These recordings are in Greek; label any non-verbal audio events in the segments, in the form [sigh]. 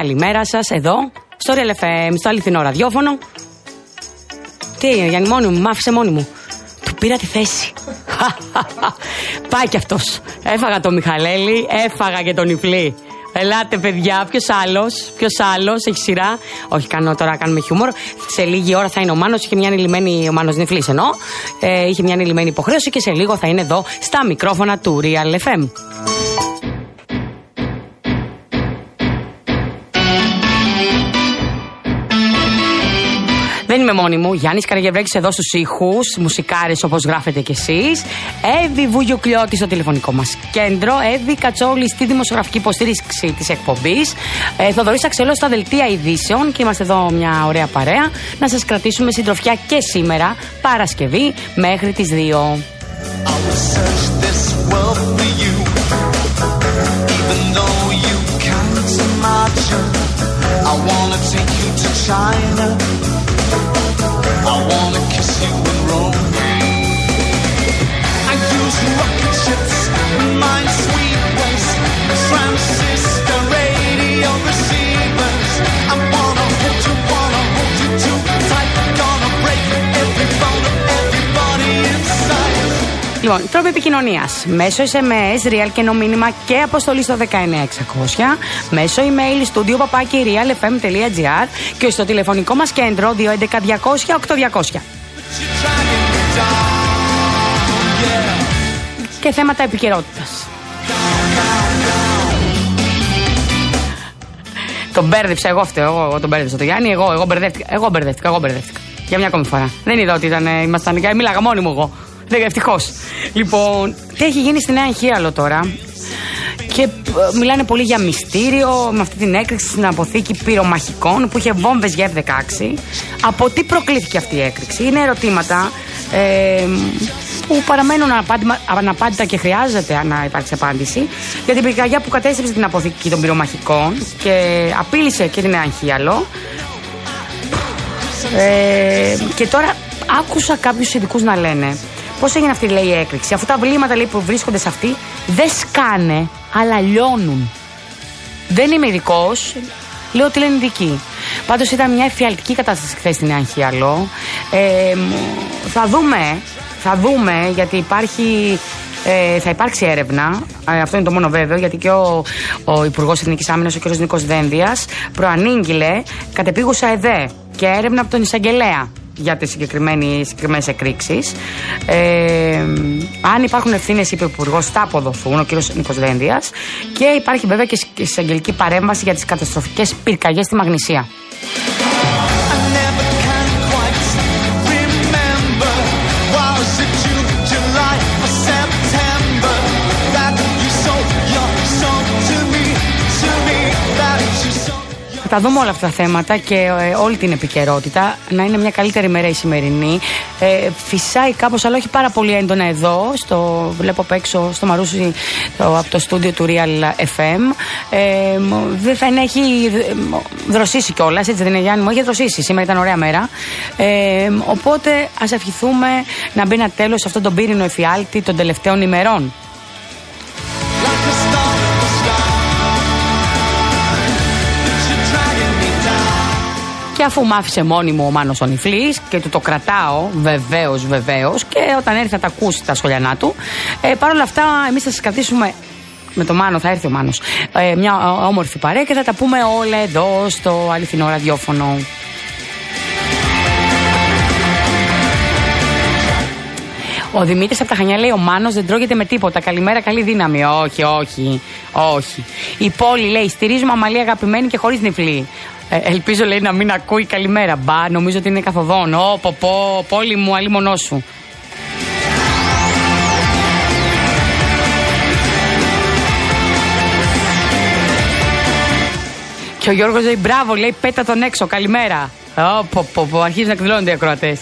Καλημέρα σας, καλημέρα σα. Εδώ, στο Real FM, στο αληθινό ραδιόφωνο. Τι έγινε, Γιάννη, μόνη μου, μ' άφησε μόνη μου. Του πήρα τη θέση. [laughs] Πάει κι αυτός. Έφαγα τον Μιχαλέλη, έφαγα και τον Ιφλή. Ελάτε, παιδιά, ποιος άλλος, ποιος άλλος, έχει σειρά. Όχι, κάνω τώρα, κάνουμε χιούμορ. Σε λίγη ώρα θα είναι ο Μάνος. Είχε μια ανηλυμένη, ο Μάνος Νιφλής ενώ. Ε, είχε μια ανηλυμένη υποχρέωση και σε λίγο θα είναι εδώ στα μικρόφωνα του Real FM. Δεν είμαι μόνη μου. Γιάννης Καραγευρέκη εδώ στους ήχους, μουσικάρες όπως γράφετε κι εσείς. Εύη Βουγιουκλιώτη στο τηλεφωνικό μας κέντρο. Εύη Κατσόλη στη δημοσιογραφική υποστήριξη της εκπομπής. Ε, Θοδωρής Αξελός στα δελτία ειδήσεων και είμαστε εδώ μια ωραία παρέα να σας κρατήσουμε συντροφιά και σήμερα, Παρασκευή, μέχρι τις 2. I wanna take you to China Λοιπόν, τρόποι επικοινωνίας. Μέσω SMS, real και μήνυμα και αποστολή στο 19600. Μέσω email studio παπάκι realfm.gr και στο τηλεφωνικό μας κέντρο 211 Και θέματα επικαιρότητας. Τον μπέρδεψα, εγώ φταίω. Εγώ, εγώ τον μπέρδεψα το Γιάννη. Εγώ, εγώ μπερδεύτηκα. Εγώ μπερδεύτηκα. Εγώ μπερδεύτηκα. Για μια ακόμη φορά. Δεν είδα ότι ήταν, ήμασταν. Μίλαγα μόνοι μου εγώ. Ευτυχώς. Λοιπόν, τι έχει γίνει στη Νέα Χίαλο τώρα. Και ε, μιλάνε πολύ για μυστήριο με αυτή την έκρηξη στην αποθήκη πυρομαχικών που είχε βόμβες για F-16. Από τι προκλήθηκε αυτή η έκρηξη, Είναι ερωτήματα ε, που παραμένουν αναπάντητα και χρειάζεται να υπάρξει απάντηση. Για την πυρκαγιά που κατέστρεψε την αποθήκη των πυρομαχικών και απείλησε και την Νέα Χίαλο. Ε, και τώρα άκουσα κάποιους ειδικούς να λένε Πώς έγινε αυτή λέει, η έκρηξη, αφού τα βλήματα λέει, που βρίσκονται σε αυτή δεν σκάνε, αλλά λιώνουν. Δεν είμαι ειδικός, λέω ότι λένε ειδικοί. Πάντως ήταν μια εφιαλτική κατάσταση χθες στην Αγχιαλό. Ε, θα δούμε, θα δούμε, γιατί υπάρχει ε, θα υπάρξει έρευνα. Ε, αυτό είναι το μόνο βέβαιο, γιατί και ο, ο Υπουργός Εθνικής Άμυνας, ο κ. Νίκος Δένδιας, προανήγγειλε κατεπίγουσα ΕΔΕ και έρευνα από τον Εισαγγελέα για τις συγκεκριμένες εκρήξεις. Ε, αν υπάρχουν ευθύνες, είπε ο Υπουργός, θα αποδοθούν, ο κ. Νίκος Δένδια. Και υπάρχει βέβαια και εισαγγελική παρέμβαση για τις καταστροφικές πυρκαγιές στη Μαγνησία. Θα δούμε όλα αυτά τα θέματα και ε, όλη την επικαιρότητα. Να είναι μια καλύτερη μέρα η σημερινή. Ε, φυσάει κάπως, αλλά όχι πάρα πολύ έντονα εδώ. Στο, βλέπω απ' έξω στο Μαρούσι από το στούντιο του Real FM. Ε, δεν θα είναι, έχει δροσίσει κιόλας, έτσι δεν είναι Γιάννη μου, έχει δροσίσει. Σήμερα ήταν ωραία μέρα. Ε, οπότε ας ευχηθούμε να μπει ένα τέλος σε αυτόν τον πύρινο εφιάλτη των τελευταίων ημερών. Και αφού μ' άφησε μόνη μου ο Μάνος ο και του το κρατάω, βεβαίως, βεβαίως, και όταν έρθει θα τα ακούσει τα σχολιανά του. Ε, Παρ' όλα αυτά, εμείς θα σας κρατήσουμε με το Μάνο, θα έρθει ο Μάνος, ε, μια όμορφη παρέα και θα τα πούμε όλα εδώ στο αληθινό ραδιόφωνο. Ο Δημήτρης από τα Χανιά λέει: Ο Μάνος δεν τρώγεται με τίποτα. Καλημέρα, καλή δύναμη. Όχι, όχι, όχι. Η πόλη λέει: Στηρίζουμε αμαλή αγαπημένη και χωρίς νυφλή. Ε, ελπίζω λέει να μην ακούει καλημέρα. Μπα, νομίζω ότι είναι καθοδόν. Ω, πω, πω, πόλη μου, αλλή μονό σου. Και ο Γιώργος λέει μπράβο, λέει πέτα τον έξω, καλημέρα. Πω, πω, πω, αρχίζει να εκδηλώνονται οι ακροατές.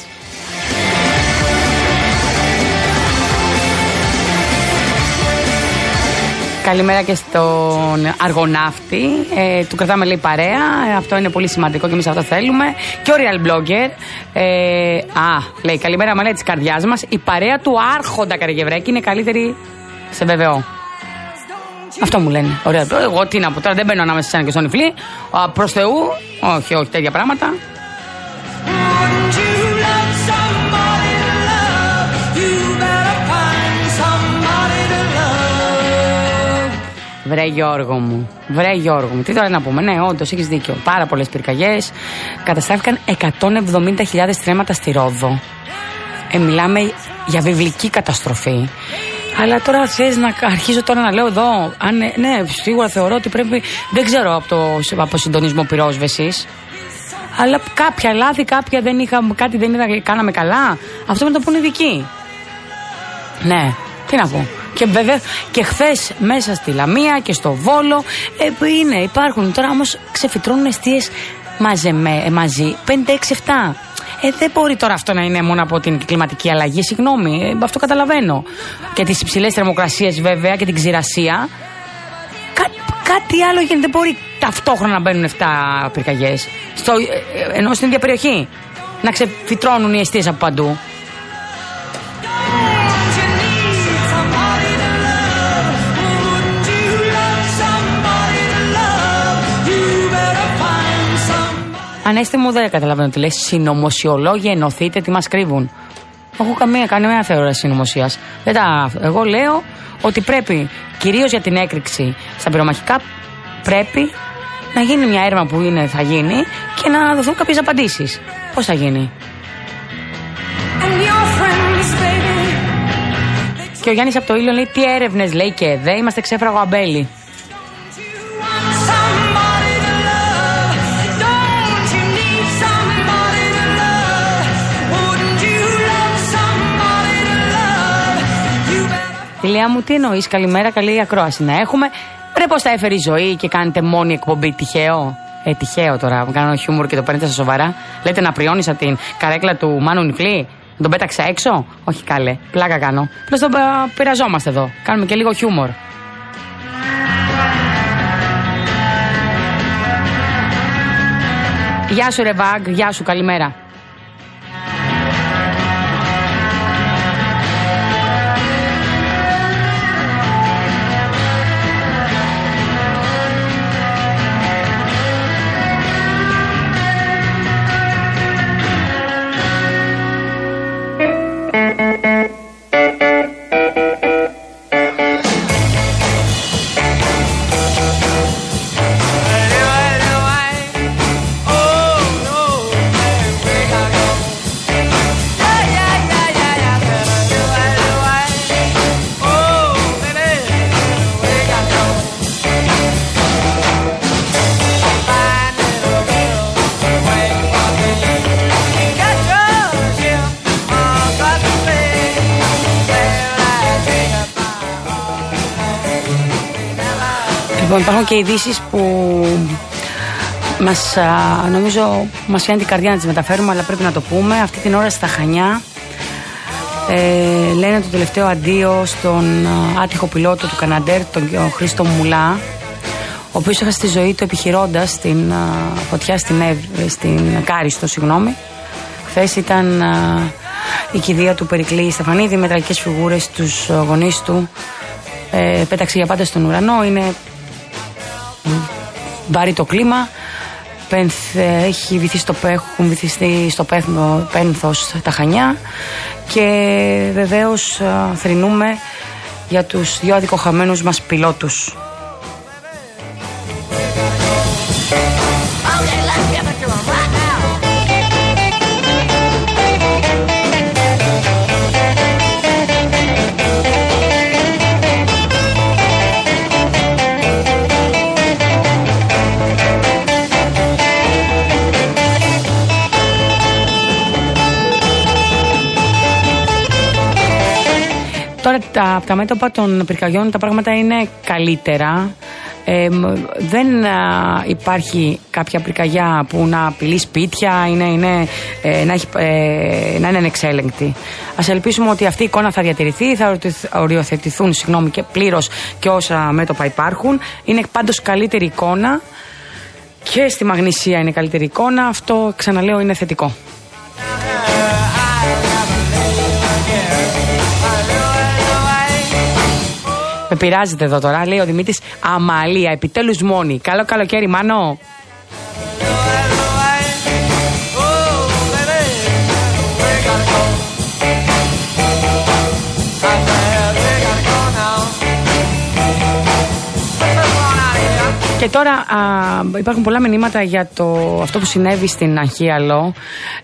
Καλημέρα και στον Αργοναύτη. Ε, του κρατάμε λέει παρέα. Ε, αυτό είναι πολύ σημαντικό και εμείς αυτό θέλουμε. Και ο Real Blogger. Ε, α, λέει καλημέρα μαλέ της καρδιάς μας. Η παρέα του Άρχοντα Καραγευρέκη είναι καλύτερη σε βεβαιό. Αυτό μου λένε. Ωραία. Εγώ τι να πω τώρα, δεν μπαίνω ανάμεσα σε ένα και στον Ιφλή. Προς Θεού, όχι, όχι τέτοια πράγματα. Βρέ Γιώργο μου, βρέ Γιώργο μου. Τι τώρα να πούμε, ναι, όντως έχεις δίκιο. Πάρα πολλές πυρκαγιές. Καταστράφηκαν 170.000 τρέματα στη Ρόδο. Ε, μιλάμε για βιβλική καταστροφή. Αλλά τώρα θες να αρχίζω τώρα να λέω εδώ. Αν, ναι, σίγουρα θεωρώ ότι πρέπει. Δεν ξέρω από το από συντονισμό πυρόσβεσης. Αλλά κάποια λάθη, κάποια δεν είχαμε, κάτι δεν είδα, κάναμε καλά. Αυτό με το πούνε ειδικοί. Ναι, τι να πω. Και βέβαια και χθες μέσα στη Λαμία και στο Βόλο ε, είναι, υπάρχουν. Τώρα όμως ξεφυτρώνουν αιστείες ε, μαζί 5, 6, 7. Ε, δεν μπορεί τώρα αυτό να είναι μόνο από την κλιματική αλλαγή. Συγγνώμη, ε, αυτό καταλαβαίνω. Και τις υψηλές θερμοκρασίες βέβαια και την ξηρασία. Κά, κάτι άλλο γίνεται. Δεν μπορεί ταυτόχρονα να μπαίνουν 7 πυρκαγιές. Ε, ενώ στην ίδια περιοχή. Να ξεφυτρώνουν οι αιστείες από παντού. Ανέστε μου, δεν καταλαβαίνω τι λες. Συνομοσιολόγοι ενωθείτε, τι μας κρύβουν. Έχω καμία, κανένα θεωρία συνωμοσίας. Εγώ λέω ότι πρέπει, κυρίως για την έκρηξη στα πυρομαχικά, πρέπει να γίνει μια έρευνα που είναι, θα γίνει και να δοθούν κάποιες απαντήσεις. Πώς θα γίνει; Και ο Γιάννης από το ήλιο λέει: Τι έρευνες λέει και εδώ, είμαστε ξέφραγο αμπέλι. Ηλία μου, τι εννοείς, καλημέρα, καλή ακρόαση να έχουμε. Ρε πώς θα έφερε η ζωή και κάνετε μόνη εκπομπή, τυχαίο; Ε, τυχαίο τώρα, μου κάνω χιούμορ και το παίρνετε στα σοβαρά. Λέτε να πριώνησα την καρέκλα του Μάνου Νικλή. Να τον πέταξα έξω; Όχι καλέ, πλάκα κάνω. Πλώ τον πειραζόμαστε εδώ. Κάνουμε και λίγο χιούμορ. Γεια σου Ρεβάγκ, γεια σου, καλημέρα. Υπάρχουν και ειδήσεις που μας, νομίζω μας φτιάχνει την καρδιά να τις μεταφέρουμε, αλλά πρέπει να το πούμε. Αυτή την ώρα στα Χανιά ε, λένε το τελευταίο αντίο στον άτυχο πιλότο του Καναντέρ, τον Χρήστο Μουλά, ο οποίος έχασε τη ζωή του επιχειρώντας την φωτιά στην, στην Κάριστο, συγγνώμη. Χθες ήταν η κηδεία του Περικλή Στεφανίδη με τραγικές φιγούρες τους γονείς του. Ε, πέταξε για πάντα στον ουρανό. Είναι βαρύ το κλίμα. Έχει βυθεί στο, έχουν βυθιστεί στο πένθος τα Χανιά και βεβαίως θρυνούμε για τους δύο αδικοχαμένους μας πιλότους. Τα, από τα μέτωπα των πυρκαγιών τα πράγματα είναι καλύτερα. Ε, δεν υπάρχει κάποια πυρκαγιά που να απειλεί σπίτια ή να είναι, ε, να, έχει, ε, να είναι ανεξέλεγκτη. Α ελπίσουμε ότι αυτή η εικόνα θα διατηρηθεί, θα οριοθετηθούν συγγνώμη, και πλήρως και όσα μέτωπα υπάρχουν. Είναι πάντως καλύτερη εικόνα και στη Μαγνησία είναι καλύτερη εικόνα. Αυτό ξαναλέω είναι θετικό. Με πειράζετε εδώ τώρα, λέει ο Δημήτρης Αμαλία, επιτέλους μόνη. Καλό καλοκαίρι, Μάνο. Και τώρα α, υπάρχουν πολλά μηνύματα για το, αυτό που συνέβη στην Αγίαλο,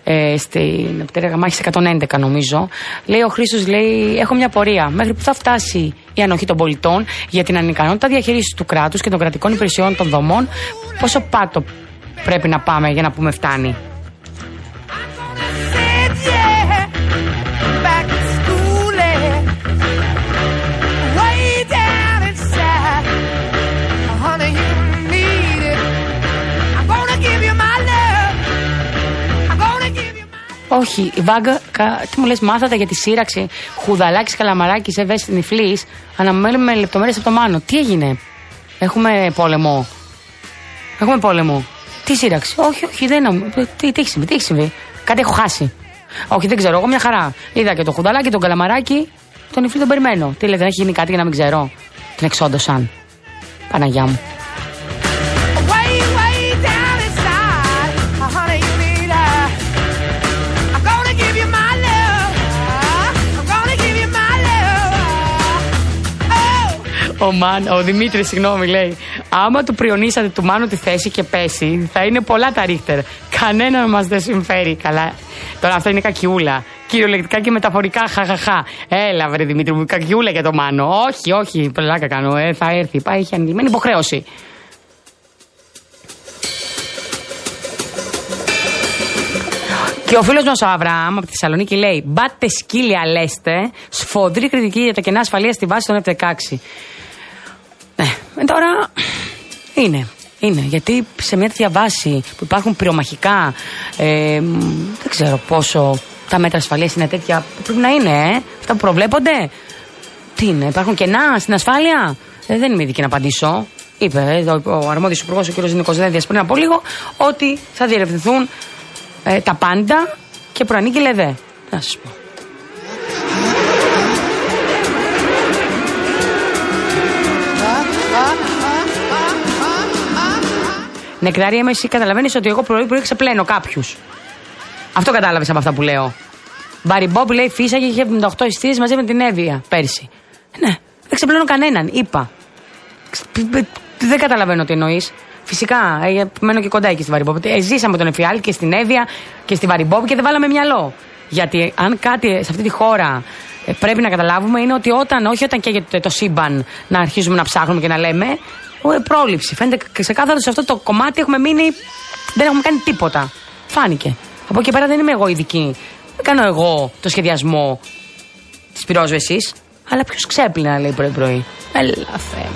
ε, στην Επιτέρια Γαμάχης 111 νομίζω. Λέει ο Χρήστος, λέει, έχω μια πορεία. Μέχρι που θα φτάσει η ανοχή των πολιτών για την ανικανότητα διαχείρισης του κράτους και των κρατικών υπηρεσιών των δομών, πόσο πάτο πρέπει να πάμε για να πούμε φτάνει. Όχι, η Βάγκα, τι μου λες, μάθατε για τη σύραξη. Χουδαλάκι καλαμαράκι, σε βέστη νυφλής. Αναμένουμε λεπτομέρειες από το μάνο. Τι έγινε, Έχουμε πόλεμο. Έχουμε πόλεμο. Τι σύραξη; Όχι, όχι, δεν νομίζω. Τι, τι έχει συμβεί, τι έχει συμβεί; Κάτι έχω χάσει. Όχι, δεν ξέρω. Εγώ μια χαρά. Είδα και το χουδαλάκι, τον καλαμαράκι. Τον νυφλή τον περιμένω. Τι λέει, δεν έχει γίνει κάτι για να μην ξέρω; Την εξόντωσαν. Παναγιά μου. Ο, Μάν, ο Δημήτρης, συγγνώμη, λέει. Άμα του πριονίσατε του Μάνου τη θέση και πέσει, θα είναι πολλά τα ρίχτερ. Κανένα μας δεν συμφέρει. Καλά. Τώρα αυτό είναι κακιούλα. Κυριολεκτικά και μεταφορικά, χαχαχά. Έλα, βρε Δημήτρη μου, κακιούλα για το Μάνο. Όχι, όχι, πλάκα κάνω. Ε, θα έρθει. Πάει, έχει ανηλυμένη υποχρέωση. Και ο φίλος μας ο Αβραάμ από τη Θεσσαλονίκη λέει: Μπάτε σκύλια, λέστε. Σφοδρή κριτική για τα κενά ασφαλείας στη βάση των F16. Ναι, ε, τώρα είναι. Είναι, γιατί σε μια τέτοια βάση που υπάρχουν πυρομαχικά, ε, δεν ξέρω πόσο τα μέτρα ασφαλείας είναι τέτοια που πρέπει να είναι, ε, αυτά που προβλέπονται. Τι είναι, υπάρχουν κενά στην ασφάλεια; Ε, δεν είμαι ειδική να απαντήσω. Είπε εδώ ο αρμόδιος υπουργός, ο κ. Νίκος Δένδια, πριν από λίγο, ότι θα διερευνηθούν ε, τα πάντα και προανήγγειλε δε. Να σας πω. Νεκτάρια είμαι εσύ καταλαβαίνεις ότι εγώ πρωί πρωί ξεπλένω κάποιους. Αυτό κατάλαβες από αυτά που λέω. Μπαριμπόμπ λέει φύσαγε και είχε 78 ειστήρε μαζί με την Εύβοια πέρσι. Ναι, δεν ξεπλένω κανέναν, είπα. Δεν καταλαβαίνω τι εννοείς. Φυσικά, ε, μένω και κοντά εκεί στη Βαριμπόμπ. Ε, ζήσαμε τον Εφιάλ και στην Εύβοια και στη Βαριμπόμπ και δεν βάλαμε μυαλό. Γιατί αν κάτι σε αυτή τη χώρα ε, πρέπει να καταλάβουμε είναι ότι όταν, όχι όταν καίγεται το σύμπαν να αρχίζουμε να ψάχνουμε και να λέμε, ε, πρόληψη. Φαίνεται ξεκάθαρα σε αυτό το κομμάτι έχουμε μείνει. Δεν έχουμε κάνει τίποτα. Φάνηκε. Από εκεί πέρα δεν είμαι εγώ ειδική. Δεν κάνω εγώ το σχεδιασμό της πυρόσβεσης. Αλλά ποιος ξέπλυνα να λέει πρωί-πρωί. Έλα, Θεέ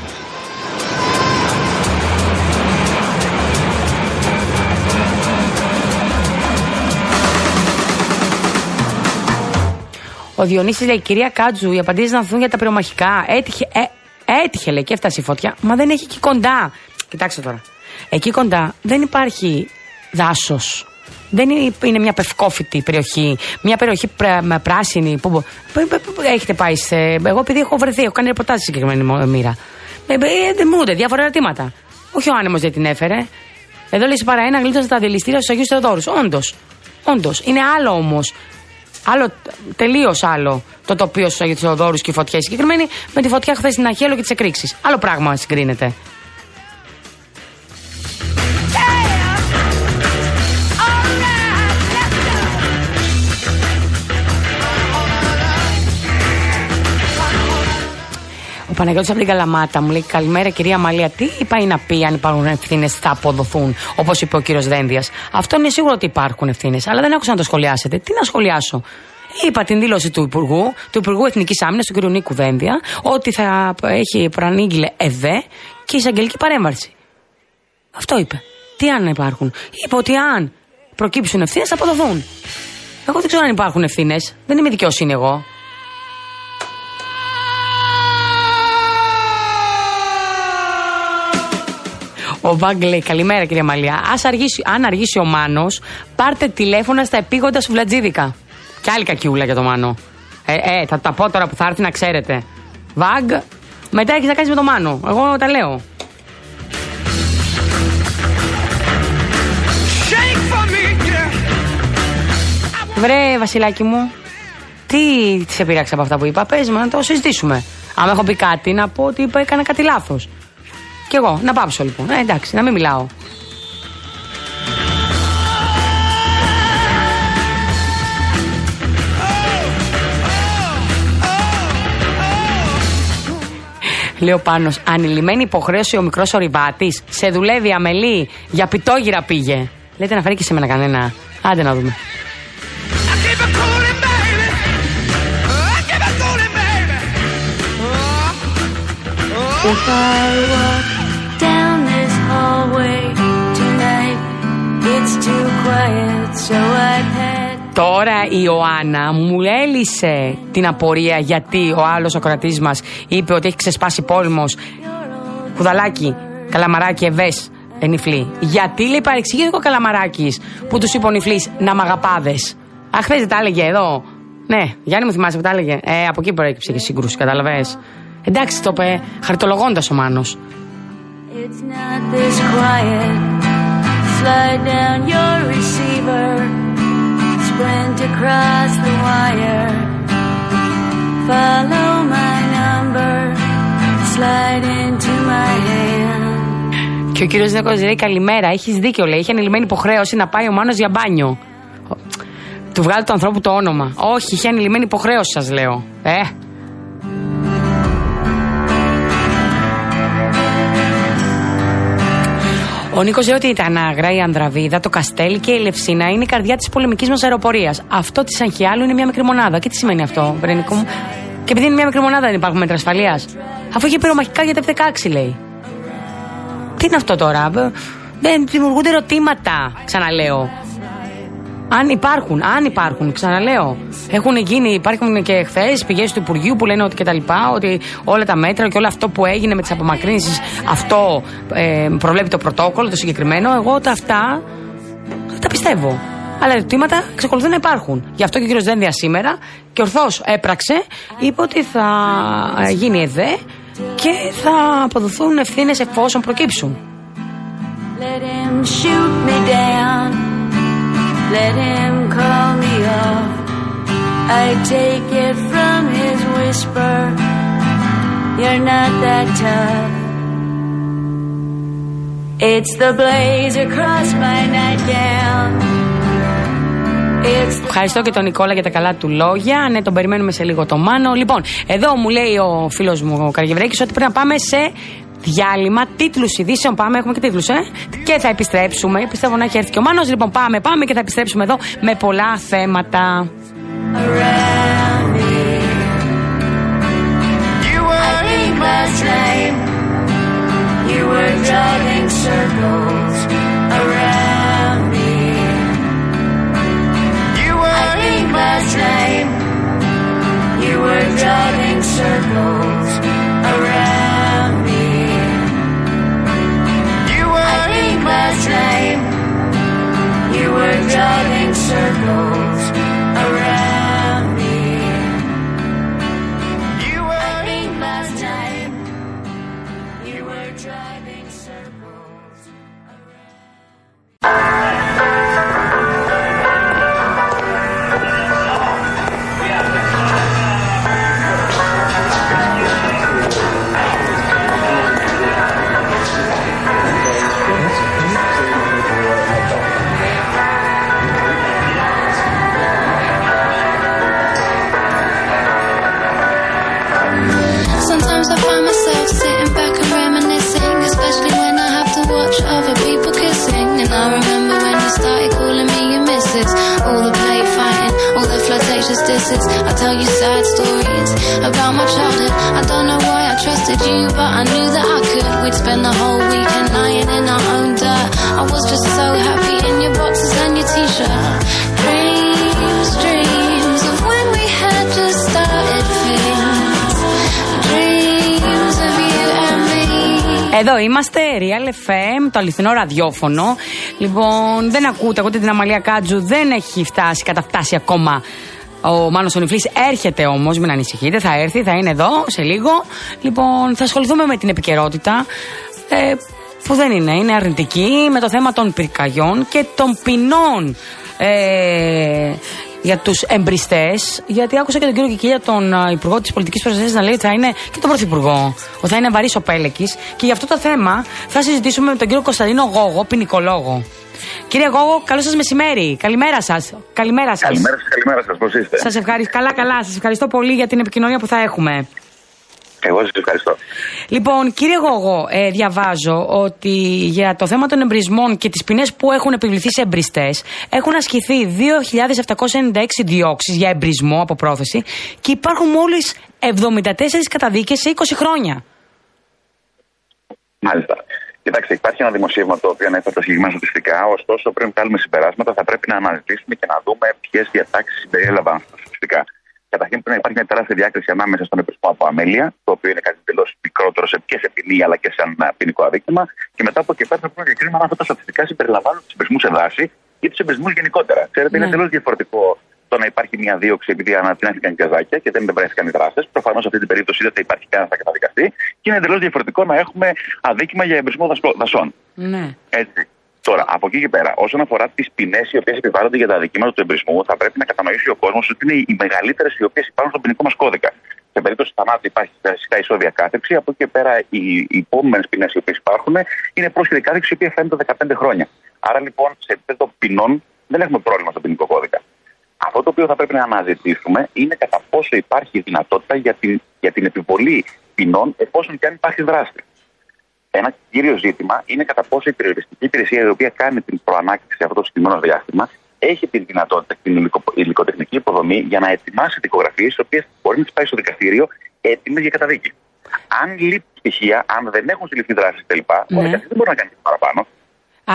Ο Διονύσης λέει: Κυρία Κάτζου, οι απαντήσεις να έρθουν για τα πυρομαχικά. Έτυχε, ε, έτυχε λέει και έφτασε η φωτιά. Μα δεν έχει εκεί κοντά. Κοιτάξτε τώρα. Εκεί κοντά δεν υπάρχει δάσος. Δεν είναι μια πευκόφητη περιοχή, μια περιοχή με πράσινη. Που, έχετε πάει σε. Εγώ επειδή έχω βρεθεί, έχω κάνει ρεπορτάζ σε συγκεκριμένη μοίρα. Ε, ε, δεν διάφορα ερωτήματα. Όχι ο άνεμος δεν την έφερε. Εδώ λέει παρά ένα γλίτωσε τα δηληστήρια στους Αγίους Θεοδόρους. Όντως. Όντως. Είναι άλλο όμως Άλλο, τελείως άλλο το τοπίο στους Αγίου Θεοδόρους και η φωτιά συγκεκριμένη με τη φωτιά χθες στην Αχέλο και τις εκρήξεις. Άλλο πράγμα συγκρίνεται. Ο Παναγιώτης από την Καλαμάτα μου λέει Καλημέρα κυρία Μαλία. Τι πάει να πει αν υπάρχουν ευθύνες θα αποδοθούν, όπως είπε ο κύριος Δένδιας. Αυτό είναι σίγουρο ότι υπάρχουν ευθύνες, αλλά δεν άκουσα να το σχολιάσετε. Τι να σχολιάσω; Είπα την δήλωση του Υπουργού, του Υπουργού Εθνικής Άμυνας, του κ. Νίκου Δένδια, ότι θα έχει προανήγγειλε ΕΔΕ και εισαγγελική παρέμβαση. Αυτό είπε. Τι αν υπάρχουν; Είπε ότι αν προκύψουν ευθύνες θα αποδοθούν. Εγώ δεν ξέρω αν υπάρχουν ευθύνες. Δεν είμαι δικαιοσύνη εγώ. Ο Βάγκ λέει: Καλημέρα, κυρία Μαλιά. Ας αργήσει, αν αργήσει ο Μάνος, πάρτε τηλέφωνα στα επίγοντα σουβλατζίδικα. Κι άλλη κακιούλα για το Μάνο. Ε, ε, θα τα πω τώρα που θα έρθει να ξέρετε. Βάγκ, μετά έχεις να κάνεις με το Μάνο. Εγώ τα λέω. Βρε, Βασιλάκι μου, τι σε πειράξει από αυτά που είπα; Πες να το συζητήσουμε. Αν έχω πει κάτι, να πω ότι είπα, έκανα κάτι λάθος. Κι εγώ, να πάψω λοιπόν. Ε, εντάξει, να μην μιλάω. Λέω πάνω, ανηλυμένη υποχρέωση ο μικρός ορειβάτης. Σε δουλεύει αμελή. Για πιτόγυρα πήγε. Λέτε να φέρει και σε μένα κανένα. Άντε να δούμε. Τώρα η Ιωάννα μου έλυσε την απορία γιατί ο άλλος ο κρατής μας είπε ότι έχει ξεσπάσει πόλεμος Κουδαλάκι, καλαμαράκι, ευές, ενυφλή. Γιατί λέει παρεξηγήθηκε ο καλαμαράκης που τους είπε ο νυφλής να μ' αγαπάδες. Αχ, δεν τα έλεγε εδώ. Ναι, Γιάννη μου θυμάσαι που τα έλεγε. Ε, από εκεί προέκυψε και σύγκρουση, καταλαβες. Εντάξει, το είπε χαριτολογώντας ο Μάνο. Και ο κύριος Νέκο λέει καλημέρα. Έχεις δίκιο, λέει. Είχε ανηλυμένη υποχρέωση να πάει ο Μάνος για μπάνιο. Του βγάλει του ανθρώπου το όνομα. Όχι, είχε ανηλυμένη υποχρέωση, σας λέω. Ε, Ο Νίκος λέει ότι η Τανάγρα, η Ανδραβίδα, το Καστέλ και η Λευσίνα είναι η καρδιά της πολεμικής μας αεροπορίας. Αυτό της Αγχιάλου είναι μια μικρή μονάδα. Και τι σημαίνει αυτό, Βρενικό μου; Και επειδή είναι μια μικρή μονάδα δεν υπάρχουν μέτρα ασφαλείας. Αφού είχε πυρομαχικά για τα F-16, λέει. Τι είναι αυτό τώρα; Δεν δημιουργούνται ερωτήματα, ξαναλέω. Αν υπάρχουν, αν υπάρχουν, ξαναλέω. Έχουν γίνει, υπάρχουν και χθες πηγές του Υπουργείου που λένε ότι και τα λοιπά, ότι όλα τα μέτρα και όλο αυτό που έγινε με τις απομακρύνσεις, αυτό ε, προβλέπει το πρωτόκολλο, το συγκεκριμένο. Εγώ τα αυτά τα πιστεύω. Αλλά ερωτήματα εξακολουθούν να υπάρχουν. Γι' αυτό και ο κύριος Δένδια σήμερα και ορθώς έπραξε, είπε ότι θα γίνει ΕΔΕ και θα αποδοθούν ευθύνες εφόσον προκύψουν. Let him shoot me down. Let him call me off. I take it from his whisper. You're not that tough. It's the blaze across my nightgown. Ευχαριστώ και τον Νικόλα για τα καλά του λόγια. Ναι, τον περιμένουμε σε λίγο το Μάνο. Λοιπόν, εδώ μου λέει ο φίλος μου ο Καργευρέκης ότι πρέπει να πάμε σε διάλειμμα, τίτλους ειδήσεων. Πάμε, έχουμε και τίτλους, ε. Και θα επιστρέψουμε. Πιστεύω να έχει έρθει και ο Μάνος. Λοιπόν, πάμε, πάμε και θα επιστρέψουμε εδώ με πολλά θέματα. You Εδώ είμαστε, Real FM, το αληθινό ραδιόφωνο. Λοιπόν, δεν ακούτε, ακούτε την Αμαλία Κάτζου, δεν έχει φτάσει, καταφτάσει ακόμα ο Μάνος ο Νιφλής έρχεται όμως, μην ανησυχείτε, θα έρθει, θα είναι εδώ σε λίγο. Λοιπόν, θα ασχοληθούμε με την επικαιρότητα, ε, που δεν είναι, είναι αρνητική, με το θέμα των πυρκαγιών και των ποινών ε, για τους εμπριστές. Γιατί άκουσα και τον κύριο Κικίλια, τον ε, Υπουργό της Πολιτικής Προστασίας, να λέει ότι θα είναι και τον Πρωθυπουργό, ότι θα είναι βαρύς ο Πέλεκης. Και για αυτό το θέμα θα συζητήσουμε με τον κύριο Κωνσταντίνο Γόγο, ποινικολόγο. Κύριε Γόγο, καλό σας μεσημέρι. Καλημέρα σας. Καλημέρα σας. Καλημέρα σας, καλημέρα σας. Πώς είστε; Σας ευχαριστώ. Καλά, καλά. Σας ευχαριστώ πολύ για την επικοινωνία που θα έχουμε. Εγώ σας ευχαριστώ. Λοιπόν, κύριε Γόγο, ε, διαβάζω ότι για το θέμα των εμπρισμών και τις ποινές που έχουν επιβληθεί σε εμπριστές έχουν ασκηθεί 2.796 διώξεις για εμπρισμό από πρόθεση και υπάρχουν μόλις 74 καταδίκες σε 20 χρόνια. Μάλιστα. Κοιτάξτε, υπάρχει ένα δημοσίευμα το οποίο ανέφερε τα συγκεκριμένα στατιστικά. Ωστόσο, πριν βγάλουμε συμπεράσματα, θα πρέπει να αναζητήσουμε και να δούμε ποιες διατάξεις συμπεριέλαβαν στα στατιστικά. Καταρχήν, πρέπει να υπάρχει μια τεράστια διάκριση ανάμεσα στον εμπρισμό από αμέλεια, το οποίο είναι κάτι εντελώς μικρότερο σε, και σε ποινή αλλά και σαν ποινικό αδίκημα. Και μετά από εκεί πέρα θα πρέπει να διακρίνουμε αν αυτά τα στατιστικά συμπεριλαμβάνουν τους εμπρισμού σε δάση ή τους εμπρισμού γενικότερα. Ξέρετε, είναι Ναι. εντελώς διαφορετικό το να υπάρχει μια δίωξη επειδή ανατινάχθηκαν γκαζάκια και δεν βρέθηκαν οι δράστες. Προφανώς σε αυτή την περίπτωση δεν θα υπάρχει κανένας θα καταδικαστεί. Και είναι εντελώς διαφορετικό να έχουμε αδίκημα για εμπρισμό δασπο- δασών. Ναι. Έτσι. Τώρα, από εκεί και πέρα, όσον αφορά τις ποινές οι οποίες επιβάλλονται για τα αδικήματα του εμπρισμού, θα πρέπει να κατανοήσει ο κόσμος ότι είναι οι μεγαλύτερες οι οποίες υπάρχουν στον ποινικό μας κώδικα. Σε περίπτωση θανάτου υπάρχει φυσικά ισόβια κάθεξη. Από εκεί και πέρα, οι, οι επόμενε ποινές οι οποίες υπάρχουν είναι πρόσχεδη κάθεξης, η οποία φαίνεται 15 χρόνια. Άρα λοιπόν, σε επίπεδο ποινών δεν έχουμε πρόβλημα στον ποινικό κώδικα. Αυτό το οποίο θα πρέπει να αναζητήσουμε είναι κατά πόσο υπάρχει δυνατότητα για την, για την επιβολή ποινών εφόσον και αν υπάρχει δράστη. Ένα κύριο ζήτημα είναι κατά πόσο η περιοριστική υπηρεσία η οποία κάνει την προανάκριση αυτό το συγκεκριμένο διάστημα έχει τη δυνατότητα και την υλικο, υλικοτεχνική υποδομή για να ετοιμάσει δικογραφίε, οι οποίες μπορεί να τις πάει στο δικαστήριο έτοιμες για καταδίκη. Αν λείπει στοιχεία, αν δεν έχουν συλληφθεί δράσεις κτλ., Ναι. ο δικαστής δεν μπορεί να κάνει τίποτα παραπάνω.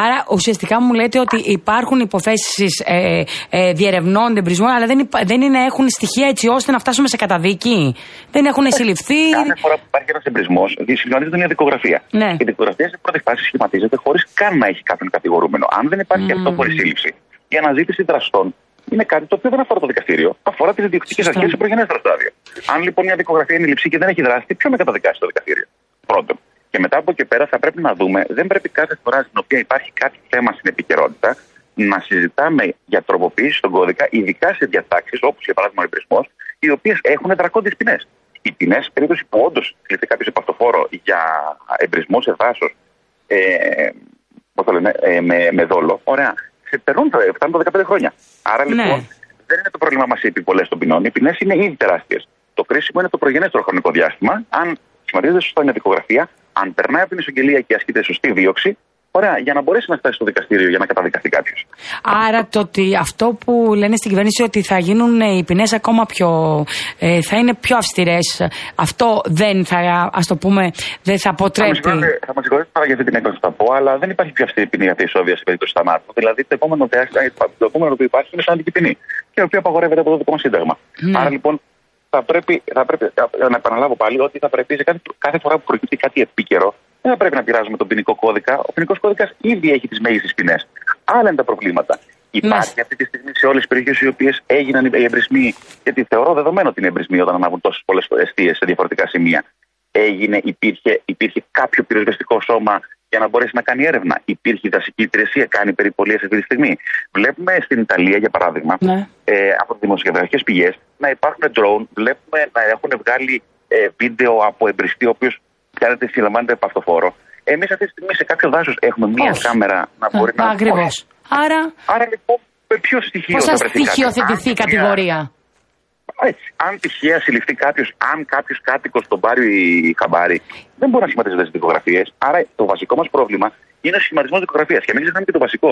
Άρα ουσιαστικά μου λέτε ότι υπάρχουν υποθέσεις ε, ε, διερευνών εμπρισμών, αλλά δεν, υπα- δεν είναι, έχουν στοιχεία έτσι ώστε να φτάσουμε σε καταδίκη. Δεν έχουν συλληφθεί. Κάθε φορά που υπάρχει ένας εμπρισμό, συγχρονίζεται μια δικογραφία. Ναι. Η δικογραφία σε πρώτη φάση σχηματίζεται χωρίς καν να έχει κάποιον κατηγορούμενο. Αν δεν υπάρχει Μμμ. αυτό χωρίς σύλληψη, η αναζήτηση δραστών είναι κάτι το οποίο δεν αφορά το δικαστήριο. Αφορά τις διοικητικές Σωστά. αρχές σε προγενέστερο στάδιο. Αν λοιπόν μια δικογραφία είναι ληψή και δεν έχει δράσει, ποιο με καταδικάσει το δικαστήριο. Πρώτον. Και μετά από εκεί πέρα θα πρέπει να δούμε, δεν πρέπει κάθε φορά στην οποία υπάρχει κάτι θέμα στην επικαιρότητα να συζητάμε για τροποποίηση στον κώδικα, ειδικά σε διατάξεις όπως για παράδειγμα ο εμπρισμός, οι οποίες έχουν δρακόντιε ποινές. Οι ποινές, σε περίπτωση που όντως κληθεί κάποιος επαυτοφόρο για εμπρισμό σε δάσο, ε, πώς το λένε, ε, με, με δόλο, ωραία, ξεπερνούν τα, φτάνουν τα 15 χρόνια. Άρα Ναι. λοιπόν δεν είναι το πρόβλημά μας οι επιβολές των ποινών. Οι ποινές είναι ήδη τεράστιες. Το κρίσιμο είναι το προγενέστερο χρονικό διάστημα. Αν σχηματίζεται σωστά μια δικογραφία, αν περνάει από την εισαγγελία και ασκείται σωστή δίωξη, ωραία, για να μπορέσει να φτάσει στο δικαστήριο για να καταδικαστεί κάποιος. Άρα το ότι αυτό που λένε στην κυβέρνηση ότι θα γίνουν ε, οι ποινές ακόμα πιο. Ε, θα είναι πιο αυστηρές, αυτό δεν θα, ας το πούμε, δεν θα Θα με αποτρέπει. συγχωρείτε- θα με συγχωρείτε τώρα για αυτή την έκδοση που θα πω, αλλά δεν υπάρχει πιο αυστηρή ποινή για τη ισόβια σε περίπτωση θανάτου. Δηλαδή το επόμενο, διάστημα- το επόμενο που υπάρχει είναι σαν ποινή, και η οποία απαγορεύεται από το δικό μας σύνταγμα. Ναι. Άρα λοιπόν θα πρέπει, θα πρέπει ε, να επαναλάβω πάλι ότι θα πρέπει σε κάθε, κάθε φορά που προκύπτει κάτι επίκαιρο, δεν θα πρέπει να πειράζουμε τον ποινικό κώδικα. Ο ποινικός κώδικας ήδη έχει τις μέγιστες ποινές. Άλλα είναι τα προβλήματα. Υπάρχει αυτή τη στιγμή σε όλες τις περιοχές οι οποίες έγιναν οι εμπρισμοί, γιατί θεωρώ δεδομένο ότι είναι εμπρισμοί όταν ανάβουν τόσες πολλές αιστείε σε διαφορετικά σημεία. Έγινε, υπήρχε, υπήρχε κάποιο πυροσβεστικό σώμα για να μπορέσει να κάνει έρευνα. Υπήρχε η δασική υπηρεσία, κάνει περιπολίες αυτή τη στιγμή. Βλέπουμε στην Ιταλία, για παράδειγμα, Ναι. ε, από δημοσιογραφικές πηγές να υπάρχουν drone, βλέπουμε να έχουν βγάλει ε, βίντεο από εμπριστή, ο οποίος κάνετε συλλαμβάνεται από αυτοφόρο. Εμείς αυτή τη στιγμή σε κάποιο δάσος έχουμε μία Όχι. κάμερα να μπορεί να. Ακριβώς. Άρα, Άρα λοιπόν, με ποιο στοιχείο πώ θα θα βρεθεί κάποιος; στοιχειοθετηθεί η Αν τυχαία- κατηγορία; Έτσι. Αν τυχαία συλληφθεί κάποιος, αν κάποιος κάτοικος τον πάρει χαμπάρι, δεν μπορεί να σχηματίζονται τι δικογραφίες. Άρα το βασικό μας πρόβλημα είναι ο σχηματισμός δικογραφίας. Και μην ξεχνάμε και το βασικό.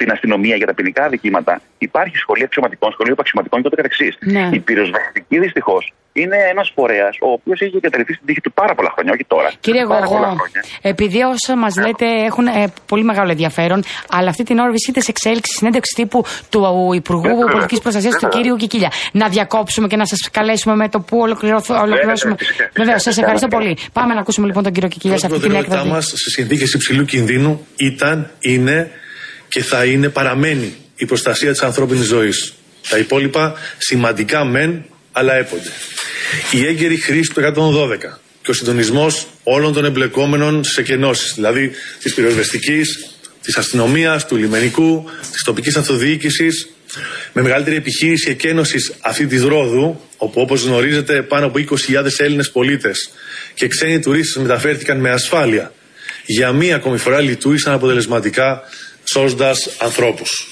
Την αστυνομία για τα ποινικά αδικήματα. Υπάρχει σχολή αξιωματικών, σχολείο επαξιωματικών και ούτω καθεξής. Ναι. Η πυροσβεστική δυστυχώς είναι ένας φορέας ο οποίος έχει εγκαταλειφθεί στην τύχη του πάρα πολλά χρόνια, όχι τώρα. Κύριε Πάρα πολλά Γογό, χρόνια. επειδή όσα μας λέτε έχουν ε, πολύ μεγάλο ενδιαφέρον, αλλά αυτή την ώρα βρίσκεται σε εξέλιξης συνέντευξη τύπου του Υπουργού Βέβαια. Πολιτικής Προστασίας του Βέβαια. κύριου Κικίλια. Να διακόψουμε και να σας καλέσουμε με το που ολοκληρωθ- ολοκληρώσουμε. φυσικά, φυσικά. Βεβαίω, σας ευχαριστώ Φυσικά. πολύ. Πάμε να ακούσουμε λοιπόν τον κύριο Κικίλια σε Η αυτή την προτεραιότητά έκδοση. μα σε συνθήκες υψηλού κινδύνου ήταν, είναι και θα είναι, παραμένει η προστασία της ανθρώπινης ζωής. Τα υπόλοιπα σημαντικά μεν, αλλά έπονται. Η έγκαιρη χρήση του 112 και ο συντονισμός όλων των εμπλεκόμενων στι εκενώσει, δηλαδή της πυροσβεστικής, της αστυνομίας, του λιμενικού, της τοπικής αυτοδιοίκησης, με μεγαλύτερη επιχείρηση εκένωσης αυτή τη Ρόδου, όπου όπως γνωρίζετε πάνω από 20.000 Έλληνες πολίτες και ξένοι τουρίστες μεταφέρθηκαν με ασφάλεια. Για μία ακόμη φορά λειτουργήσαν αποτελεσματικά σώζοντα ανθρώπους.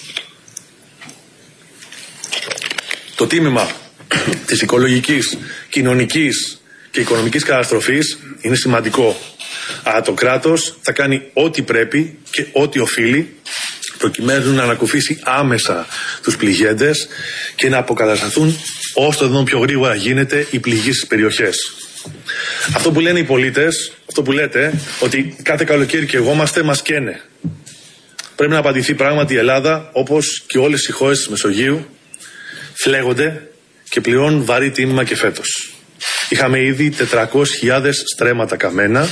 Το τίμημα της οικολογικής, κοινωνικής και οικονομικής καταστροφής είναι σημαντικό. Αλλά το κράτος θα κάνει ό,τι πρέπει και ό,τι οφείλει προκειμένου να ανακουφίσει άμεσα τους πληγέντες και να αποκατασταθούν όσο το δυνατόν πιο γρήγορα γίνεται οι πληγοί στις περιοχές. Αυτό που λένε οι πολίτες, αυτό που λέτε, ότι κάθε καλοκαίρι και εγώ είμαστε, μας καίνε. Πρέπει να απαντηθεί πράγματι η Ελλάδα, όπως και όλες οι χώρες της Μεσογείου, φλέγονται και πληρώνουν βαρύ τίμημα και φέτος. Είχαμε ήδη 400.000 στρέμματα καμένα.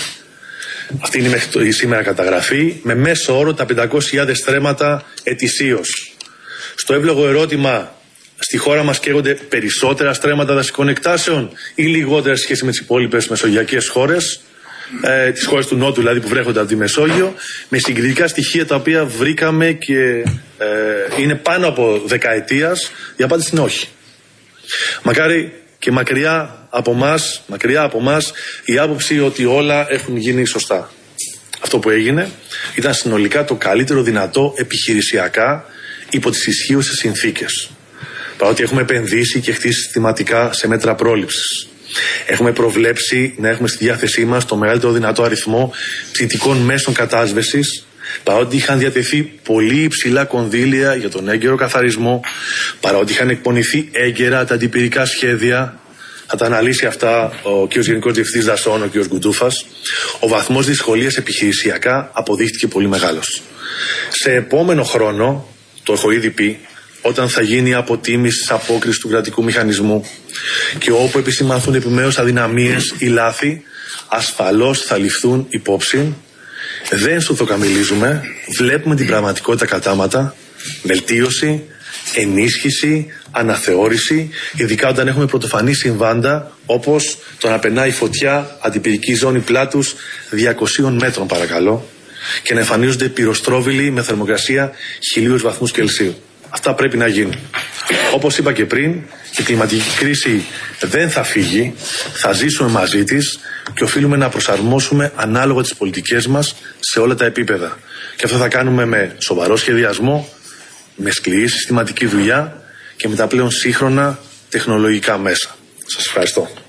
Αυτή είναι μέχρι το- η σήμερα καταγραφή. Με μέσο όρο τα 500.000 στρέμματα ετησίως. Στο εύλογο ερώτημα, στη χώρα μας καίγονται περισσότερα στρέμματα δασικών εκτάσεων ή λιγότερα σε σχέση με τις υπόλοιπες μεσογειακές χώρες, ε, τις χώρες του Νότου δηλαδή που βρέχονται από τη Μεσόγειο, με συγκριτικά στοιχεία τα οποία βρήκαμε και ε, είναι πάνω από δεκαετίας, η απάντηση είναι όχι. Μακάρι και μακριά από μας, μακριά από μας, η άποψη ότι όλα έχουν γίνει σωστά. Αυτό που έγινε ήταν συνολικά το καλύτερο δυνατό επιχειρησιακά υπό τις ισχύουσες συνθήκες. Παρότι έχουμε επενδύσει και χτίσει συστηματικά σε μέτρα πρόληψης. Έχουμε προβλέψει να έχουμε στη διάθεσή μας το μεγαλύτερο δυνατό αριθμό ψητικών μέσων κατάσβεσης παρότι είχαν διατεθεί πολύ υψηλά κονδύλια για τον έγκαιρο καθαρισμό, παρότι είχαν εκπονηθεί έγκαιρα τα αντιπυρικά σχέδια, θα τα αναλύσει αυτά ο κ. Γενικός Διευθυντής Δασών, ο κ. Γκουντούφας. Ο βαθμός δυσκολίας επιχειρησιακά αποδείχτηκε πολύ μεγάλος. Σε επόμενο χρόνο, το έχω ήδη πει, όταν θα γίνει η αποτίμηση της απόκρισης του κρατικού μηχανισμού και όπου επισημανθούν επιμέρους αδυναμίες ή λάθη, ασφαλώς θα ληφθούν υπόψη. Δεν σουθοκαμιλίζουμε, βλέπουμε την πραγματικότητα κατάματα, βελτίωση, ενίσχυση, αναθεώρηση, ειδικά όταν έχουμε πρωτοφανή συμβάντα όπως το να περνάει φωτιά αντιπυρική ζώνη πλάτους 200 μέτρων παρακαλώ και να εμφανίζονται πυροστρόβιλοι με θερμοκρασία χιλίους βαθμούς Κελσίου. Αυτά πρέπει να γίνουν. Όπως είπα και πριν, η κλιματική κρίση δεν θα φύγει, θα ζήσουμε μαζί της και οφείλουμε να προσαρμόσουμε ανάλογα τις πολιτικές μας σε όλα τα επίπεδα. Και αυτό θα κάνουμε με σοβαρό σχεδιασμό, με σκληρή συστηματική δουλειά και με τα πλέον σύγχρονα τεχνολογικά μέσα. Σας ευχαριστώ.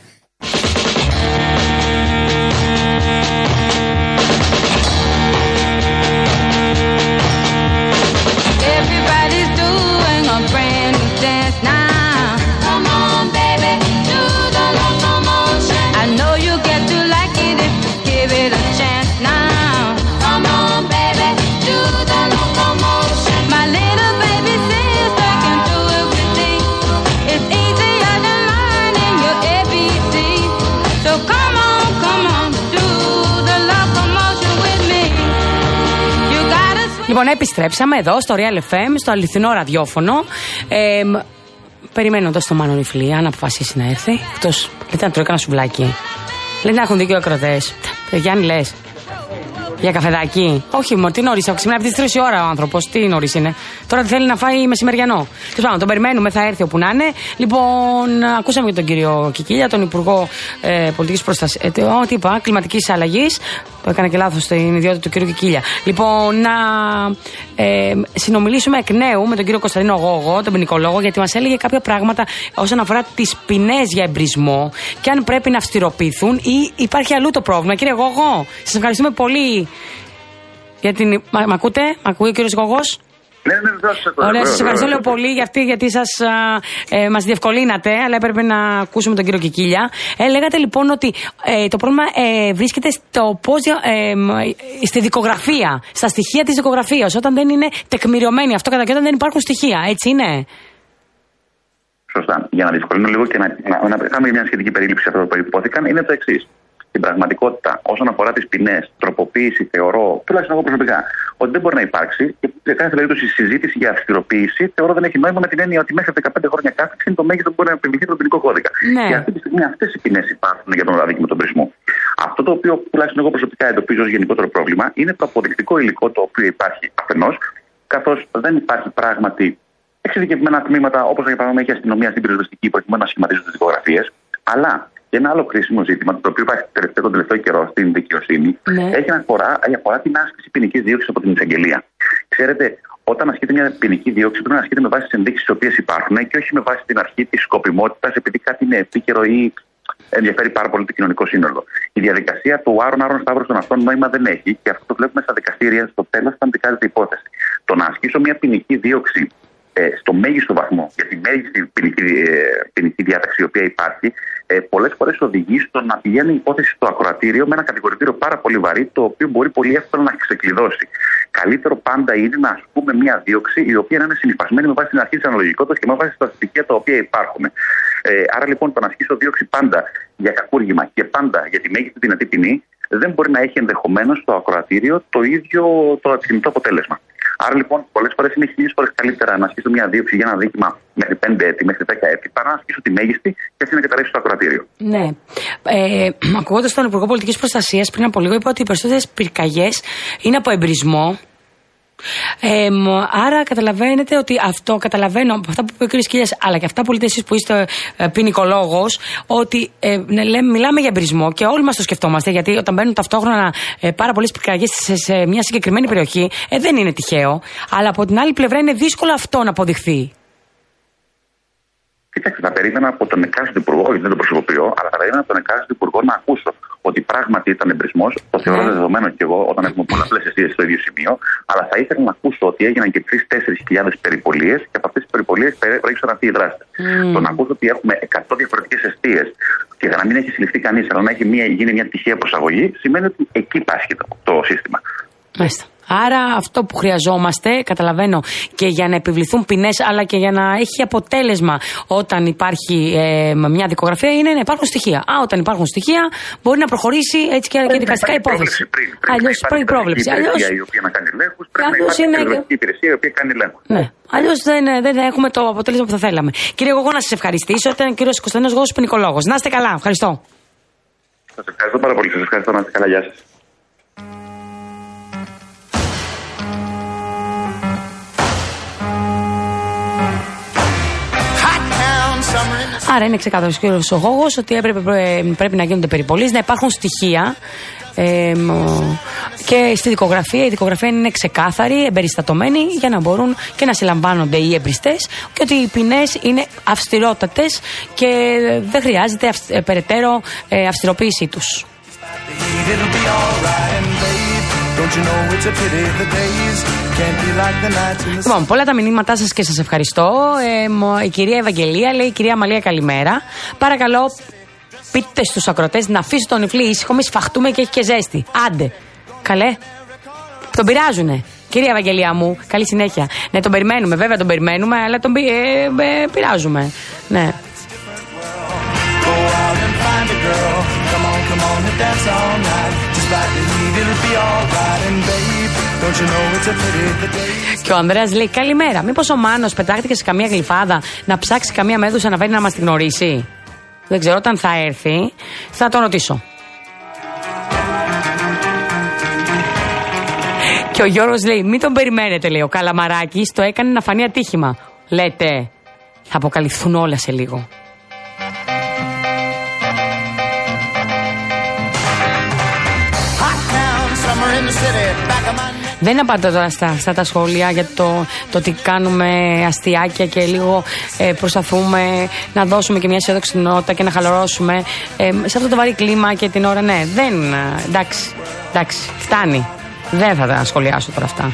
Λοιπόν, επιστρέψαμε εδώ στο Real FM, στο αληθινό ραδιόφωνο. Ε, Περιμένοντας το Μάνο Ριφλή, αν αποφασίσει να έρθει. Εκτό. Λέτε να τρώει κανένα σουβλάκι. Λέει να έχουν δίκιο οι ακροτές. Γιάννη, λες. Για καφεδάκι. Όχι, μου τι νωρίς. Ξυπνάει από τις 3 η ώρα ο άνθρωπος. Τι νωρίς είναι. Τώρα θέλει να φάει μεσημεριανό. Τέλος πάντων, τον περιμένουμε, θα έρθει όπου να είναι. Λοιπόν, ακούσαμε και τον κύριο Κικίλια, τον Υπουργό ε, Πολιτικής Προστασία. Ε, τι- ό, τι είπα, κλιματικής αλλαγής. Το έκανα και λάθος στην ιδιότητα του κύριου Κικίλια. Λοιπόν, να ε, συνομιλήσουμε εκ νέου με τον κύριο Κωνσταντίνο Γόγο, τον ποινικολόγο, γιατί μας έλεγε κάποια πράγματα όσον αφορά τις ποινές για εμπρισμό και αν πρέπει να αυστηροποιηθούν ή υπάρχει αλλού το πρόβλημα. Κύριε Γόγο, σας ευχαριστούμε πολύ για την. Μα, μ' ακούτε, μ' ακούει ο κύριος Γόγος; Ναι, ναι, βεβαίω. Ωραία, σας ευχαριστώ λέω πολύ για αυτή, γιατί σας ε, μας διευκολύνατε, αλλά έπρεπε να ακούσουμε τον κύριο Κικίλια. Ε, λέγατε λοιπόν ότι ε, το πρόβλημα ε, βρίσκεται στο πώς, ε, στη δικογραφία, στα στοιχεία της δικογραφίας. Όταν δεν είναι τεκμηριωμένη αυτό κατά και όταν δεν υπάρχουν στοιχεία, έτσι είναι; Σωστά. Για να δυσκολύνω λίγο και να, να, να κάνουμε μια σχετική περίληψη αυτό που υπόθηκαν, είναι το εξής στην πραγματικότητα, όσον αφορά τις ποινές, τροποποίηση, θεωρώ, τουλάχιστον εγώ προσωπικά, ότι δεν μπορεί να υπάρξει και σε κάθε περίπτωση η συζήτηση για αυστηροποίηση θεωρώ δεν έχει νόημα με την έννοια ότι μέχρι 15 χρόνια κάθεξη είναι το μέγιστο που μπορεί να επιβληθεί τον ποινικό κώδικα. Ναι. Και αυτή τη στιγμή αυτές οι ποινές υπάρχουν για τον αδίκημα τον πρισμό. Αυτό το οποίο τουλάχιστον εγώ προσωπικά εντοπίζω ως γενικότερο πρόβλημα είναι το αποδεικτικό υλικό το οποίο υπάρχει αφενός, καθώς δεν υπάρχει πράγματι εξειδικευμένα τμήματα όπως για παράδειγμα έχει η αστυνομία στην πυροσβεστική προκειμένου να σχηματίζουν τις δικογραφίες. Αλλά και ένα άλλο κρίσιμο ζήτημα, το οποίο υπάρχει τελευταίο, τον τελευταίο καιρό στην δικαιοσύνη, Ναι. έχει να αφορά, αφορά την άσκηση ποινικής δίωξης από την εισαγγελία. Ξέρετε, όταν ασκείται μια ποινική δίωξη, πρέπει να ασκείται με βάση τις ενδείξεις τις οποίες υπάρχουν και όχι με βάση την αρχή της σκοπιμότητας, επειδή κάτι είναι επίκαιρο ή ενδιαφέρει πάρα πολύ το κοινωνικό σύνολο. Η διαδικασία του άρων άρων σταύρων των αυτών νόημα δεν έχει και αυτό το βλέπουμε στα δικαστήρια στο τέλος όταν δικάζεται η υπόθεση. Το να ασκήσω μια ποινική δίωξη ε, στο μέγιστο βαθμό για τη μέγιστη ποινική, ε, ποινική διάταξη η οποία υπάρχει, ε, πολλές φορές οδηγεί στο να πηγαίνει η υπόθεση στο ακροατήριο με ένα κατηγορητήριο πάρα πολύ βαρύ, το οποίο μπορεί πολύ εύκολα να ξεκλειδώσει. Καλύτερο πάντα είναι να ασκούμε μια δίωξη η οποία να είναι συνυφασμένη με βάση την αρχή της αναλογικότητας και με βάση τα στοιχεία τα οποία υπάρχουν. Ε, άρα λοιπόν το να ασκήσω δίωξη πάντα για κακούργημα και πάντα για τη μέγιστη δυνατή ποινή δεν μπορεί να έχει ενδεχομένως στο ακροατήριο το ίδιο το επιθυμητό αποτέλεσμα. Άρα λοιπόν, πολλές φορές είναι χίλιες φορές καλύτερα να ασκήσω μια δίωξη για ένα δίκημα μέχρι 5 έτη, μέχρι 10 έτη, παρά να ασκήσω τη μέγιστη και αυτή να καταρρεύσει στο ακροατήριο. Ναι. Ε, [clears throat] Ακούγοντας τον Υπουργό Πολιτικής Προστασίας πριν από λίγο, είπε ότι οι περισσότερες πυρκαγιές είναι από εμπρισμό. Ε, μ, άρα καταλαβαίνετε ότι αυτό, καταλαβαίνω από αυτά που είπε ο κ. Κίλιας, αλλά και αυτά που λέτε εσείς που είστε ε, ποινικολόγος, ότι ε, ναι, λέμε, μιλάμε για εμπρισμό και όλοι μας το σκεφτόμαστε. Γιατί όταν μπαίνουν ταυτόχρονα ε, πάρα πολλές πυρκαγιές σε, σε μια συγκεκριμένη περιοχή, ε, δεν είναι τυχαίο. Αλλά από την άλλη πλευρά είναι δύσκολο αυτό να αποδειχθεί. Κοιτάξτε, θα περίμενα από τον εκάστοτε υπουργό, όχι δεν τον προσωποποιώ, αλλά θα περίμενα από τον εκάστοτε υπουργό να ακούσω ότι πράγματι ήταν εμπρισμός. Το θεωρώ Ναι. δεδομένο κι εγώ όταν έχουμε πολλαπλές αιστείε στο ίδιο σημείο. Αλλά θα ήθελα να ακούσω ότι έγιναν και 3-4 χιλιάδες περιπολίες και από αυτές τις περιπολίες προέκυψαν αυτοί οι δράστες. Mm. Το να ακούσω ότι έχουμε 100 διαφορετικές αιστείες και να μην έχει συλληφθεί κανείς, αλλά να έχει μια, γίνει μια τυχαία προσαγωγή, σημαίνει ότι εκεί πάσχει το, το σύστημα. Μάλιστα. Άρα αυτό που χρειαζόμαστε, καταλαβαίνω, και για να επιβληθούν ποινές, αλλά και για να έχει αποτέλεσμα όταν υπάρχει ε, μια δικογραφία, είναι να υπάρχουν στοιχεία. Α, όταν υπάρχουν στοιχεία, μπορεί να προχωρήσει έτσι και, και δικαστικά Υπάρχει υπόθεση. πρόβλεψη πριν. Πρέπει Αλλιώς να υπάρχει υπάρχει πρόβλεψη. κρατική Αλλιώ. υπηρεσία η οποία να κάνει ελέγχους. Πρέπει να Αλλιώς υπάρχει είναι- εξωτερική υπηρεσία η οποία κάνει ελέγχους. Ναι. Αλλιώς δεν, δεν έχουμε το αποτέλεσμα που θα θέλαμε. Κύριε Γογό, να σας ευχαριστήσω. Ήταν ο κύριος Κωνσταντίνος Γόγο, ποινικολόγος. Να είστε καλά. Ευχαριστώ. Σας ευχαριστώ πάρα πολύ. Σας ευχαριστώ να είστε καλά. Γεια σας. Άρα είναι ξεκάθαρο ο κύριο Γόγος ότι έπρεπε, ε, πρέπει να γίνονται περιπολίες, να υπάρχουν στοιχεία. Ε, μ, και στη δικογραφία, η δικογραφία είναι ξεκάθαρη, εμπεριστατωμένη για να μπορούν και να συλλαμβάνονται οι εμπριστές και ότι οι ποινές είναι αυστηρότατες και δεν χρειάζεται αυστ- ε, περαιτέρω ε, αυστηροποίησή τους. It'll be alright, and babe, don't you know it's a pity the days can't be like the nights in the Λοιπόν, πολλά τα μηνύματά σας και σας ευχαριστώ. Ε, μ, η κυρία Ευαγγελία λέει: Κυρία Μαλία, καλημέρα. Παρακαλώ, πείτε στους ακροτές να αφήσουν τον υφλή ήσυχο. Μη σφαχτούμε και έχει και ζέστη. Άντε. Καλέ. Τον πειράζουνε. Κυρία Ευαγγελία μου, καλή συνέχεια. Ναι, τον περιμένουμε, βέβαια τον περιμένουμε, αλλά τον πει- ε, ε, πειράζουμε. Ναι. Go out and find a girl. Come on, come on and dance all night. Despite the heat, it'll be alright. And babe, don't you know it's a pity the days Και ο Ανδρέας λέει: Καλημέρα. Μήπως ο Μάνος πετάχτηκε σε καμία γλυφάδα να ψάξει καμία μέδουσα να φέρει να μας τη γνωρίσει; Δεν ξέρω, όταν θα έρθει, θα τον ρωτήσω. Και ο Γιώργος λέει: Μην τον περιμένετε, λέει. Ο Καλαμαράκης το έκανε να φανεί ατύχημα. Λέτε, θα αποκαλυφθούν όλα σε λίγο. Δεν απαντώ τώρα στα, στα τα σχόλια για το, το ότι κάνουμε αστιάκια και λίγο ε, προσπαθούμε να δώσουμε και μια αισιόδοξη και να χαλαρώσουμε. Ε, σε αυτό το βαρύ κλίμα και την ώρα, ναι, δεν. Εντάξει, εντάξει, φτάνει. Δεν θα τα σχολιάσω τώρα αυτά.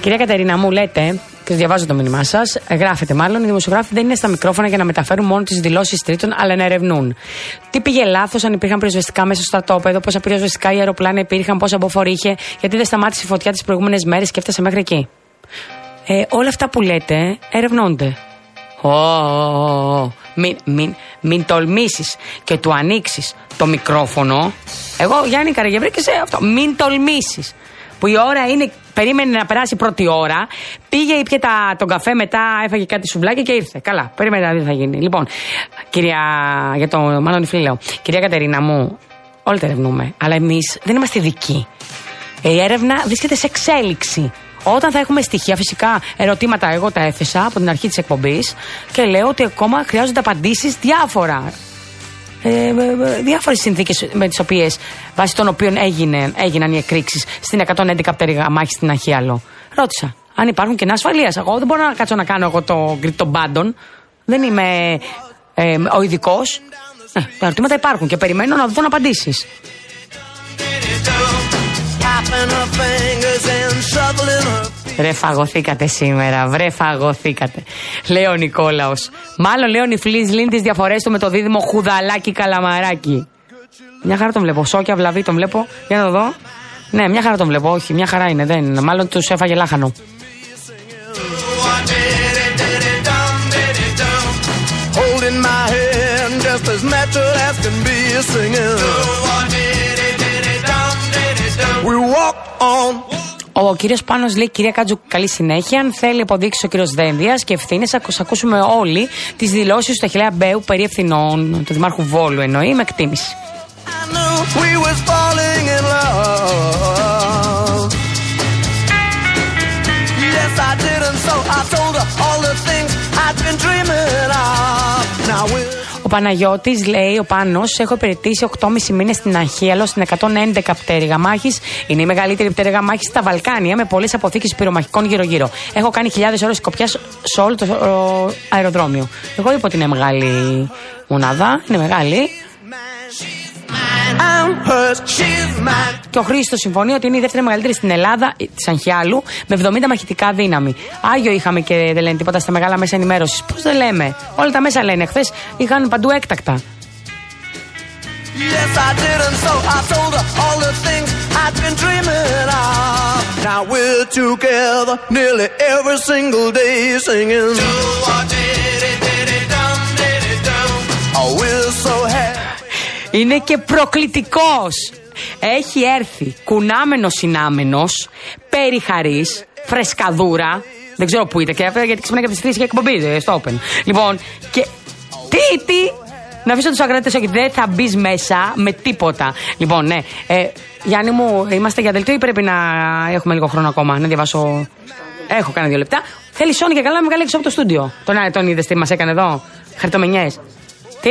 Κυρία Κατερίνα, μου λέτε και διαβάζω το μήνυμά σας, γράφετε μάλλον, οι δημοσιογράφοι δεν είναι στα μικρόφωνα για να μεταφέρουν μόνο τις δηλώσεις τρίτων, αλλά να ερευνούν. Τι πήγε λάθος, αν υπήρχαν πυροσβεστικά μέσα στο στρατόπεδο, πόσα πυροσβεστικά ή αεροπλάνα υπήρχαν, πόσα αποφορή είχε, γιατί δεν σταμάτησε η φωτιά τις προηγούμενες μέρες και έφτασε μέχρι εκεί. Ε, όλα αυτά που λέτε ερευνώνται. Ω, ω, ω, μην, μην, μην τολμήσεις και του ανοίξεις το μικρόφωνο. Εγώ, Γιάννη Καραγευρή, σε αυτό. Μην τολμήσεις. Που η ώρα είναι, περίμενε να περάσει η πρώτη ώρα, πήγε, ήπια τα, τον καφέ, μετά έφαγε κάτι σουβλάκι και ήρθε. Καλά, περίμενε να δει τι θα γίνει. Λοιπόν, κυρία, για το μάλλον η λέω. Κυρία Κατερίνα μου, όλοι τα ερευνούμε, αλλά εμείς δεν είμαστε ειδικοί. Η έρευνα βρίσκεται σε εξέλιξη. Όταν θα έχουμε στοιχεία, φυσικά ερωτήματα εγώ τα έθεσα από την αρχή της εκπομπής και λέω ότι ακόμα χρειάζονται απαντήσεις διάφορα. Ε, ε, ε, διάφορες συνθήκες με τις οποίες, βάσει των οποίων έγινε, έγιναν οι εκρήξεις στην 111 πτέρυγα μάχη στην Αχίαλο. Ρώτησα αν υπάρχουν κενά ασφαλείας. Εγώ δεν μπορώ να κάτσω να κάνω εγώ το γκριτ των πάντων. Δεν είμαι ε, ο ειδικός. Ε, τα ερωτήματα υπάρχουν και περιμένω να δω απαντήσεις. Tapping her fingers and shoveling her feet. Ρε φαγωθήκατε σήμερα, βρε φαγωθήκατε. Λέει ο Νικόλαος. Μάλλον λέει ο Νιφλή λύνει τις διαφορές του με το δίδυμο χουδαλάκι καλαμαράκι. Μια χαρά τον βλέπω. Σόκια, βλαβή τον βλέπω. Για να το δω. Ναι, μια χαρά τον βλέπω. Όχι, μια χαρά είναι. Δεν είναι. Μάλλον τους έφαγε λάχανο. Holding my hand just as natural as can be singing. We walk on. Ο κύριος Πάνος λέει: Κυρία Κάτζου, καλή συνέχεια. Αν θέλει αποδείξει ο κύριος Δένδιας και ευθύνε, α ακούσουμε όλοι τις δηλώσεις του Ταχυλέα Μπέου περί ευθυνών του Δημάρχου Βόλου, εννοεί με εκτίμηση. I knew we was falling in love. Yes, I did, and so I told her all the things I'd been dreaming of. Now we're Ο Παναγιώτης λέει: Ο Πάνος, έχω υπηρετήσει 8,5 μήνες στην Αχίαλο στην 111 πτέρυγα μάχης. Είναι η μεγαλύτερη πτέρυγα μάχης στα Βαλκάνια με πολλές αποθήκες πυρομαχικών γύρω-γύρω. Έχω κάνει χιλιάδες ώρες κοπιά σε όλο το ο, αεροδρόμιο. Εγώ είπα ότι είναι μεγάλη μονάδα, είναι μεγάλη. I'm hers, she's mine. Και ο Χρήστος συμφωνεί ότι είναι η δεύτερη μεγαλύτερη στην Ελλάδα, της Αγχιάλου, με 70 μαχητικά δύναμη. Άγιο είχαμε και δεν λένε τίποτα στα μεγάλα μέσα ενημέρωσης. Πώς δεν λέμε; Όλα τα μέσα λένε. Χθες είχαν παντού έκτακτα. Yes, I did, and so I told her all the things I'd been dreaming of. Now we're together nearly every single day singing. Oh, we're so happy. Είναι και προκλητικός. Έχει έρθει κουνάμενος συνάμενος, περιχαρής, φρεσκαδούρα. Δεν ξέρω πού ήταν και αυτό γιατί ξυπνάει και από τις 3 για εκπομπή ε, στο Open. Λοιπόν, και. Τι, τι. Να αφήσω τους ακροατές όχι, δεν θα μπεις μέσα με τίποτα. Λοιπόν, ναι. Ε, Γιάννη μου, είμαστε για δελτίο ή πρέπει να έχουμε λίγο χρόνο ακόμα να διαβάσω; Έχω κάνει δύο λεπτά. Θέλει Σόνι και καλά να με βγάλει έξω από το στούντιο. Τον, τον είδες τι μας έκανε εδώ; Χαρτομενιέ. Τι;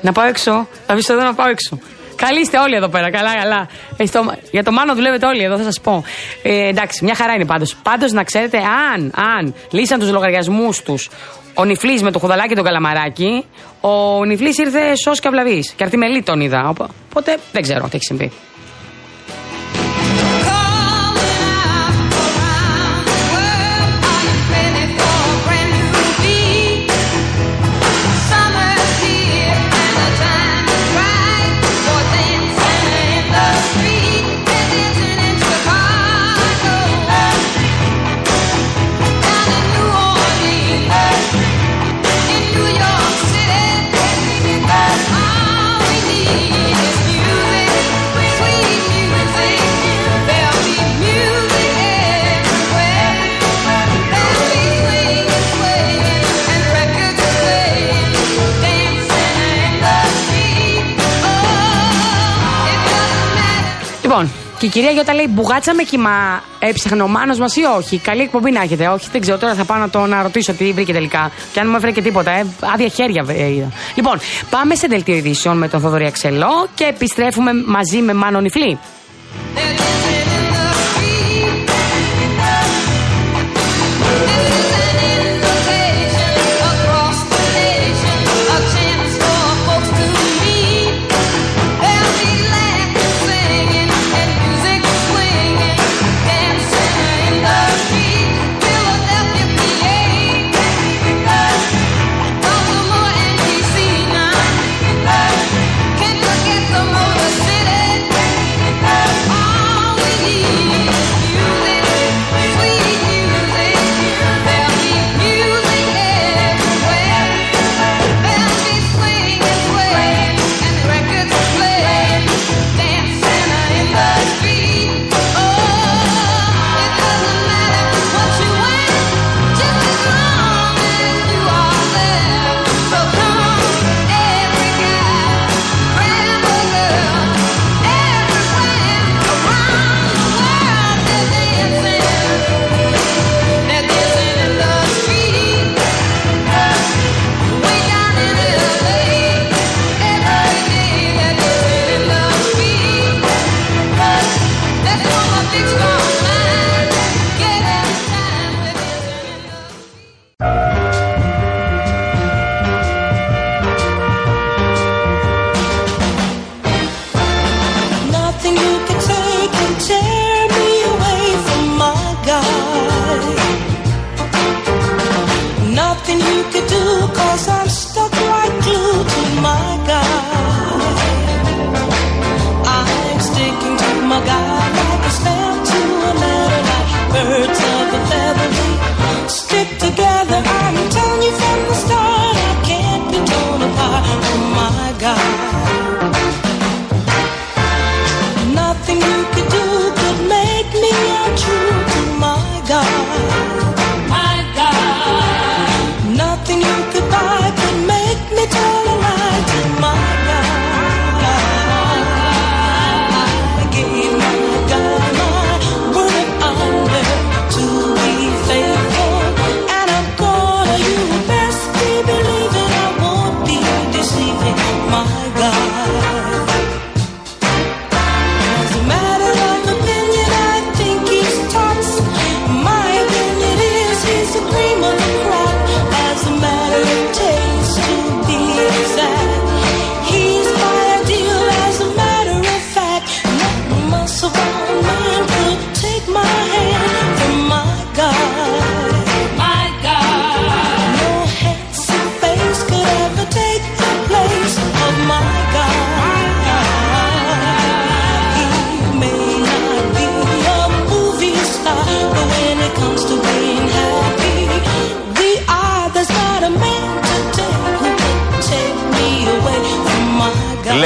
Να πάω έξω. Θα αφήσω εδώ να πάω έξω. Καλοί είστε όλοι εδώ πέρα. Καλά, καλά. Ε, στο- για το Μάνο δουλεύετε όλοι εδώ, θα σας πω. Ε, εντάξει, μια χαρά είναι πάντως. Πάντως να ξέρετε, αν, αν λύσαν τους λογαριασμούς τους ο Νιφλή με το χουδαλάκι και τον καλαμαράκι, ο Νιφλή ήρθε σο και αυλαβή. Και αρτιμελή τον είδα. Οπο- Οπότε δεν ξέρω τι έχει συμβεί. Και η κυρία Γιώτα λέει μπουγάτσα με κοιμά. Έψαχνε ο Μάνος μας ή όχι; Καλή εκπομπή να έχετε. Όχι, δεν ξέρω. Τώρα θα πάω να το να ρωτήσω τι βρήκε τελικά. Και αν μου έφερε και τίποτα. Ε, άδεια χέρια ε, είδα. Λοιπόν, πάμε σε δελτίο ειδήσεων με τον Θοδωρή Αξελό και επιστρέφουμε μαζί με Μάνο Νιφλή.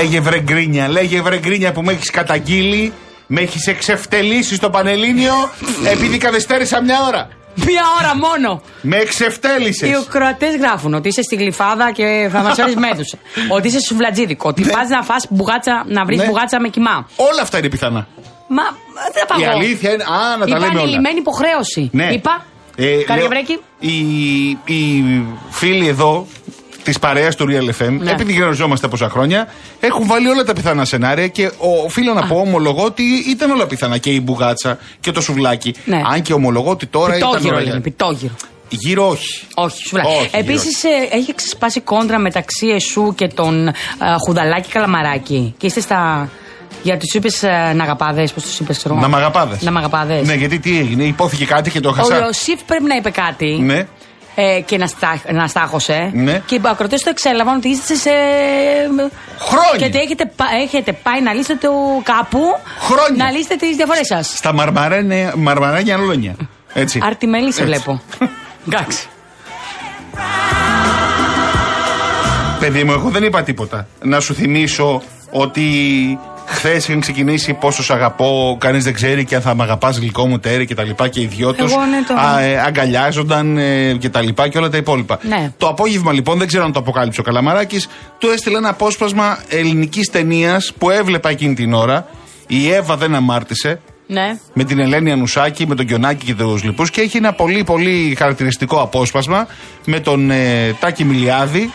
Λέγε βρε γκρίνια, λέγε βρε γκρίνια που με έχεις καταγγείλει, με έχεις εξευτελίσει στο Πανελλήνιο επειδή καθυστέρησα μια ώρα. Μία ώρα μόνο. Με εξευτέλισες. Οι Κροατές γράφουν ότι είσαι στη γλυφάδα και θα μας [laughs] φέρει μέτου. ότι είσαι σουβλατζίδικο. Ότι πας να φας μπουγάτσα, να βρεις Ναι. μπουγάτσα με κοιμά. Όλα αυτά είναι πιθανά. Μα δεν τα Η πάω. εγώ. αλήθεια είναι. Α, να τα Είπα λέμε όλα. ανηλυμένη υποχρέωση. Ναι. Είπα. Ε, Κάρια λέω, βρέκι. Οι, οι φίλοι εδώ της παρέας του Real FM, Ναι. επειδή γνωριζόμαστε πόσα χρόνια, έχουν βάλει όλα τα πιθανά σενάρια και οφείλω να πω, ομολογώ ότι ήταν όλα πιθανά. Και η μπουγάτσα και το σουβλάκι. Ναι. Αν και ομολογώ ότι τώρα ήταν. Πιτόγυρο ωραία. λένε. Πιτόγυρο. Γύρω όχι. Όχι, σουβλάκι. Όχι, Επίσης, έχει ξεσπάσει κόντρα μεταξύ εσού και τον ε, Χουδαλάκη Καλαμαράκη. Και είστε στα. Για τους είπες ναγαπάδε, πώς τους είπες, ξέρω εγώ. Να μ' αγαπάδες. Να μ' αγαπάδες. Ναι, γιατί τι έγινε, υπόθηκε κάτι και το Ο χασά. Ιωσήφ πρέπει να είπε κάτι. Ναι. Ε, και να, στά, να στάχωσε. Ναι. Και οι ακροτές το εξέλαβαν ότι είστε σε. Χρόνια. Και ότι έχετε, πα- έχετε πάει να λύσετε το κάπου. Χρόνια. Να λύσετε τις διαφορές σας. Στα μαρμαράνια, μαρμαράνια αλόνια. Έτσι. Αρτιμέλη σε Έτσι. βλέπω. [laughs] Εντάξει. [laughs] Παιδί μου, εγώ δεν είπα τίποτα. Να σου θυμίσω ότι χθες είχαν ξεκινήσει πόσο σ' αγαπώ, κανείς δεν ξέρει και αν θα με αγαπάς γλυκό μου τέρι και τα λοιπά και οι δυο του. Εγώ, ναι, το- ε, αγκαλιάζονταν ε, και τα λοιπά και όλα τα υπόλοιπα. Ναι. Το απόγευμα λοιπόν, δεν ξέρω αν το αποκάλυψε ο Καλαμαράκης, του έστειλε ένα απόσπασμα ελληνικής ταινίας που έβλεπα εκείνη την ώρα. Η Εύα δεν αμάρτησε. Ναι. Με την Ελένη Ανουσάκη, με τον Κιονάκη και τους λοιπούς. Και έχει ένα πολύ πολύ χαρακτηριστικό απόσπασμα με τον ε, Τάκη Μιλιάδη.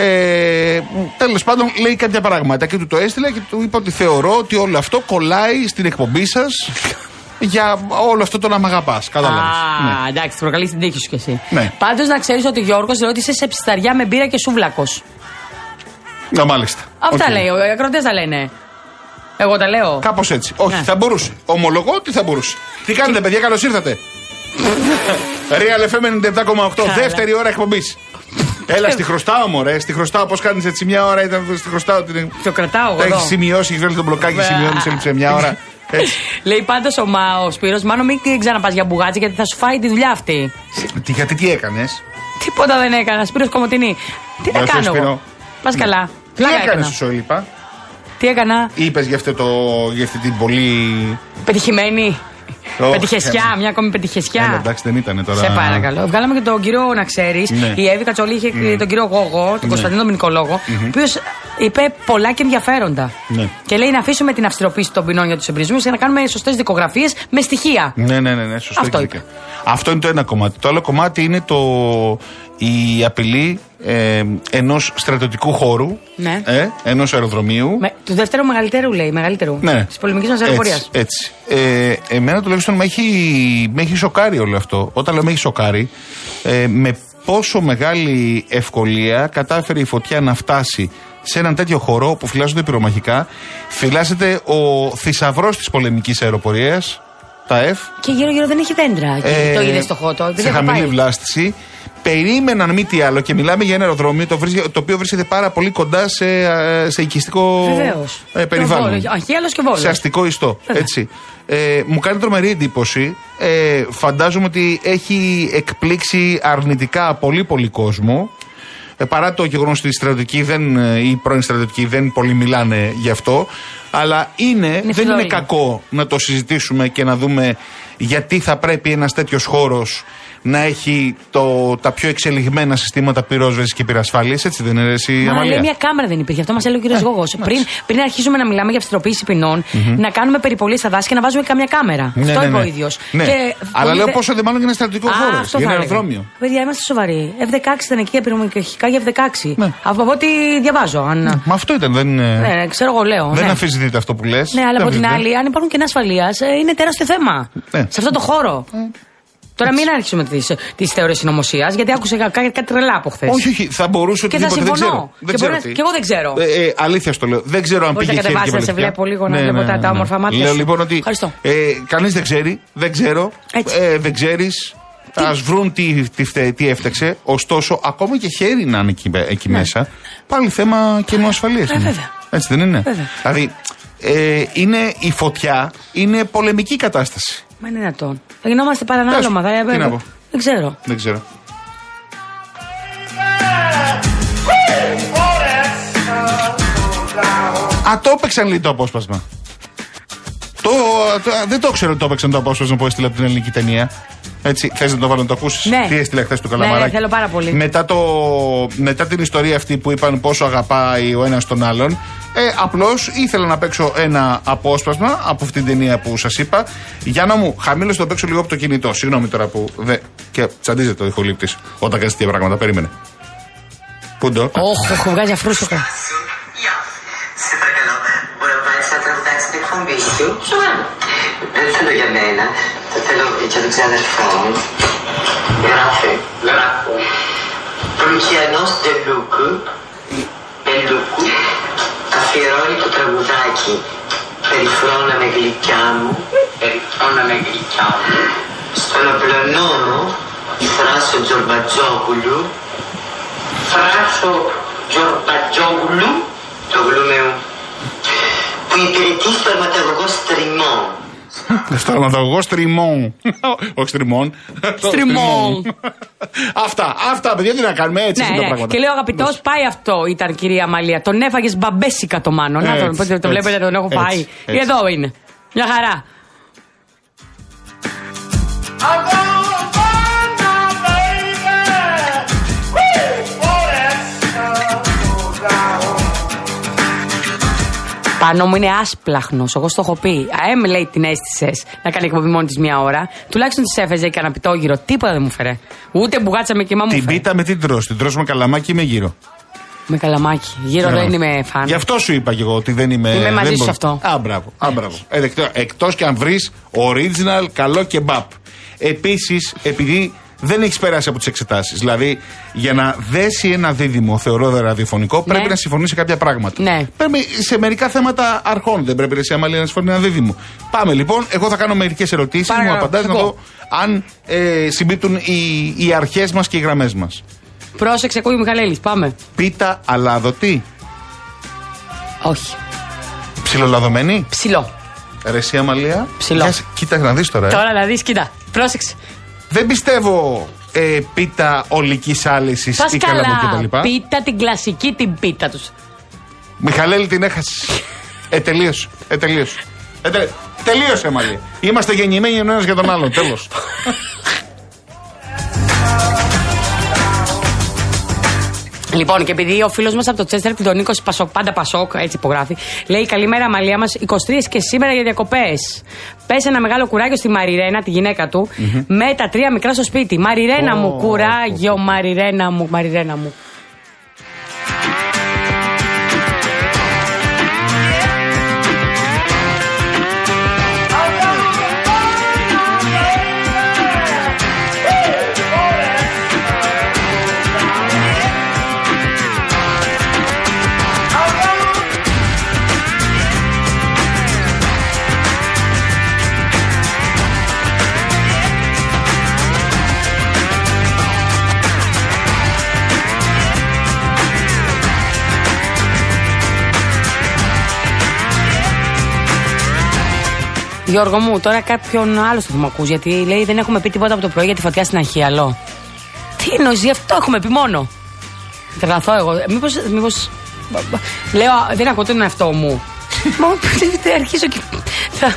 Ε, Τέλος πάντων, λέει κάποια πράγματα και του το έστειλα και του είπα ότι θεωρώ ότι όλο αυτό κολλάει στην εκπομπή σας για όλο αυτό το να μ' αγαπάς. Κατάλαβες. Α, εντάξει, προκαλείς την τύχη σου κι εσύ. Ναι. Πάντως να ξέρεις ότι ο Γιώργος λέει ότι είσαι σε ψισταριά με μπύρα και σούβλακο. Ναι, μάλιστα. Αυτά Οκ. λέει, οι ακροατές τα λένε. Εγώ τα λέω. Κάπως έτσι. Όχι, Ναι. θα μπορούσε. Ομολογώ ότι θα μπορούσε. Τι κάνετε, παιδιά, καλώς ήρθατε. [laughs] Real FM 97,8. Δεύτερη ώρα εκπομπής. Έλα, στη χρωστάω, μωρέ. Στη χρωστάω, πώς κάνεις έτσι μια ώρα ήταν στη χρωστάω. Την... Το κρατάω εγώ. Έχεις εδώ. σημειώσει, έχεις βάλει τον μπλοκάκι, Βέβαια. σημειώνεις, έλειψε μια ώρα. Έτσι. Λέει πάντως ο, Μα, ο Σπύρος, μάλλον μην ξαναπάς για μπουγάτζι γιατί θα σου φάει τη δουλειά αυτή. τι, γιατί τι έκανες; Τίποτα δεν έκανα. Σπύρος Κομωτινή. Τι Γεια να σου, κάνω Σπύρο. εγώ. Πα καλά. Τι Πλάκα έκανες, έκανα. σου είπα. Τι έκανα; Είπες για, αυτό το- για αυτή την πολύ. Πετυχημένη. Ω, πετυχεσιά, Θεέ μου. μια ακόμη πετυχεσιά. Έλα, εντάξει, δεν ήταν τώρα. Σε παρακαλώ. Βγάλαμε και τον κύριο να ξέρεις. Ναι. Η Εύη Κατσολή είχε και τον κύριο Γόγο, τον Κωνσταντίνο Μινικολόγο, ο οποίος είπε πολλά και ενδιαφέροντα. Ναι. Και λέει να αφήσουμε την αυστηροποίηση των ποινών για τους εμπρισμού και να κάνουμε σωστές δικογραφίες με στοιχεία. Ναι, ναι, ναι, ναι σωστό. Αυτό έχεις είπε. δίκιο. Αυτό είναι το ένα κομμάτι. Το άλλο κομμάτι είναι το, η απειλή ε, ενός στρατιωτικού χώρου, Ναι. ε, ενός αεροδρομίου. Με, του δεύτερου μεγαλύτερου, λέει, μεγαλύτερου. Ναι. Της πολεμικής μας αεροπορία. Έτσι. έτσι. Ε, εμένα τουλάχιστον με έχει, με έχει σοκάρει όλο αυτό. Όταν λέω με έχει σοκάρει, ε, με πόσο μεγάλη ευκολία κατάφερε η φωτιά να φτάσει σε έναν τέτοιο χώρο όπου φυλάσσονται πυρομαχικά. Φυλάσσεται ο θησαυρός της πολεμικής αεροπορίας, τα F. Και γύρω-γύρω δεν έχει δέντρα. Και Ε, το είδες στο χώτο. επειδή Σε έχω χαμηλή πάει. βλάστηση. Περίμεναν μη τι άλλο και μιλάμε για ένα αεροδρόμιο το, βρίσκε- το οποίο βρίσκεται πάρα πολύ κοντά σε, ε, σε οικιστικό Βεβαίως. ε, περιβάλλον. Αχίαλο και βόλος. Σε αστικό ιστό. Βέβαια. Έτσι. Ε, μου κάνει τρομερή εντύπωση. Ε, φαντάζομαι ότι έχει εκπλήξει αρνητικά πολύ πολύ κόσμο. Ε, παρά το γεγονός ότι οι στρατιωτικοί δεν, ε, οι πρώην στρατιωτικοί δεν πολύ μιλάνε γι' αυτό. Αλλά είναι, δεν είναι φλόγι. κακό να το συζητήσουμε και να δούμε γιατί θα πρέπει ένας τέτοιος χώρος να έχει το, τα πιο εξελιγμένα συστήματα πυρόσβεσης και πυρασφάλειας. Έτσι δεν είναι, εσύ, Μα Αμαλία; λέει μια κάμερα δεν υπήρχε. Αυτό μας έλεγε ο κύριος Γόγο. Πριν, πριν αρχίσουμε να μιλάμε για αυστηροποίηση ποινών, να κάνουμε περιπολίες στα δάση και να βάζουμε καμιά κάμερα. Ναι, αυτό ναι, είπε ναι. ο ίδιος. Ναι. Αλλά λέω πόσο δε μάλλον για ένα στρατιωτικό χώρο. Για ένα αεροδρόμιο. Παιδιά, είμαστε σοβαροί. F16 ήταν εκεί για πυρομαχικά για F16. Ναι. Από ό,τι διαβάζω. Αν... Μα αυτό ήταν, δεν. ε, Ναι, ναι, ξέρω εγώ, λέω. Δεν ναι. αμφισβητείτε αυτό που λες. Ναι, αλλά από την άλλη, αν υπάρχουν κενά ασφαλείας, είναι τεράστιο θέμα. Ναι. Σε αυτό το χώρο. Τώρα μην αρχίσουμε τις θεωρίες συνωμοσίας, γιατί άκουσα κα- κάτι, κάτι τρελά από χθες. Όχι, όχι, θα μπορούσε Και θα οτιδήποτε. Δεν συμφωνώ. ξέρω. Δεν Και ξέρω μπορεί να- τι. και εγώ δεν ξέρω. Ε, ε, αλήθεια στο λέω. Δεν ξέρω αν Μπορείς πήγε να χέρι και κατεβάσεις, να σε βελτιά. βλέπω λίγο, να βλέπω τα- τα όμορφα μάτια Λέω σου. λοιπόν ότι. Ευχαριστώ. Ε, Κανείς δεν ξέρει. Δεν ξέρω. Έτσι. Ε, δεν ξέρεις. Α βρουν τι, τι, φταί- τι έφταξε. Ωστόσο, ακόμα και χέρι να είναι εκεί, εκεί μέσα, πάλι θέμα κενού ασφαλείας. Ναι. Ε, βέβαια. Έτσι δεν είναι; Βέβαια. Δηλαδή, ε, είναι η φωτιά, είναι πολεμική κατάσταση. Μα είναι δυνατόν. Θα γινόμαστε παρανάλωμα. Πες, Θα... τι να πω. Δεν ξέρω. Δεν ξέρω. Oh, that's so down. Α, το έπαιξαν λέει το απόσπασμα. Το, το, δεν το ξέρω ότι το έπαιξαν το απόσπασμα που έστειλε από την ελληνική ταινία. Έτσι, θες να το βάλω να το ακούσεις; Ναι. Τι έστειλε χθες του Ναι, Καλαμαράκη. ναι, θέλω πάρα πολύ. Μετά, το, μετά την ιστορία αυτή που είπαν πόσο αγαπάει ο ένας τον άλλον, ε, απλώς ήθελα να παίξω ένα απόσπασμα από αυτήν την ταινία που σας είπα. Για να μου χαμήλωσε το παίξω λίγο από το κινητό. Συγγνώμη τώρα που. Δε, και τσαντίζεται ο ηχολήπτης όταν κάνει τέτοια πράγματα. Περίμενε. Πού το; Όχι, έχω βγάζει αφρούστοκα. Ja, σε παρακαλώ. Μπορώ να βάλεις ένα τραγουδάκι στην εκπομπή σου; Δεν θέλω για μένα. Το θέλω για τον ξαδερφό μου. Γράφει. Γράφω. Λουκιανός Ντελούκου. Ντελούκου. Αφιερώνει το τραγουδάκι. Περιφρώνα με γλυκιά μου. Περιφρώνα με γλυκιά μου. Στον απλανόνο Θράσο Τζορμπατζόγλου. Θράσο Τζορμπατζόγλου. Το γλούμεο. Που υπηρετεί στο αιματαγωγό στριμών. Στο αιματαγωγό στριμών. Όχι στριμών. Στριμών. αυτά, αυτά, παιδιά, τι να κάνουμε έτσι Ναι, είναι τα ναι. πράγματα. Και λέω αγαπητός, πάει αυτό, ήταν κυρία Αμαλία. Τον έφαγες μπαμπέσικα το μάνο. Να τον, Έτσι, το, το βλέπετε, έτσι, τον έχω έτσι, φάει. έτσι. Εδώ είναι. Μια χαρά. Πάνω μου είναι άσπλαχνος. Εγώ στο έχω πει. ΑΕ, με λέει την αίσθησες να κάνει εκπομπή μόνη της μία ώρα. Τουλάχιστον της έφεζε και ένα πιτόγυρο. Τίποτα δεν μου φέρε. Ούτε μπουγάτσα με κοιμά μου Την φέρε. πίτα με την τρως, την τρως με καλαμάκι ή με γύρο; Με καλαμάκι. Γύρω δεν είμαι φαν. Γι' αυτό σου είπα και εγώ ότι δεν είμαι. Είμαι μαζί δεν σου μπορώ. αυτό. Α, μπράβο. Α, μπράβο. Εκτός και αν βρεις original καλό κεμπάπ. Επίσης, επειδή δεν έχεις περάσει από τις εξετάσεις. Δηλαδή, για να δέσει ένα δίδυμο, θεωρώ ραδιοφωνικό, πρέπει να συμφωνεί σε κάποια πράγματα. Ναι. Πρέπει σε μερικά θέματα αρχών. Δεν πρέπει εσύ, Αμαλία, να συμφωνεί ένα δίδυμο. Πάμε λοιπόν. Εγώ θα κάνω μερικές ερωτήσεις. Μου Παρακαλώ, απαντάς να εγώ. δω αν ε, συμπίπτουν οι, οι αρχές μας και οι γραμμές μας. Πρόσεξε, ακούει ο Μιχαλέλης. Πάμε. Πίτα αλάδοτη. Όχι. Ψιλολαδωμένη. Ψηλό. Ρε εσύ Αμαλία. Ψηλό. Για σ- Κοίτας να δεις τώρα. ε. Τώρα να δεις, κοίτα. Πρόσεξε. Δεν πιστεύω ε, πίτα ολικής άλυσης Πας ή καλαμπό καλά. κτλ. Πίτα την κλασική την πίτα τους. Μιχαλέλη την έχασες. ε, τελείωσε. Ε, τελείωσε. Ε, τε- τελείωσε Αμαλία. Είμαστε γεννημένοι ο ένας για τον άλλον. Τέλος. [laughs] Λοιπόν, και επειδή ο φίλος μας από το Τσέστερ, τον Νίκο Πασόκ, πάντα Πασόκ, έτσι υπογράφει, λέει Καλημέρα, Μαλία μας, 23 και σήμερα για διακοπές. Πες ένα μεγάλο κουράγιο στη Μαριρένα, τη γυναίκα του, με τα τρία μικρά στο σπίτι. Μαριρένα Πω, μου, πω, κουράγιο, Μαριρένα μου, Μαριρένα μου. Γιώργο μου, τώρα κάποιον άλλος θα μου ακούς, γιατί λέει δεν έχουμε πει τίποτα από το πρωί για τη φωτιά στην Αχίαλο. Τι εννοεί, γι' αυτό έχουμε πει μόνο. Τρελαθώ εγώ. Μήπως. Μήπως... Λέω, δεν ακούω τον εαυτό μου. Μα δεν αρχίσω και. θα-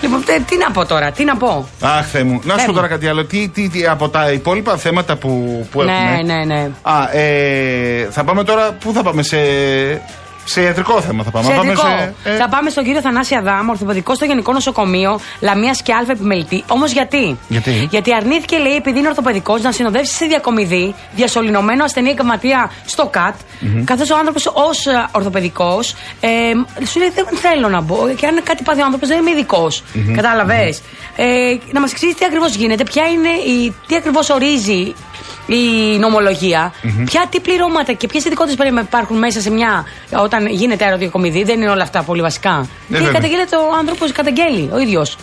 Λοιπόν, τε- τι να πω τώρα, τι να πω; Αχ, Θεέ μου. Να σου πω Φεύγω. τώρα κάτι άλλο. Τι, τι, τι, από τα υπόλοιπα θέματα που, που Ναι, έχουμε. ναι, ναι. Α, ε, θα πάμε τώρα. Πού θα πάμε, σε, σε ιατρικό θέμα θα πάμε. Σε Θα πάμε ιατρικό. σε, ε, Θα πάμε στον κύριο Θανάση Αδάμ, ορθοπαιδικό στο Γενικό Νοσοκομείο Λαμίας και Α επιμελητή. Όμως γιατί; Γιατί; Γιατί αρνήθηκε, λέει, επειδή είναι ορθοπαιδικός, να συνοδεύσει σε διακομιδή διασωληνωμένο ασθενή εγγραμματία στο ΚΑΤ. Καθώς ο άνθρωπος ως ορθοπαιδικός ε, σου λέει: Δεν θέλω να μπω. Και αν κάτι πάθει ο άνθρωπος, δεν είμαι ειδικός. Κατάλαβες; Ε, να μας εξηγήσεις τι ακριβώς γίνεται, ποια είναι η, τι ακριβώς ορίζει η νομολογία, ποια τι πληρώματα και ποιες ειδικότητες πρέπει να υπάρχουν μέσα σε μια. όταν γίνεται αεροδιακομιδή, δεν είναι όλα αυτά πολύ βασικά. και βέβαια. καταγγέλλεται ο άνθρωπος, καταγγέλει ο ίδιος.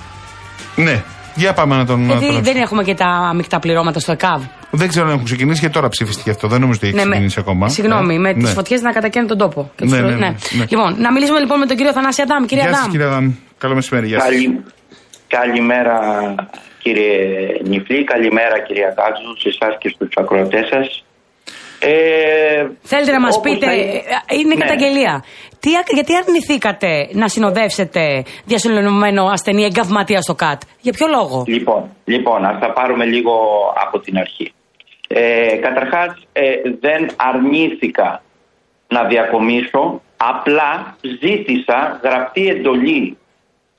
Ναι. Για πάμε να τον. να Γιατί τον- δεν έχουμε και τα αμυκτά πληρώματα στο ΕΚΑΒ. Δεν ξέρω αν έχουν ξεκινήσει και τώρα ψηφιστεί αυτό. Δεν νομίζω ότι έχει Ναι, με- ξεκινήσει ακόμα. Συγγνώμη, Ε, με ναι. τι φωτιές να κατακαίνουν τον τόπο. Και τους Ναι, προ- ναι, ναι, ναι. Λοιπόν, να μιλήσουμε λοιπόν με τον κύριο Θανάση Αδάμ. Κύριε Γεια σας, Αδάμ. κύριε Αδάμ. Καλό μεσημέρι. Γεια σας. Καλη... Καλημέρα κύριε Νιφλή, καλημέρα κυρία Κάτζου, σε εσάς και στους ακροατές σας. Ε, Θέλετε να μας όπως πείτε, θα ε, είναι Ναι. καταγγελία. Τι, ακ- γιατί αρνηθήκατε να συνοδεύσετε διασωληνωμένο ασθενή εγκαυματία στο ΚΑΤ, για ποιο λόγο; Λοιπόν, λοιπόν, ας τα πάρουμε λίγο από την αρχή. Ε, καταρχάς, ε, δεν αρνήθηκα να διακομίσω, απλά ζήτησα γραπτή εντολή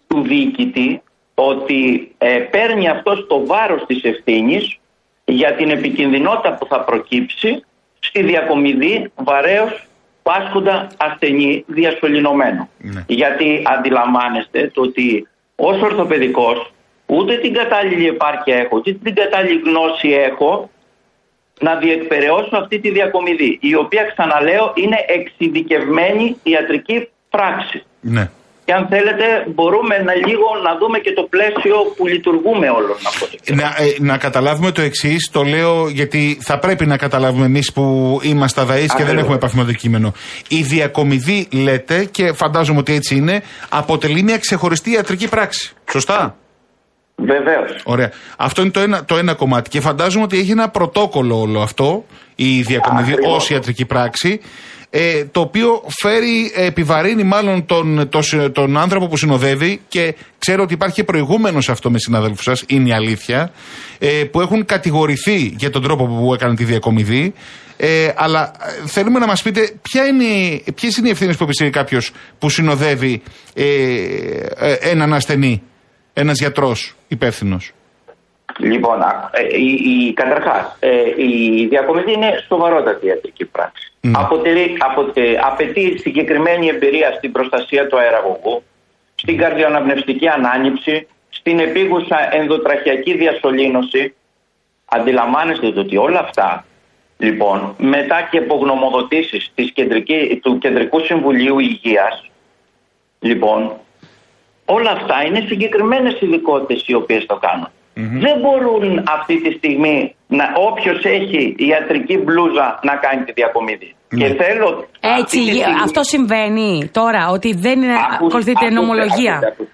του διοικητή ότι ε, παίρνει αυτός το βάρος της ευθύνης για την επικινδυνότητα που θα προκύψει στη διακομιδή βαρέως πάσχοντα ασθενή διασωληνωμένο. Ναι. Γιατί αντιλαμβάνεστε το ότι ως ορθοπαιδικός ούτε την κατάλληλη επάρκεια έχω, ούτε την κατάλληλη γνώση έχω να διεκπαιρεώσω αυτή τη διακομιδή, η οποία ξαναλέω είναι εξειδικευμένη ιατρική πράξη. Ναι. Και αν θέλετε μπορούμε να λίγο να δούμε και το πλαίσιο που λειτουργούμε όλων αυτό το καιρό. Να, ε, να καταλάβουμε το εξής, το λέω γιατί θα πρέπει να καταλάβουμε εμείς που είμαστε αδαείς και δεν Ακριβώς. έχουμε επαφή με το κείμενο. Η διακομιδή, λέτε, και φαντάζομαι ότι έτσι είναι, αποτελεί μια ξεχωριστή ιατρική πράξη. Σωστά. Βεβαίως. Ωραία. Αυτό είναι το ένα, το ένα κομμάτι. Και φαντάζομαι ότι έχει ένα πρωτόκολλο όλο αυτό, η διακομιδή Ακριβώς. ω ιατρική πράξη, ε, το οποίο φέρει, ε, επιβαρύνει μάλλον τον, το συ- τον άνθρωπο που συνοδεύει και ξέρω ότι υπάρχει και προηγούμενος σε αυτό με συναδέλφου σας, είναι η αλήθεια, ε, που έχουν κατηγορηθεί για τον τρόπο που έκανε τη διακομιδή. Ε, αλλά ε, θέλουμε να μας πείτε ποια είναι, ποιες είναι οι ευθύνες που επισύρει κάποιος που συνοδεύει ε, ε, έναν ασθενή, ένας γιατρός υπεύθυνος. Λοιπόν, α, ε, η, η, καταρχάς, ε, η διακομιδή είναι σοβαρότατη ιατρική πράξη. Ναι. Αποτελεί, απο, ε, απαιτεί συγκεκριμένη εμπειρία στην προστασία του αεραγωγού, στην καρδιοαναπνευστική ανάνυψη, στην επίγουσα ενδοτραχιακή διασωλήνωση. Αντιλαμβάνεστε το ότι όλα αυτά, λοιπόν, μετά και υπογνωμοδοτήσεις της κεντρική, του Κεντρικού Συμβουλίου Υγείας, λοιπόν, όλα αυτά είναι συγκεκριμένες ειδικότητες οι οποίες το κάνουν. Δεν μπορούν αυτή τη στιγμή να όποιος έχει ιατρική μπλούζα να κάνει τη διακομιδή. Και θέλω αυτή Έτσι, τη στιγμή- αυτό συμβαίνει τώρα, ότι δεν είναι, Ακούστε, ακολουθείται ακούστε, νομολογία. ακούστε, ακούστε.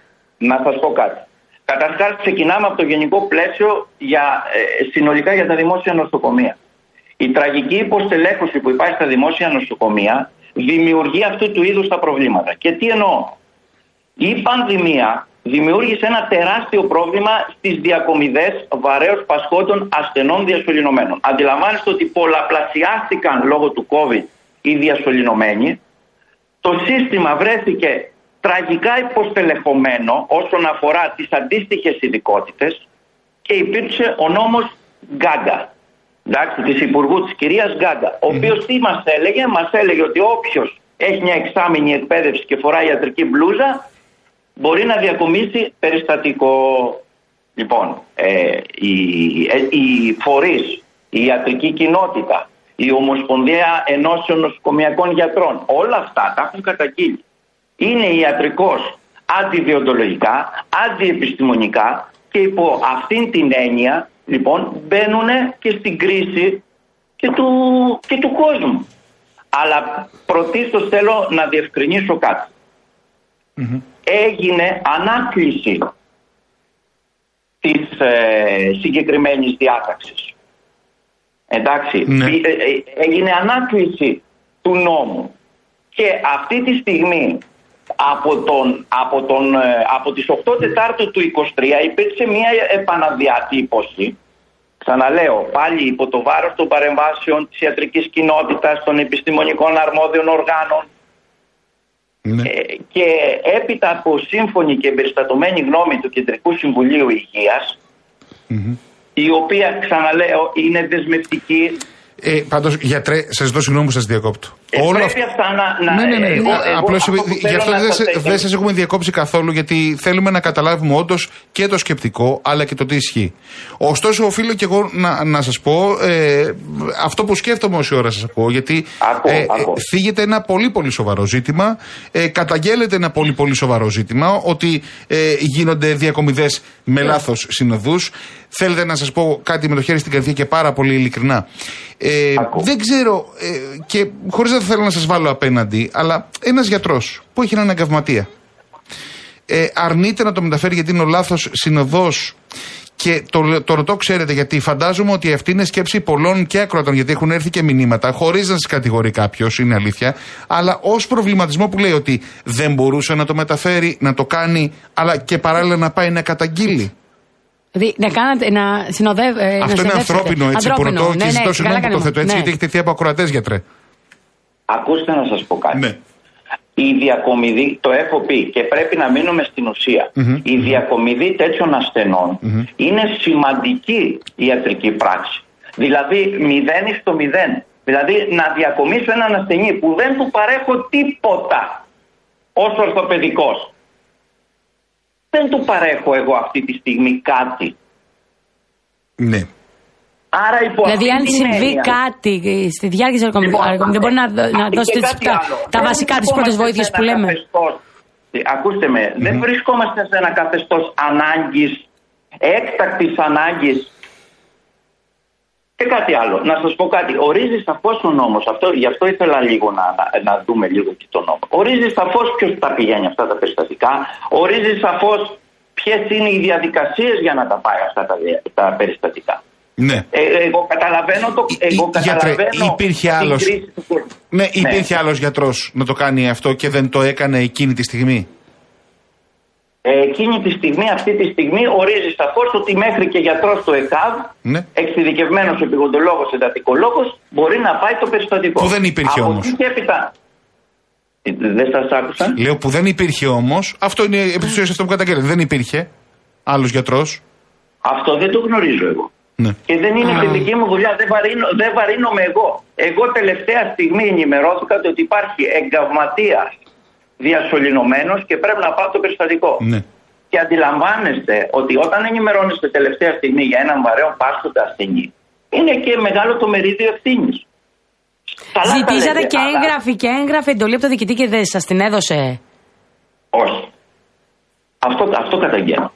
Να σας πω κάτι. Καταρχάς ξεκινάμε από το γενικό πλαίσιο για, ε, συνολικά για τα δημόσια νοσοκομεία. Η τραγική υποστελέχωση που υπάρχει στα δημόσια νοσοκομεία δημιουργεί αυτού του είδους τα προβλήματα. Και τι εννοώ; Η πανδημία δημιούργησε ένα τεράστιο πρόβλημα στις διακομιδές βαρέως πασχόντων ασθενών διασωληνωμένων. Αντιλαμβάνεστε ότι πολλαπλασιάστηκαν λόγω του COVID οι διασωληνωμένοι. Το σύστημα βρέθηκε τραγικά υποστελεχωμένο όσον αφορά τις αντίστοιχες ειδικότητες και υπήρξε ο νόμος Γκάγκα. Εντάξει, της Υπουργού της κυρίας Γκάγκα, ο οποίος τι μας έλεγε, μας έλεγε ότι όποιος έχει μια εξάμεινη εκπαίδευση και φοράει ιατρική μπλούζα μπορεί να διακομίσει περιστατικό. Λοιπόν, ε, οι, ε, οι φορείς, η ιατρική κοινότητα, η Ομοσπονδία Ενώσεων Νοσοκομιακών Γιατρών, όλα αυτά τα έχουν καταγγείλει. Είναι ιατρικός αντιδιοντολογικά, αντιεπιστημονικά και υπό αυτήν την έννοια λοιπόν μπαίνουν και στην κρίση και του, και του κόσμου. Αλλά πρωτίστως θέλω να διευκρινίσω κάτι. Έγινε ανάκληση της ε, συγκεκριμένης διάταξης. Εντάξει, Ναι. Πη- ε, ε, έγινε ανάκληση του νόμου και αυτή τη στιγμή από, τον, από, τον, ε, από τις 8 Τετάρτου του 23 υπήρξε μια επαναδιατύπωση Ξαναλέω, πάλι υπό το βάρος των παρεμβάσεων της ιατρικής κοινότητας, των επιστημονικών αρμόδιων οργάνων, Ναι. ε, και έπειτα από σύμφωνη και εμπεριστατωμένη γνώμη του Κεντρικού Συμβουλίου Υγείας, η οποία, ξαναλέω, είναι δεσμευτική. Ε, Πάντως, γιατρέ, σας ζητώ συγγνώμη που σας διακόπτω. Ε, πρέπει αυτά να- να- Ναι, ναι, ναι. εγώ- εγώ Απλώς αυτό επειδή- που γι' θέλω αυτό να δεν, σας σε- πω- δεν σας έχουμε διακόψει καθόλου, γιατί θέλουμε να καταλάβουμε όντως και το σκεπτικό, αλλά και το τι ισχύει. Ωστόσο, οφείλω και εγώ να, να σας πω ε, αυτό που σκέφτομαι όση ώρα σας πω, γιατί Ακούω, ε, ακούω. θίγεται ένα πολύ πολύ σοβαρό ζήτημα, ε, καταγγέλλεται ένα πολύ πολύ σοβαρό ζήτημα, ότι ε, γίνονται διακομιδές με λάθος συνοδούς. Θέλετε να σας πω κάτι με το χέρι στην καρδιά και πάρα πολύ ειλικρινά. Ε, Ακούω. δεν ξέρω ε, και χωρίς να θέλω να σας βάλω απέναντι, αλλά ένας γιατρός που έχει έναν εγκαυματία ε, αρνείται να το μεταφέρει γιατί είναι ο λάθος συνοδός Και το, το ρωτώ, ξέρετε, γιατί φαντάζομαι ότι αυτή είναι σκέψη πολλών και ακροατών, γιατί έχουν έρθει και μηνύματα, χωρίς να σας κατηγορεί κάποιος, είναι αλήθεια, αλλά ως προβληματισμό που λέει ότι δεν μπορούσε να το μεταφέρει, να το κάνει, αλλά και παράλληλα να πάει να καταγγείλει. Δηλαδή να, κάνατε, να συνοδεύει. να Αυτό είναι συνοδεύσετε. ανθρώπινο, έτσι, που Ανθρώπινο, ρωτώ ναι, και ζητώ ναι, συγγνώμη καλά που το θέτω έτσι, κάνουμε. γιατί έχει τεθεί από ακροατές, γιατρέ. Ακούστε να σας πω κάτι. Ναι. Η διακομιδή, το έχω πει και πρέπει να μείνουμε στην ουσια Η διακομιδή τέτοιων ασθενών είναι σημαντική ιατρική πράξη. Δηλαδή μηδέν στο μηδέν. Δηλαδή να διακομίσω έναν ασθενή που δεν του παρέχω τίποτα ως ορθοπαιδικός. Δεν του παρέχω εγώ αυτή τη στιγμή κάτι. Ναι. Άρα υπό Δηλαδή, αυτή αν την συμβεί έννοια- κάτι στη διάρκεια της Λοιπόν, δεν μπορεί να, να και δώσετε τις- κάτι τα, άλλο. τα Δεν βασικά της βρισκόμαστε πρώτη σε βοήθεια ένα που λέμε. καθεστώς- Ε, Ακούστε με, δεν βρισκόμαστε σε ένα καθεστώς ανάγκης, έκτακτης ανάγκης. Και κάτι άλλο. Να σας πω κάτι. Ορίζει σαφώς ο νόμος. Αυτό, γι' αυτό ήθελα λίγο να, να, να δούμε λίγο και τον νόμο. Ορίζει σαφώς ποιος τα πηγαίνει αυτά τα περιστατικά. Ορίζει σαφώς ποιες είναι οι διαδικασίες για να τα πάει αυτά τα, δια- τα περιστατικά. Ναι. Ε, εγώ καταλαβαίνω το. Εγώ Η- γιατρέ, καταλαβαίνω υπήρχε την άλλος- κρίση του κόσμου. Ναι, υπήρχε άλλος γιατρός να το κάνει αυτό και δεν το έκανε εκείνη τη στιγμή; Ε, εκείνη τη στιγμή, αυτή τη στιγμή, ορίζει σαφώς ότι μέχρι και γιατρός του ΕΚΑΒ, Ναι. εξειδικευμένος επιγοντολόγος, εντατικολόγος, μπορεί να πάει το περιστατικό. Που δεν υπήρχε Από όμως. εκεί και έπειτα. Ε, Δεν σας άκουσα; Λέω που δεν υπήρχε όμως, αυτό είναι επί της ουσίας αυτό που καταγγέλλεται. Δεν υπήρχε άλλος γιατρός. Αυτό δεν το γνωρίζω εγώ. Ναι. Και δεν είναι Α. και δική μου δουλειά, δεν, βαρύνω, δεν βαρύνομαι εγώ. Εγώ τελευταία στιγμή ενημερώθηκα ότι υπάρχει εγκαυματία διασωληνωμένος και πρέπει να πάω το περιστατικό. Ναι. Και αντιλαμβάνεστε ότι όταν ενημερώνεστε τελευταία στιγμή για έναν βαρέο πάσχοντα ασθενή, είναι και μεγάλο το μερίδιο ευθύνης. Ζητήσατε και έγγραφη και έγγραφη εντολή από το διοικητή και δεν σας την έδωσε; Όχι. Αυτό, αυτό καταγγέλνω.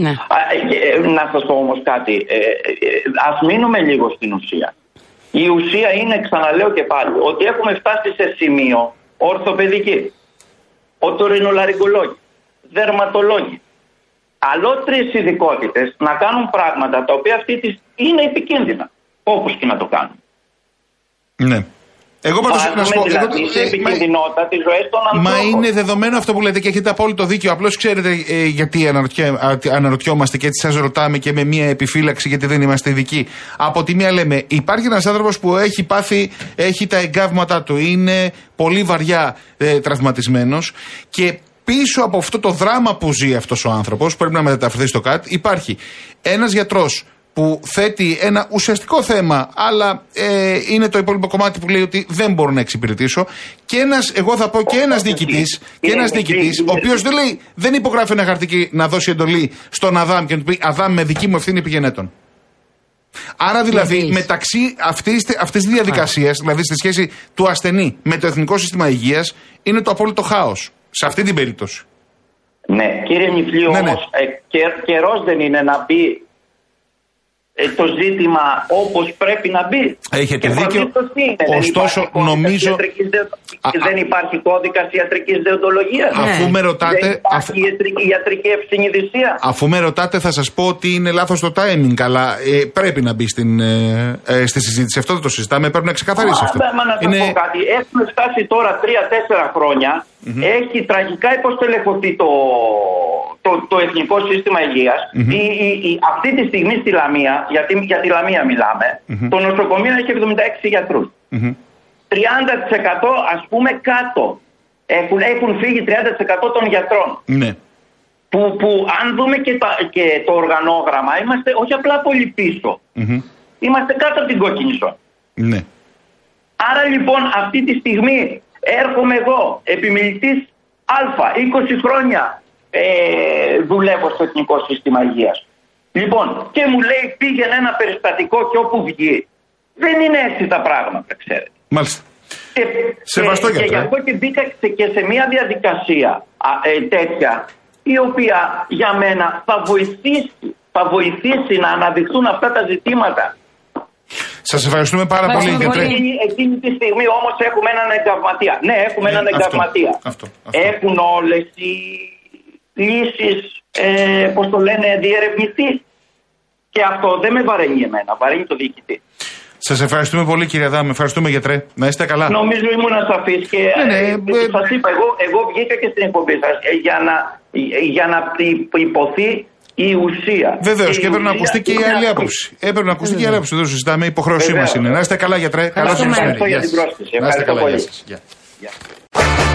Ναι. Α, ε, ε, να σας πω όμως κάτι. Ε, ε, ας μείνουμε λίγο στην ουσία. Η ουσία είναι, ξαναλέω και πάλι, ότι έχουμε φτάσει σε σημείο ορθοπαιδική, οτορινολαριγκολόγοι, δερματολόγοι, αλότριες ειδικότητες να κάνουν πράγματα τα οποία αυτή τη είναι επικίνδυνα, όπως και να το κάνουν. Ναι. Εγώ πάντω να σου Βάζουμε πω. δηλαδή εγώ- σε ε, μα- επικίνδυνοτητα της ζωής των ανθρώπων. Μα είναι δεδομένο αυτό που λέτε και έχετε απόλυτο δίκιο. Απλώς ξέρετε ε, γιατί αναρωτιέ- α, τι- αναρωτιόμαστε και έτσι σας ρωτάμε και με μία επιφύλαξη γιατί δεν είμαστε ειδικοί. Από τη μία λέμε, υπάρχει ένας άνθρωπος που έχει πάθει, έχει τα εγκάβματα του, είναι πολύ βαριά ε, τραυματισμένος και πίσω από αυτό το δράμα που ζει αυτός ο άνθρωπος, πρέπει να μεταφερθεί στο ΚΑΤ, υπάρχει ένας γιατρός που θέτει ένα ουσιαστικό θέμα, αλλά ε, είναι το υπόλοιπο κομμάτι που λέει ότι δεν μπορώ να εξυπηρετήσω. Και ένας, εγώ θα πω και ένας διοικητή, και ένας διοικητή, ο οποίος δεν λέει, δεν υπογράφει ένα χαρτί να δώσει εντολή στον Αδάμ και να του πει Αδάμ με δική μου ευθύνη πηγενέτων. Άρα δηλαδή Γιατί; μεταξύ αυτής της διαδικασίας, δηλαδή στη σχέση του ασθενή με το Εθνικό Σύστημα Υγείας, είναι το απόλυτο χάος. Σε αυτή την περίπτωση. Ναι, κύριε Νιφλή, Ναι, ναι. όμως ε, και, καιρός δεν είναι να μπει ε, το ζήτημα όπως πρέπει να μπει. Έχετε Και δίκιο. προφανώς τι είναι, δεν Ωστόσο, υπάρχει κώδικας νομίζω- ιατρικής δεο- Α, α. δεν υπάρχει κώδικας ιατρικής δεοντολογίας. Αφού με ρωτάτε. Δεν υπάρχει αφού- ιατρική, ιατρική ευσυνειδησία. Αφού με ρωτάτε, θα σας πω ότι είναι λάθος το timing, αλλά ε, πρέπει να μπει στην, ε, ε, στη συζήτηση. Αυτό δεν το συζητάμε, πρέπει να ξεκαθαρίσει Α, αυτό. Μα να σας πω κάτι. Έχουμε φτάσει τώρα 3-4 χρόνια. Έχει τραγικά υποστελεχωθεί το, το, το Εθνικό Σύστημα Υγείας. Η, η, η, αυτή τη στιγμή στη Λαμία, γιατί για τη Λαμία μιλάμε, το νοσοκομείο έχει 76 γιατρούς. 30% ας πούμε κάτω. Έχουν, έχουν φύγει 30% των γιατρών. Ναι. Που, που αν δούμε και, τα, και το οργανόγραμμα, είμαστε όχι απλά πολύ πίσω. Μμμ. Είμαστε κάτω από την κόκκινη ζώνη. Ναι. Άρα λοιπόν αυτή τη στιγμή έρχομαι εγώ, επιμελητής Α, 20 χρόνια ε, δουλεύω στο Εθνικό Σύστημα Υγείας. Λοιπόν, και μου λέει πήγαινε ένα περιστατικό και όπου βγει. Δεν είναι έτσι τα πράγματα, ξέρετε. Μάλιστα. Και, Σεβαστό, και, και γιατρέ. γι' αυτό και μπήκα σε- και σε μια διαδικασία α, ε, τέτοια, η οποία για μένα θα βοηθήσει, θα βοηθήσει να αναδειχθούν αυτά τα ζητήματα. Σας ευχαριστούμε πάρα πολύ, Ευχαριστούμε γιατρέ. πολύ. Εκείνη, εκείνη τη στιγμή όμως έχουμε έναν εγκαυματία. Ναι, έχουμε έναν αυτό, εγκαυματία. αυτό, αυτό. Έχουν όλες οι λύσεις, ε, πώς το λένε, διερευνηθεί. Και αυτό δεν με βαραίνει εμένα, βαραίνει το διοικητή. Σας ευχαριστούμε πολύ, κύριε Δάμ. Ευχαριστούμε, γιατρέ. Να είστε καλά. Νομίζω ήμουν ασαφής και Ναι, ναι, ε, ε, σας είπα, εγώ, εγώ βγήκα και στην εκπομπή σας για να, για να υ- υποθεί η ουσία. Βεβαίως και η έπρεπε να ουσία ακουστεί και η είναι άλλη αυτή. άποψη. Έπρεπε να ακουστεί και η άλλη άποψη. Δεν το συζητάμε. Η υποχρέωσή μας Βεβαίως. είναι. Να είστε καλά, γιατρέ. Καλό Ευχαριστούμε. μεσημέρι. Ευχαριστώ για Γεια την σας. πρόσκληση. Να είστε Ευχαριστώ καλά. πολύ.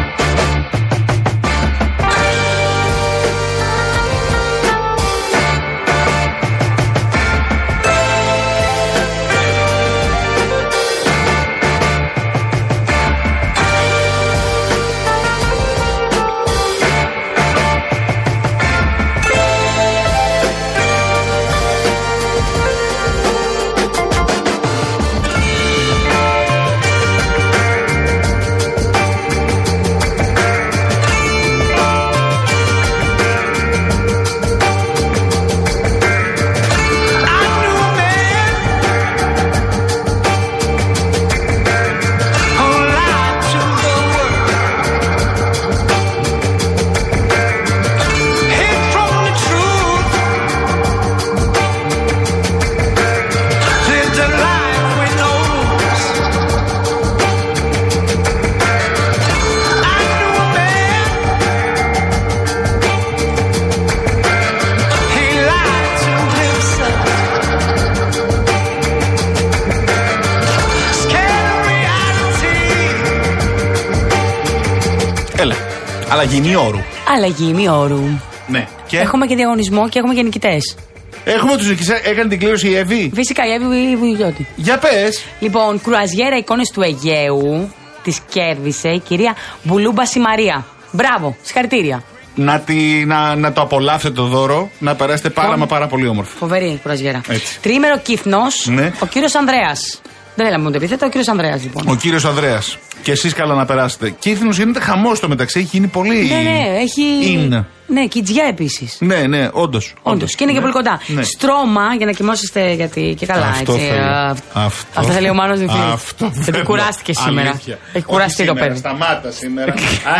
Αλλαγή ημιώρου. Ναι. Και Έχουμε και διαγωνισμό και έχουμε και νικητές. έχουμε τους νικητές. Έκανε την κλήρωση η Εύη. Φυσικά η Εύη Βουγιώτη. Για πες. Λοιπόν, κρουαζιέρα εικόνες του Αιγαίου τη κέρδισε η κυρία Μπουλούμπα Μαρία. Μπράβο, συγχαρητήρια. Να, τη, να, να το απολαύσετε το δώρο. Να περάσετε πάρα Λοιπόν. μα πάρα πολύ όμορφα. Φοβερή κρουαζιέρα. Έτσι. Τρίμερο κύθνο, Ναι. ο κύριος Ανδρέας. Δεν έλαμε ούτε επίθετο, ο κύριος Ανδρέας λοιπόν. Ο κύριος Ανδρέας. Και εσείς καλά να περάσετε. Κύθινο γίνεται χαμός στο μεταξύ. Έχει γίνει πολύ. Ναι, ναι, έχει. Είναι. Ναι, κιτζιά επίσης. Ναι, ναι, όντως. Όντως. Και είναι και πολύ κοντά. Ναι. Στρώμα για να κοιμόσαστε γιατί και καλά. Αυτό έτσι, θέλει. α, Αυτό Αυτό θέλει ο Μάνος Δημφλής. Αυτό Γιατί θέλω. κουράστηκε σήμερα. Αλήθεια. Έχει κουραστεί Όχι το σήμερα, παιδί. Σταμάτα σήμερα.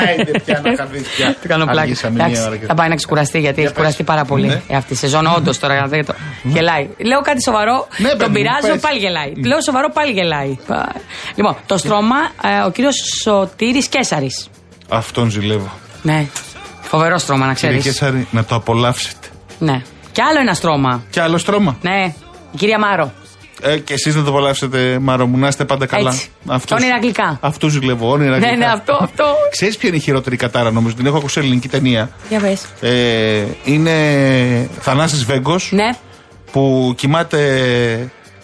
Άιντε πια να χαθείς πια. Του κάνω πλάκα. Αργήσαμε μία Εντάξει, ώρα και- θα πάει να ξεκουραστεί γιατί έχει πες. κουραστεί πάρα πολύ Ναι. ε, αυτή η σεζόν. Όντως τώρα δεν το. Γελάει. Λέω κάτι σοβαρό, Ναι, παιδί τον μου, πειράζω, πες. πάλι γελάει. Λέω σοβαρό, πάλι γελάει. Πα- Λοιπόν, το στρώμα, ε, ο κύριος Σωτήρης Κέσαρης. Αυτόν ζηλεύω. Ναι. Φοβερό στρώμα, να Κύριε ξέρει. Κέσσαρη, να το απολαύσετε. Ναι. Και άλλο ένα στρώμα. Και άλλο στρώμα. Ναι. Η κυρία Μάρο. Ε, και εσείς να το απολαύσετε, Μάρο μου, να είστε πάντα καλά. Έτσι. Όνειρα γλυκά. Αυτούς ζηλεύω, όνειρα Ναι, γλυκά. ναι, αυτό, αυτό. Ξέρεις ποια είναι η χειρότερη κατάρα, νομίζω. Την έχω ακούσει σε ελληνική ταινία; Για πες. Ε, είναι Θανάσης Βέγκος Ναι. που κοιμάται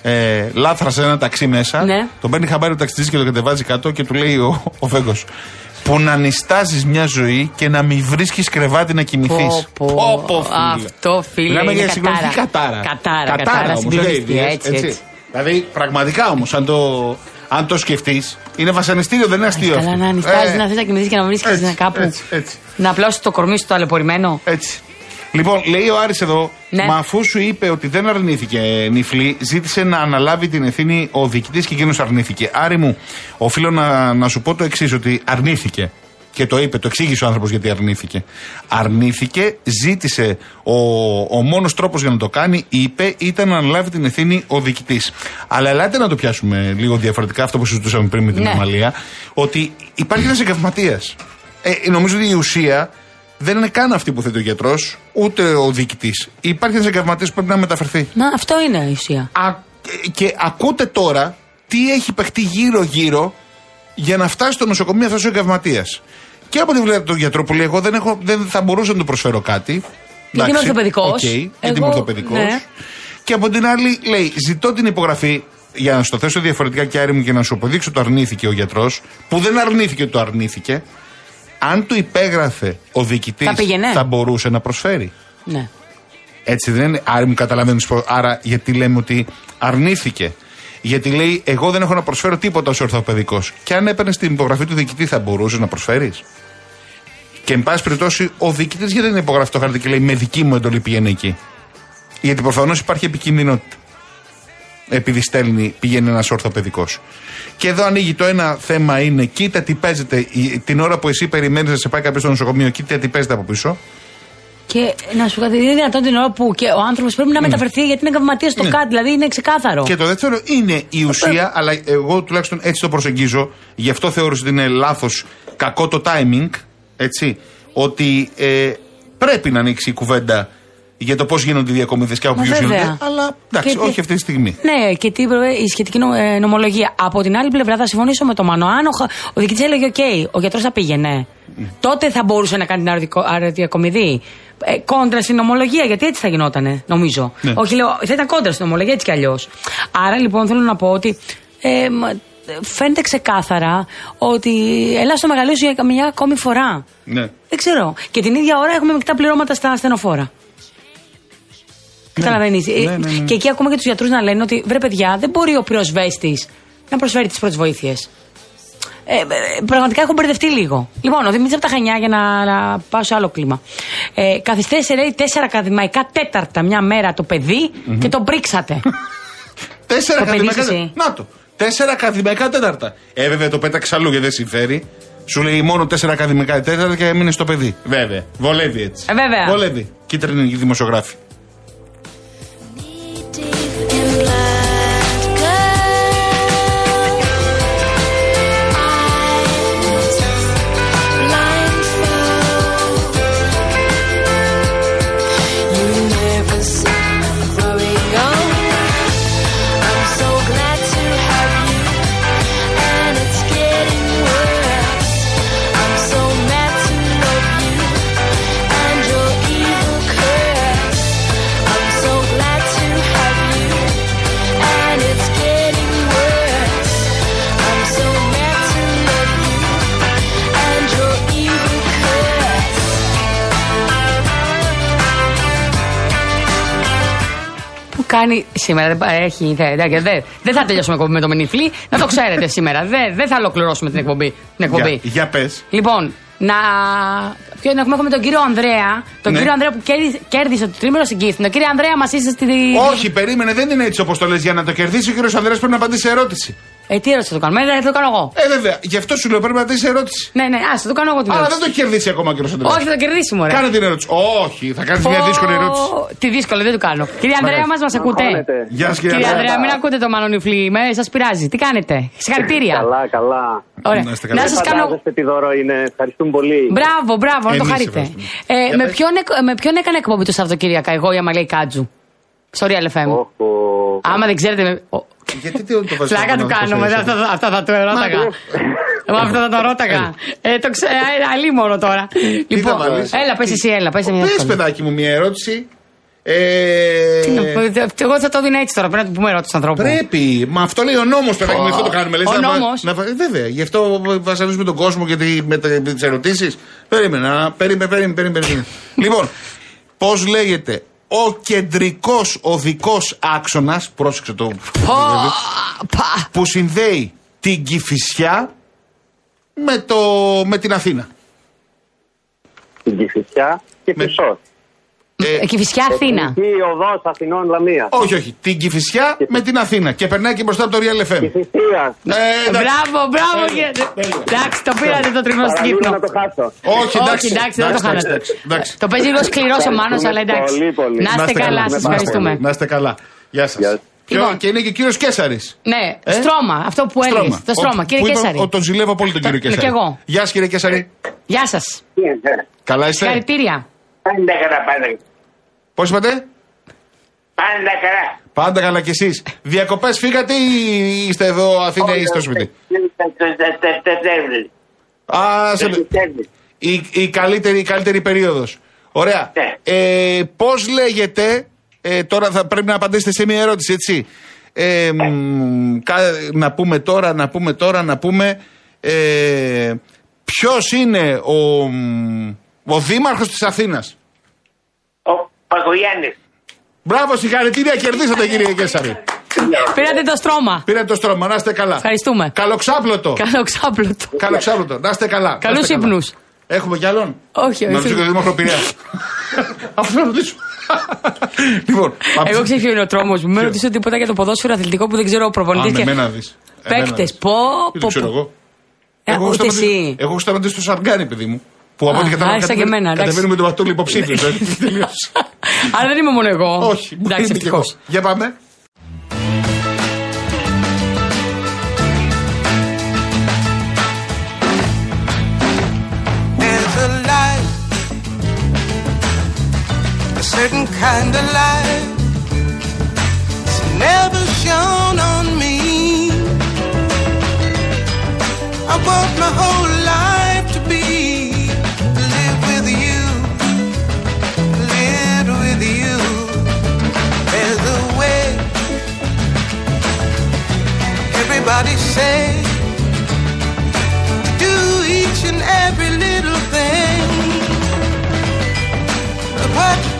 ε, λάθρας σε ένα ταξί μέσα. Ναι. Τον παίρνει χαμπάρι ο ταξιτζής και τον κατεβάζει κάτω και του λέει ο, ο Βέγκος που να νιστάζεις μια ζωή και να μην βρίσκεις κρεβάτι να κοιμηθείς. Πω, πω. φίλε. Αυτό, φίλε, Μιλάμε είναι για συγκλονιστική κατάρα. κατάρα. Κατάρα, κατάρα, όμως, συγκλονιστική, δεν είναι έτσι, ίδιες, έτσι. Δηλαδή, πραγματικά όμως, αν το, αν το σκεφτείς, είναι βασανιστήριο, δεν είναι αστείο. Καλά αυτό. να ανιστάζει, Ε, να θες να κοιμηθείς και να βρίσκει έτσι, κάπου. έτσι, έτσι. Να απλώσεις το κορμί σου το ταλαιπωρημένο. Έτσι. Λοιπόν, λέει ο Άρης εδώ, Ναι. μα αφού σου είπε ότι δεν αρνήθηκε νυφλή, ζήτησε να αναλάβει την ευθύνη ο διοικητής και εκείνος αρνήθηκε. Άρη μου, οφείλω να, να σου πω το εξής, ότι αρνήθηκε. Και το είπε, το εξήγησε ο άνθρωπος γιατί αρνήθηκε. Αρνήθηκε, ζήτησε. Ο, ο μόνος τρόπος για να το κάνει, είπε, ήταν να αναλάβει την ευθύνη ο διοικητής. Αλλά ελάτε να το πιάσουμε λίγο διαφορετικά, αυτό που συζητούσαμε πριν με την Ναι. Αμαλία, ότι υπάρχει ένας εγκαυματίας. Ε, νομίζω ότι η ουσία δεν είναι καν αυτή που θέτει ο γιατρός, ούτε ο διοικητής. Υπάρχει ένας εγκαυματία που πρέπει να μεταφερθεί. Να, αυτό είναι η ουσία. Α, και ακούτε τώρα τι έχει παιχτεί γύρω-γύρω για να φτάσει στο νοσοκομείο αυτός ο εγκαυματίας. Και από τη βλέπει του γιατρό που λέει: Εγώ δεν, έχω, δεν θα μπορούσα να του προσφέρω κάτι. Γιατί είμαι Εντάξει, ορθοπαιδικός. οκ, γιατί Εγώ- είμαι ορθοπαιδικός. ναι. Και από την άλλη λέει: Ζητώ την υπογραφή για να στο θέσω διαφορετικά και άρη μου και να σου αποδείξω ότι το αρνήθηκε ο γιατρός, που δεν αρνήθηκε ότι το αρνήθηκε. Αν του υπέγραφε ο διοικητής, Θα πήγαινε. θα μπορούσε να προσφέρει. Ναι. Έτσι δεν είναι. Άρα μου καταλαβαίνεις. Άρα γιατί λέμε ότι αρνήθηκε. Γιατί λέει, Εγώ δεν έχω να προσφέρω τίποτα ως ορθοπαιδικός. Και αν έπαιρνες την υπογραφή του διοικητή, θα μπορούσες να προσφέρεις. Και εν πάση περιπτώσει, ο διοικητής γιατί δεν υπογράφει το χαρτί και λέει Με δική μου εντολή πηγαίνει εκεί. Γιατί προφανώς υπάρχει επικίνδυνοτητα. Επειδή στέλνει, πηγαίνει ένας ορθοπαιδικός. Και εδώ ανοίγει το ένα θέμα είναι, κοίτα τι παίζεται η- την ώρα που εσύ περιμένεις να σε πάει κάποιος στο νοσοκομείο, κοίτα τι παίζεται από πίσω. Και να σου πω κάτι, είναι δυνατόν την ώρα που και ο άνθρωπος πρέπει να μεταφερθεί γιατί είναι καυματίας στο Ναι. ΚΑΤ, δηλαδή είναι ξεκάθαρο. Και το δεύτερο είναι η ουσία, αλλά εγώ τουλάχιστον έτσι το προσεγγίζω, γι' αυτό θεώρησα ότι είναι λάθος, κακό το timing, έτσι, ότι ε, πρέπει να ανοίξει η κουβέντα για το πώς γίνονται οι διακομιδές και από Μα ποιους βέβαια. γίνονται. Αλλά εντάξει, Και τι- όχι αυτή τη στιγμή. Ναι, και τι είπε η σχετική νο- ε, νομολογία. Από την άλλη πλευρά θα συμφωνήσω με τον Μάνο. Αν ο, χα- ο διοικητής έλεγε: Οκ, ο γιατρός θα πήγαινε. Τότε θα μπορούσε να κάνει την αεροδικο- αεροδιακομιδή. Ε, κόντρα στην νομολογία, γιατί έτσι θα γινότανε, νομίζω. Ναι. Όχι, λέω, θα ήταν κόντρα στην νομολογία έτσι κι αλλιώς. Άρα λοιπόν θέλω να πω ότι. Ε, μα, φαίνεται ξεκάθαρα ότι έλα στο μεγαλείο σου για μια ακόμη φορά. Ναι. Δεν ξέρω. Και την ίδια ώρα έχουμε μεικτά πληρώματα στα ασθενοφόρα. Καταλαβαίνει. Ναι, ναι, ναι. Και εκεί ακούμε και τους γιατρούς να λένε ότι βρε παιδιά, δεν μπορεί ο πυροσβέστης να προσφέρει τις πρώτες βοήθειες. Ε, ε, πραγματικά έχω μπερδευτεί λίγο. Λοιπόν, ο Δημήτρης από τα Χανιά, για να, να πάω σε άλλο κλίμα. Ε, καθυστέρησε, λέει, τέσσερα ακαδημαϊκά τέταρτα μια μέρα το παιδί και τον πρίξατε. [laughs] Τέσσερα Το παιδί ακαδημαϊκά. εσύ. Να το. Τέσσερα ακαδημαϊκά τέταρτα. Ε, βέβαια το πέταξε αλλού γιατί δεν συμφέρει. Σου λέει μόνο τέσσερα ακαδημαϊκά τέταρτα και έμεινε στο παιδί. Βέβαια. Βολεύει έτσι. Ε, βέβαια. Βολεύει. Κίτρινη η δημοσιογράφη. Κάνει σήμερα. Δεν πα- έχει, θε- εντάξει, δεν, δεν θα τελειώσουμε εκπομπή με το Μενιφλή. Να το ξέρετε σήμερα. Δεν, δεν θα ολοκληρώσουμε την εκπομπή. Την εκπομπή. Για, για πες. Λοιπόν, να. Ποιο έχουμε, έχουμε τον κύριο Ανδρέα. Τον Ναι. κύριο Ανδρέα που κέρδισε, κέρδισε το τρίμηνο στην Κύθινο. Κύριε Ανδρέα, μας είστε στη. Όχι, περίμενε, δεν είναι έτσι όπως το λες. Για να το κερδίσει ο κύριος Ανδρέας πρέπει να απαντήσει σε ερώτηση. Ε, τι ερώτηση θα το κάνουμε, δεν θα το κάνω εγώ. Ε, βέβαια, γι' αυτό σου λέω πρέπει να απαντήσει σε ερώτηση. Ναι, ναι, ας, θα το κάνω εγώ την Αλλά ερώτηση. δεν το έχει κερδίσει ακόμα ο κύριος Ανδρέα. Όχι, θα το κερδίσει, μωρέ. Κάνε την ερώτηση. Όχι, θα κάνεις μια Πω, δύσκολη ερώτηση. Τι δύσκολη, δεν το κάνω. Κύριε Ανδρέα, μας μας ακούτε; Γεια σας, κύριε Κύριε Ανδρέα. Ανδρέα, μην ακούτε το Μανονιφλή. Σας πειράζει. Τι κάνετε; Συγχαρητήρια. Καλά, καλά. Ωραία. Να είστε καλά. Να Δεν σας κάνω. φαντάζεστε τι δώρο είναι. Ευχαριστούμε πολύ. Μπράβο, μπράβο, να το Εμείς χαρείτε. ευχαριστούμε. Ε, Για με, πες. ποιον, εκ- με ποιον έκανε εκπομπή το Σαββατοκύριακα, εγώ η Αμαλέη Κάτζου; Στο Real FM. Όχο. Άμα δεν ξέρετε. Με- ο- Γιατί τι το βάζεις Φλάκα του κάνω, μετά αυτά, θα- αυτά θα του ερώταγα. Εγώ αυτά θα το ρώταγα. Ε, το ξέρω, αλλή μόνο τώρα. Λοιπόν, βάλεις; έλα, πες εσύ, έλα, πες μια Πες, εύκολη. παιδάκι μου, μια ερώτηση. Ε, Τι να πω, Εγώ θα το δίνω έτσι τώρα, πρέπει να του πούμε ερώτηση του ανθρώπους. Πρέπει. Μα αυτό λέει ο νόμος, παιδάκι μου, γι' αυτό το κάνουμε. Λες, Ο να βα- νόμος. να βα- ε, βέβαια, γι' αυτό βασανίζουμε τον κόσμο και τη- με, τα- με τις ερωτήσεις. Περίμενε, να- περίμενε, περίμενε. περίμενε, περίμενε. [laughs] λοιπόν, πώς λέγεται ο κεντρικός οδικό άξονας, πρόσεξε το. Πω, πα. που συνδέει την Κηφισιά με, το, με την Αθήνα. Την Κηφισιά και Με- Χρυσός. Ε, Κηφισιά Αθήνα. Εθνική οδός Αθηνών Λαμία. Όχι, όχι. Την Κηφισιά με την Αθήνα. Και περνάει και μπροστά από το Real FM. Κηφισίας. Ε, εντάξει. Μπράβο, μπράβο. κύριε. Εντάξει, το πήρατε το τριμμένο στην Παραλίγο Κύπρο. να το χάσω. Όχι, εντάξει. Όχι, εντάξει, δεν το χάνατε. εντάξει, εντάξει. Το παίζει λίγο σκληρός ο Μάνος, αλλά εντάξει. Πολύ, πολύ. Να είστε καλά, σας ευχαριστούμε. Να είστε καλά. Γεια σας. Γεια σας. Λοιπόν. Και είναι και ο κύριος Κέσσαρη. Ναι, στρώμα, αυτό που έλεγες. Το στρώμα, κύριε Κέσσαρη. Τον ζηλεύω πολύ τον Το- κύριο και Κέσσαρη. εγώ. Γεια σας, κύριε Κέσσαρη. Γεια σας. Καλά είστε; Συγχαρητήρια. Πάντα καλά, πάντα. Πώς είπατε; Πάντα καλά. Πάντα καλά κι εσείς. Διακοπές φύγατε ή είστε εδώ Αθήνα ή στο σπίτι; Α, σε... η, η, καλύτερη, η καλύτερη περίοδος. Ωραία. Ναι. Ε, πώς λέγεται, ε, τώρα θα πρέπει να απαντήσετε σε μια ερώτηση, έτσι. Ε, μ, κα- να πούμε τώρα, να πούμε τώρα, να πούμε ε, ποιος είναι ο, μ, ο δήμαρχος της Αθήνας; Ο Παγκογιάννης. Μπράβο, συγχαρητήρια, κερδίσατε κύριε Κέσσαρη. Πήρατε το στρώμα. Πήρατε το στρώμα, να είστε καλά. Ευχαριστούμε. Καλοξάπλωτο. Καλό ξάπλωτο. Καλοξάπλωτο, να είστε καλά. να Καλούς είστε καλά. ύπνους. Έχουμε κι άλλον; Όχι, Να όχι. ρωτήσω και το Δήμαρχο Πειραιάς. Αυτό να ρωτήσω. Λοιπόν, πάμε. Εγώ ξέρω ποιο είναι ο τρόμος μου. Με ρωτήσω τίποτα για το ποδόσφαιρο αθλητικό που δεν ξέρω ο Α, προπονητή. με μένα δεις. Εμένα Παίκτες. δεις. Πω, Τι το πω. ξέρω πω. εγώ. Ε, Εγώ έχω Ούτε σταματήσει- εσύ. Εγώ έχω σταματήσει στο Σαργκάνι, παιδί μου. Που από ό,τι Α, κατάλαβα άρχισα και κατεβαίνει- εμένα, εντάξει. κατεβαίνουμε τον Πατούλη υποψήφιο. Αλλά δεν είμαι μόνο εγώ. Όχι, Εντάξει, είμαι κι εγώ. ευτυχώς. Για πάμε. There's a light, a certain kind of light. It's never shone on me. I want my whole life Everybody say do each and every little thing. But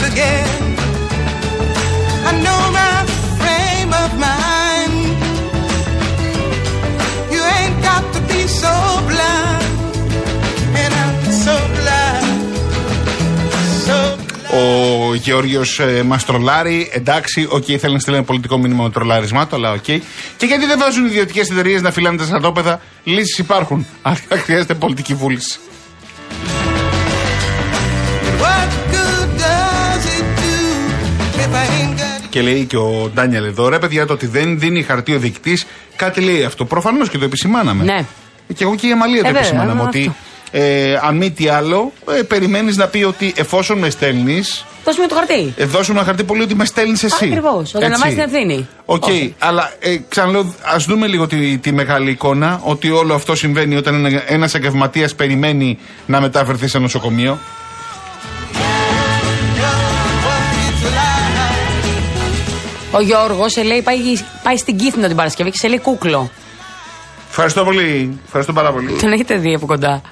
your face again. I know my frame of mind. You ain't got to be so blind, and I'm so blind, so Ο Γεώργιος ε, μας τρολάρει. Εντάξει, οκ, θέλει να στείλει ένα πολιτικό μήνυμα με τρολάρισμά του, αλλά οκ. Και γιατί δεν βάζουν ιδιωτικές εταιρείες να φυλάνε τα στρατόπεδα, λύσεις υπάρχουν. [laughs] Αλλά χρειάζεται πολιτική βούληση. Και λέει και ο Ντάνιελ εδώ, ρε παιδιά, το ότι δεν δίνει χαρτί ο διοικητής, κάτι λέει αυτό. Προφανώς και το επισημάναμε. Ναι. Και εγώ και η Αμαλία το Ε, βέβαια, επισημάναμε. ε, Ότι ε, αν μη τι άλλο, ε, περιμένεις να πει ότι εφόσον με στέλνεις, Δώσ' μου το χαρτί. ε, δώσε μου ένα χαρτί πολύ ότι με στέλνεις εσύ. Ακριβώς, όταν Έτσι. αναλαμβάνεις την ευθύνη. Οκ, Όχι. αλλά ε, ξαναλέω, ας δούμε λίγο τη, τη μεγάλη εικόνα ότι όλο αυτό συμβαίνει όταν ένας εγκαυματίας περιμένει να μεταφερθεί σε νοσοκομείο. Ο Γιώργος σε λέει πάει, πάει στην Κύθυνα την Παρασκευή και σε λέει κούκλο. Ευχαριστώ πολύ. Ευχαριστώ πάρα πολύ. Τον έχετε δει από κοντά.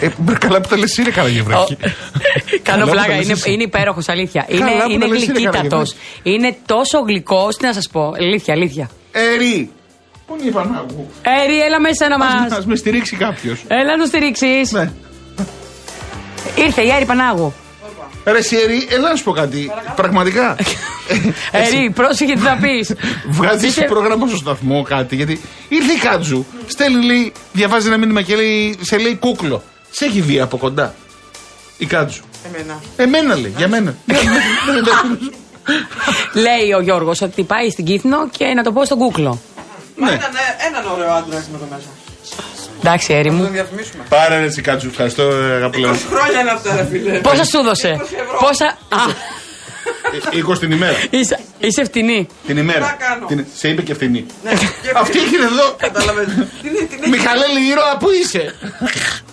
ε, μπρε, καλά που τα λες είναι καλά γευράκι. Κάνω Καλά που πλάκα. τα λες Είναι, εσύ. είναι υπέροχος, αλήθεια. Καλά είναι που είναι τα λες, είναι γλυκύτατος. καλά, Είναι τόσο γλυκό. Τι να σας πω. Αλήθεια, αλήθεια. Ερή. Πού είναι η Πανάγου; Έρη, έλα μέσα να μας. Α με στηρίξει κάποιος. Έλα να το στηρίξεις. Ναι. Ήρθε η Έρη Πανάγου. Ρε εσύ, Ερή, έλα να σου πω κάτι. Πραγματικά. Έρη, πρόσεχε τι θα πεις. Βγάζεις πρόγραμμα στο σταθμό κάτι. Γιατί ήρθε η Κάτζου, στέλνει, λέει, διαβάζει ένα μήνυμα και λέει, σε λέει κούκλο. Σε έχει δει από κοντά. Η Κάτζου. Εμένα. Εμένα λέει, για μένα. Ναι, ναι, ναι, ναι. Λέει ο Γιώργος ότι πάει στην Κύθνο και να το πω στον κούκλο. Μα Ναι. ήταν ε, έναν ωραίο άντρα έχουμε εδώ μέσα. Εντάξει, Έρη Να τον μου. διαφημίσουμε. Πάρε ρε εσύ Κάτζου, ευχαριστώ ε, αγαπητέ. 20 χρόνια είναι αυτά, ρε φίλε; Πόσα σου δώσε. 20 ευρώ. Πόσα; Α, 20 την ημέρα. είσαι, είσαι φτηνή. Την ημέρα. να κάνω. Την- Σε είπε και φθηνή. Ναι, και [laughs] Αυτή [laughs] έχει εδώ. Κατάλαβες. Τι είναι, τι είναι. Μιχαλέλη ήρωα, πού είσαι;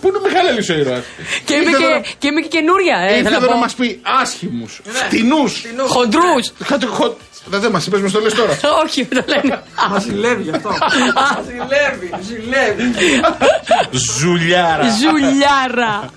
Πού είναι ο Μιχαλέλης ο ήρωας; Και είμαι Ήρθε εδώ και, και, είμαι και καινούρια, ε, Ήρθε θέλω εδώ να να πω. μας πει άσχημους, φτηνούς. Χοντρούς. Δεν δε μας είπες, με το λες τώρα. [laughs] Όχι, δεν το λένε. Μας ζηλεύει γι' αυτό. Μας ζηλεύει, ζηλεύει. Ζουλιάρα. Ζουλιάρα.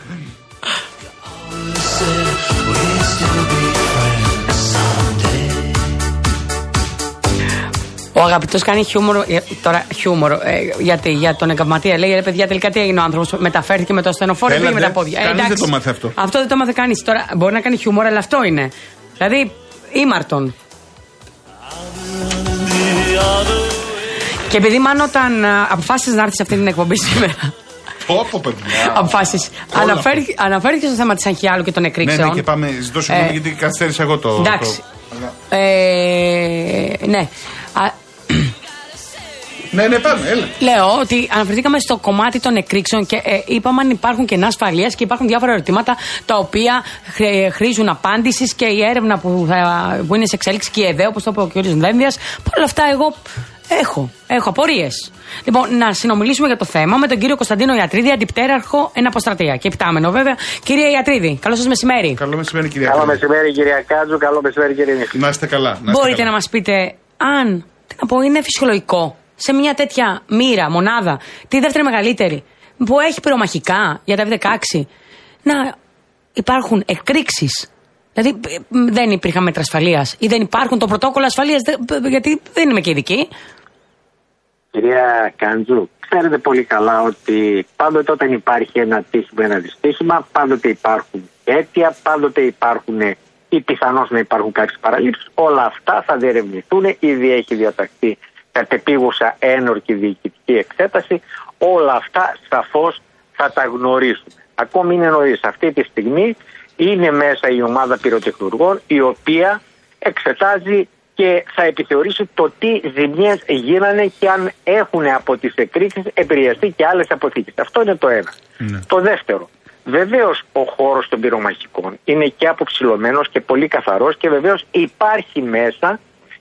Ο αγαπητός κάνει χιούμορ. ε, Τώρα χιούμορ. ε, γιατί για τον εγκαυματία λέει: Ρε παιδιά, τελικά τι έγινε ο άνθρωπος. Μεταφέρθηκε με το ασθενοφόρο ή πήγε με Έλα ντε, τα πόδια. Ε, κανείς δεν εντάξει. το 'μαθε αυτό. Αυτό δεν το 'μαθε κανείς. Τώρα μπορεί να κάνει χιούμορ, αλλά αυτό είναι. Δηλαδή, ήμαρτον. Και επειδή μάλλον όταν αποφάσισες να έρθεις σε αυτή την εκπομπή σήμερα. Πόπο, παιδιά. Αποφάσει. Όλα Αναφέρθηκε στο θέμα της Αγχιάλου και των Ναι, εκρήξεων. ναι, και πάμε. Ζητώ συγγνώμη Ε, γιατί καθυστέρησα εγώ το. εντάξει. το- Ε, ναι. Α, Ναι, ναι, πάμε, έλα. Λέω ότι αναφερθήκαμε στο κομμάτι των εκρήξεων και ε, είπαμε αν υπάρχουν κενά ασφαλείας και υπάρχουν διάφορα ερωτήματα τα οποία χρ- χρήζουν απάντησης και η έρευνα που, θα- που είναι σε εξέλιξη και η ΕΔΕ, όπως το είπε ο κ. Δένδια. Παρ' όλα αυτά, εγώ έχω, έχω απορίες. Λοιπόν, να συνομιλήσουμε για το θέμα με τον κύριο Κωνσταντίνο Ιατρίδη, αντιπτέραρχο εν αποστρατεία. Και επιτάμενο, βέβαια. Κύριε Ιατρίδη, καλό σας μεσημέρι. Καλό μεσημέρι, κυρία Καλό Κρήτη. μεσημέρι κυρία Κάτζου, καλό μεσημέρι κύριε Νίχτη. Να είστε καλά. Να είστε Μπορείτε καλά. να μας πείτε αν, τι να πω, είναι φυσιολογικό σε μια τέτοια μοίρα, μονάδα, τη δεύτερη μεγαλύτερη, που έχει πυρομαχικά για τα F-16, να υπάρχουν εκρήξεις. Δηλαδή ε, δεν υπήρχαν μέτρα ασφαλείας ή δεν υπάρχουν το πρωτόκολλο ασφαλείας, γιατί δεν είμαι και ειδική. Κυρία Κάντζου, ξέρετε πολύ καλά ότι πάντοτε όταν υπάρχει ένα τύχημα, ένα δυστύχημα, πάντοτε υπάρχουν αίτια, πάντοτε υπάρχουν ή πιθανώς να υπάρχουν κάποιες παραλήψεις. Όλα αυτά θα διερευνηθούν. Ήδη έχει διαταχθεί κατεπίγουσα ένορκη διοικητική εξέταση. Όλα αυτά σαφώς θα τα γνωρίσουμε. Ακόμη είναι νωρίς. Αυτή τη στιγμή είναι μέσα η ομάδα πυροτεχνουργών η οποία εξετάζει και θα επιθεωρήσει το τι ζημιές γίνανε και αν έχουν από τις εκρήξεις επηρεαστεί και άλλες αποθήκες. Αυτό είναι το ένα. Το δεύτερο, Βεβαίως ο χώρος των πυρομαχικών είναι και αποψηλωμένος και πολύ καθαρός και βεβαίως υπάρχει μέσα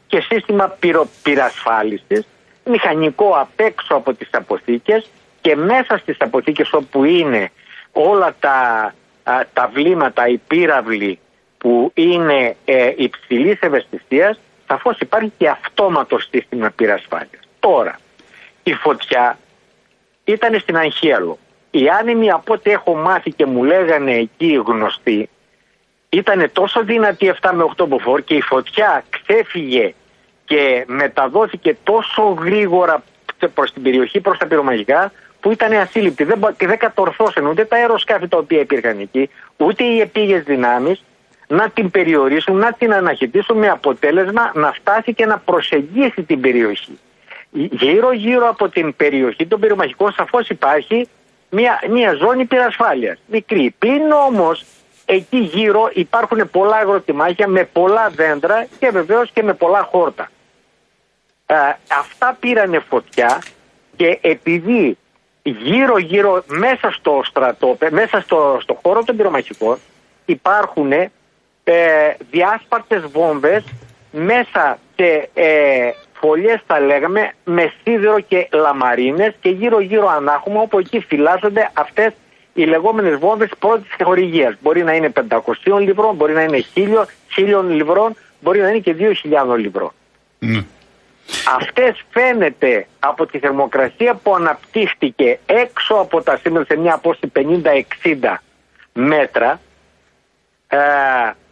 και σύστημα πυρο, πυρασφάλισης, μηχανικό απ' έξω από τις αποθήκες και μέσα στις αποθήκες όπου είναι όλα τα, α, τα βλήματα, οι πύραυλοι που είναι ε, υψηλής ευαισθησίας, σαφώς υπάρχει και αυτόματο σύστημα πυρασφάλειας. Τώρα, η φωτιά ήταν στην Αγχέλο. Οι άνεμοι από ό,τι έχω μάθει και μου λέγανε εκεί οι γνωστοί, ήταν τόσο δυνατή 7 με 8 μποφόρ και η φωτιά ξέφυγε και μεταδόθηκε τόσο γρήγορα προς την περιοχή, προς τα πυρομαγικά, που ήταν ασύλληπτη. Δεν, μπο- και δεν κατορθώσαν ούτε τα αεροσκάφη τα οποία υπήρχαν εκεί, ούτε οι επίγειες δυνάμεις να την περιορίσουν, να την αναχαιτήσουν με αποτέλεσμα να φτάσει και να προσεγγίσει την περιοχή. Γύρω γύρω από την περιοχή των πυρομαχικών σαφώς υπάρχει μια, μια ζώνη πυρασφάλειας, μικρή. Πλην όμως εκεί γύρω υπάρχουν πολλά αγροτημάχια με πολλά δέντρα και βεβαίως και με πολλά χόρτα. Ε, αυτά πήρανε φωτιά και επειδή γύρω γύρω μέσα στο στρατόπεδο, μέσα στο, στο χώρο των πυρομαχικών υπάρχουν ε, διάσπαρτες βόμβες μέσα σε ε, φωλιές θα λέγαμε με σίδερο και λαμαρίνες και γύρω γύρω ανάχωμα όπου εκεί φυλάζονται αυτές οι λεγόμενες βόμβες πρώτης χορηγίας. Μπορεί να είναι 500 λιβρών, μπορεί να είναι 1000, 1000 λιβρών, μπορεί να είναι και 2000 λιβρών. Ναι. Αυτές φαίνεται από τη θερμοκρασία που αναπτύχθηκε έξω από τα σύνορα σε μια απόσταση 50-60 μέτρα ε,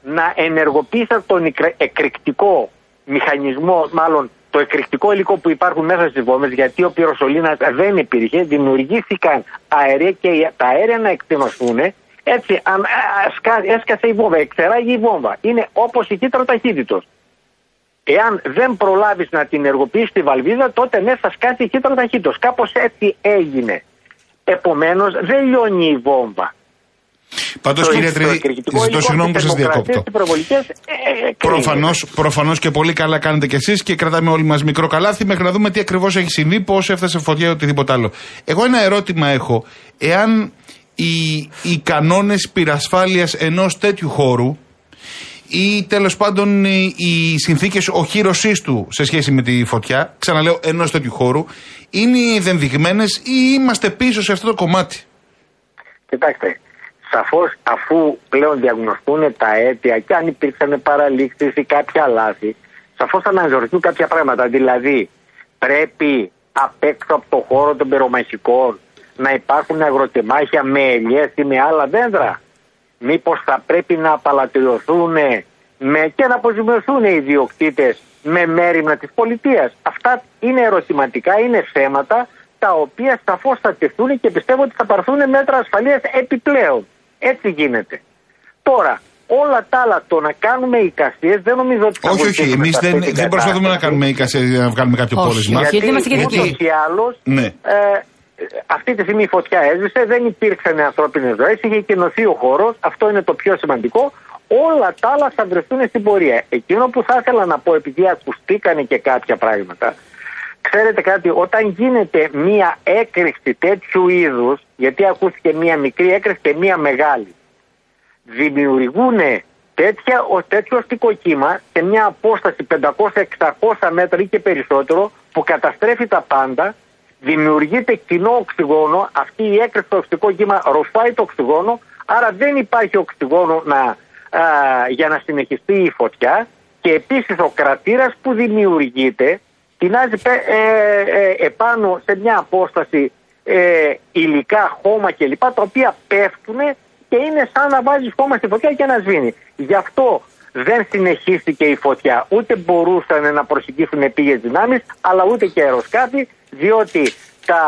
να ενεργοποίησαν τον εκρη- εκρηκτικό μηχανισμό, μάλλον το εκρηκτικό υλικό που υπάρχουν μέσα στις βόμβες γιατί ο πυροσολίνας δεν υπήρχε, δημιουργήθηκαν αέρια και οι- τα αέρια να εκτιμωθούν έτσι αν, α, α, σκά- έσκασε η βόμβα, εξεράγει η βόμβα. Είναι όπως η κύτταρο ταχύτητος. Εάν δεν προλάβεις να την ενεργοποιήσεις τη βαλβίδα, τότε ναι, θα σκάσει η κύτταρο ταχύτητος. Κάπως έτσι έγινε. Επομένως, δεν λιώνει η βόμβα. Πάντως, Το- κύριε το Τρίδη, εκρηκτικό ζητώ υλικό συγγνώμη που στις σας θερμοκρασίες, διακόπτω. στις υπερβολικές, ε, ε, Προφανώς κρίνεται. προφανώς και πολύ καλά κάνετε κι εσείς και κρατάμε όλοι μας μικρό καλάθι μέχρι να δούμε τι ακριβώς έχει συμβεί, πώς έφτασε φωτιά ή οτιδήποτε άλλο. Εγώ ένα ερώτημα έχω. Εάν οι, οι κανόνες πυρασφάλειας ενός τέτοιου χώρου ή τέλος πάντων οι, οι συνθήκες οχύρωσή του σε σχέση με τη φωτιά, ξαναλέω ενός τέτοιου χώρου, είναι δενδειγμένε ή είμαστε πίσω σε αυτό το κομμάτι; Κοιτάξτε, σαφώς αφού πλέον διαγνωστούν τα αίτια και αν υπήρξαν παραλήξεις ή κάποια λάθη, σαφώς θα αναζητηθούν κάποια πράγματα. Δηλαδή, πρέπει απ' έξω από το χώρο των πυρομαχικών να υπάρχουν αγροτεμάχια με ελιές ή με άλλα δέντρα. Μήπως θα πρέπει να απαλατριωθούν με, και να αποζημιωθούν οι ιδιοκτήτες με μέρημνα της πολιτείας. Αυτά είναι ερωτηματικά, είναι θέματα τα οποία σαφώς θα τεθούν και πιστεύω ότι θα πάρθουν μέτρα ασφαλείας επιπλέον. Έτσι γίνεται. Τώρα, όλα τα άλλα, το να κάνουμε εικασίες δεν νομίζω ότι θα Όχι, όχι, βοηθήσουμε εμείς σε αυτή δεν, την δεν προσπαθούμε να κατάστασης. κάνουμε είκαση να βγάλουμε κάποιο Όχι, πόρισμα. γιατί δεν είμαστε και ούτως δικοί. ή άλλως, Ναι. ε, αυτή τη στιγμή η φωτιά έζησε, δεν υπήρξαν ανθρώπινες ζωές, είχε κενωθεί ο χώρος, αυτό είναι το πιο σημαντικό. Όλα τα άλλα θα βρεθούν στην πορεία. Εκείνο που θα ήθελα να πω, επειδή ακουστήκανε και κάποια πράγματα, ξέρετε κάτι, όταν γίνεται μία έκρηξη τέτοιου είδους, γιατί ακούστηκε μία μικρή έκρηξη και μία μεγάλη, δημιουργούν τέτοια, ο, τέτοιο αστικό κύμα σε μια απόσταση 500-600 μέτρα ή και περισσότερο που καταστρέφει τα πάντα, δημιουργείται κοινό οξυγόνο, αυτή η έκρηξη στο οξυδικό κύμα ροφάει το οξυγόνο, άρα δεν υπάρχει οξυγόνο να, α, για να συνεχιστεί η φωτιά και Και επίσης ο κρατήρας που δημιουργείται τεινάζει πε- ε, ε, επάνω σε μια απόσταση ε, υλικά, χώμα κλπ. τα οποία πέφτουν και είναι σαν να βάζεις χώμα στη φωτιά και να σβήνει. Γι' αυτό δεν συνεχίστηκε η φωτιά. Ούτε μπορούσαν να προσεγγίσουν πήγες δυνάμεις, αλλά ούτε και αεροσκάφη, διότι τα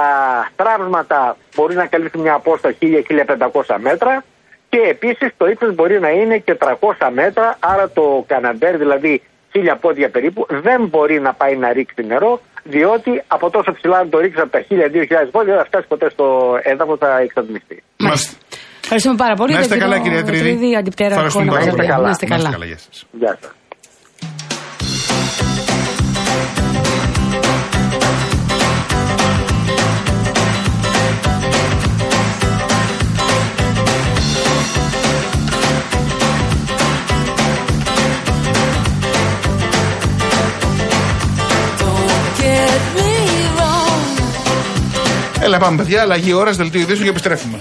στράβσματα μπορεί να καλύπτουν μια απόσταση 1000-1500 μέτρα και επίσης το ύψος μπορεί να είναι και 300 μέτρα, άρα το καναμπέρ, δηλαδή 1000 πόδια περίπου, δεν μπορεί να πάει να ρίξει νερό, διότι από τόσο ψηλά να το ρίξει από τα 1000-2000 πόδια δεν θα φτάσει ποτέ στο έδαφος, θα εξατμιστεί. Μάλιστα. Ευχαριστούμε πάρα πολύ. Να είστε τον καλά, κύριο κυρία Τρίδη. Τρίδη, αντιπτέρα Ευχαριστούμε εικόνα πάρα πολύ. Παζαριά. Να είστε Να είστε καλά. Γεια σας. Γεια σας. Get me wrong. Έλα πάμε παιδιά, αλλαγή ώρας, δελτίο ειδήσεων και επιστρέφουμε.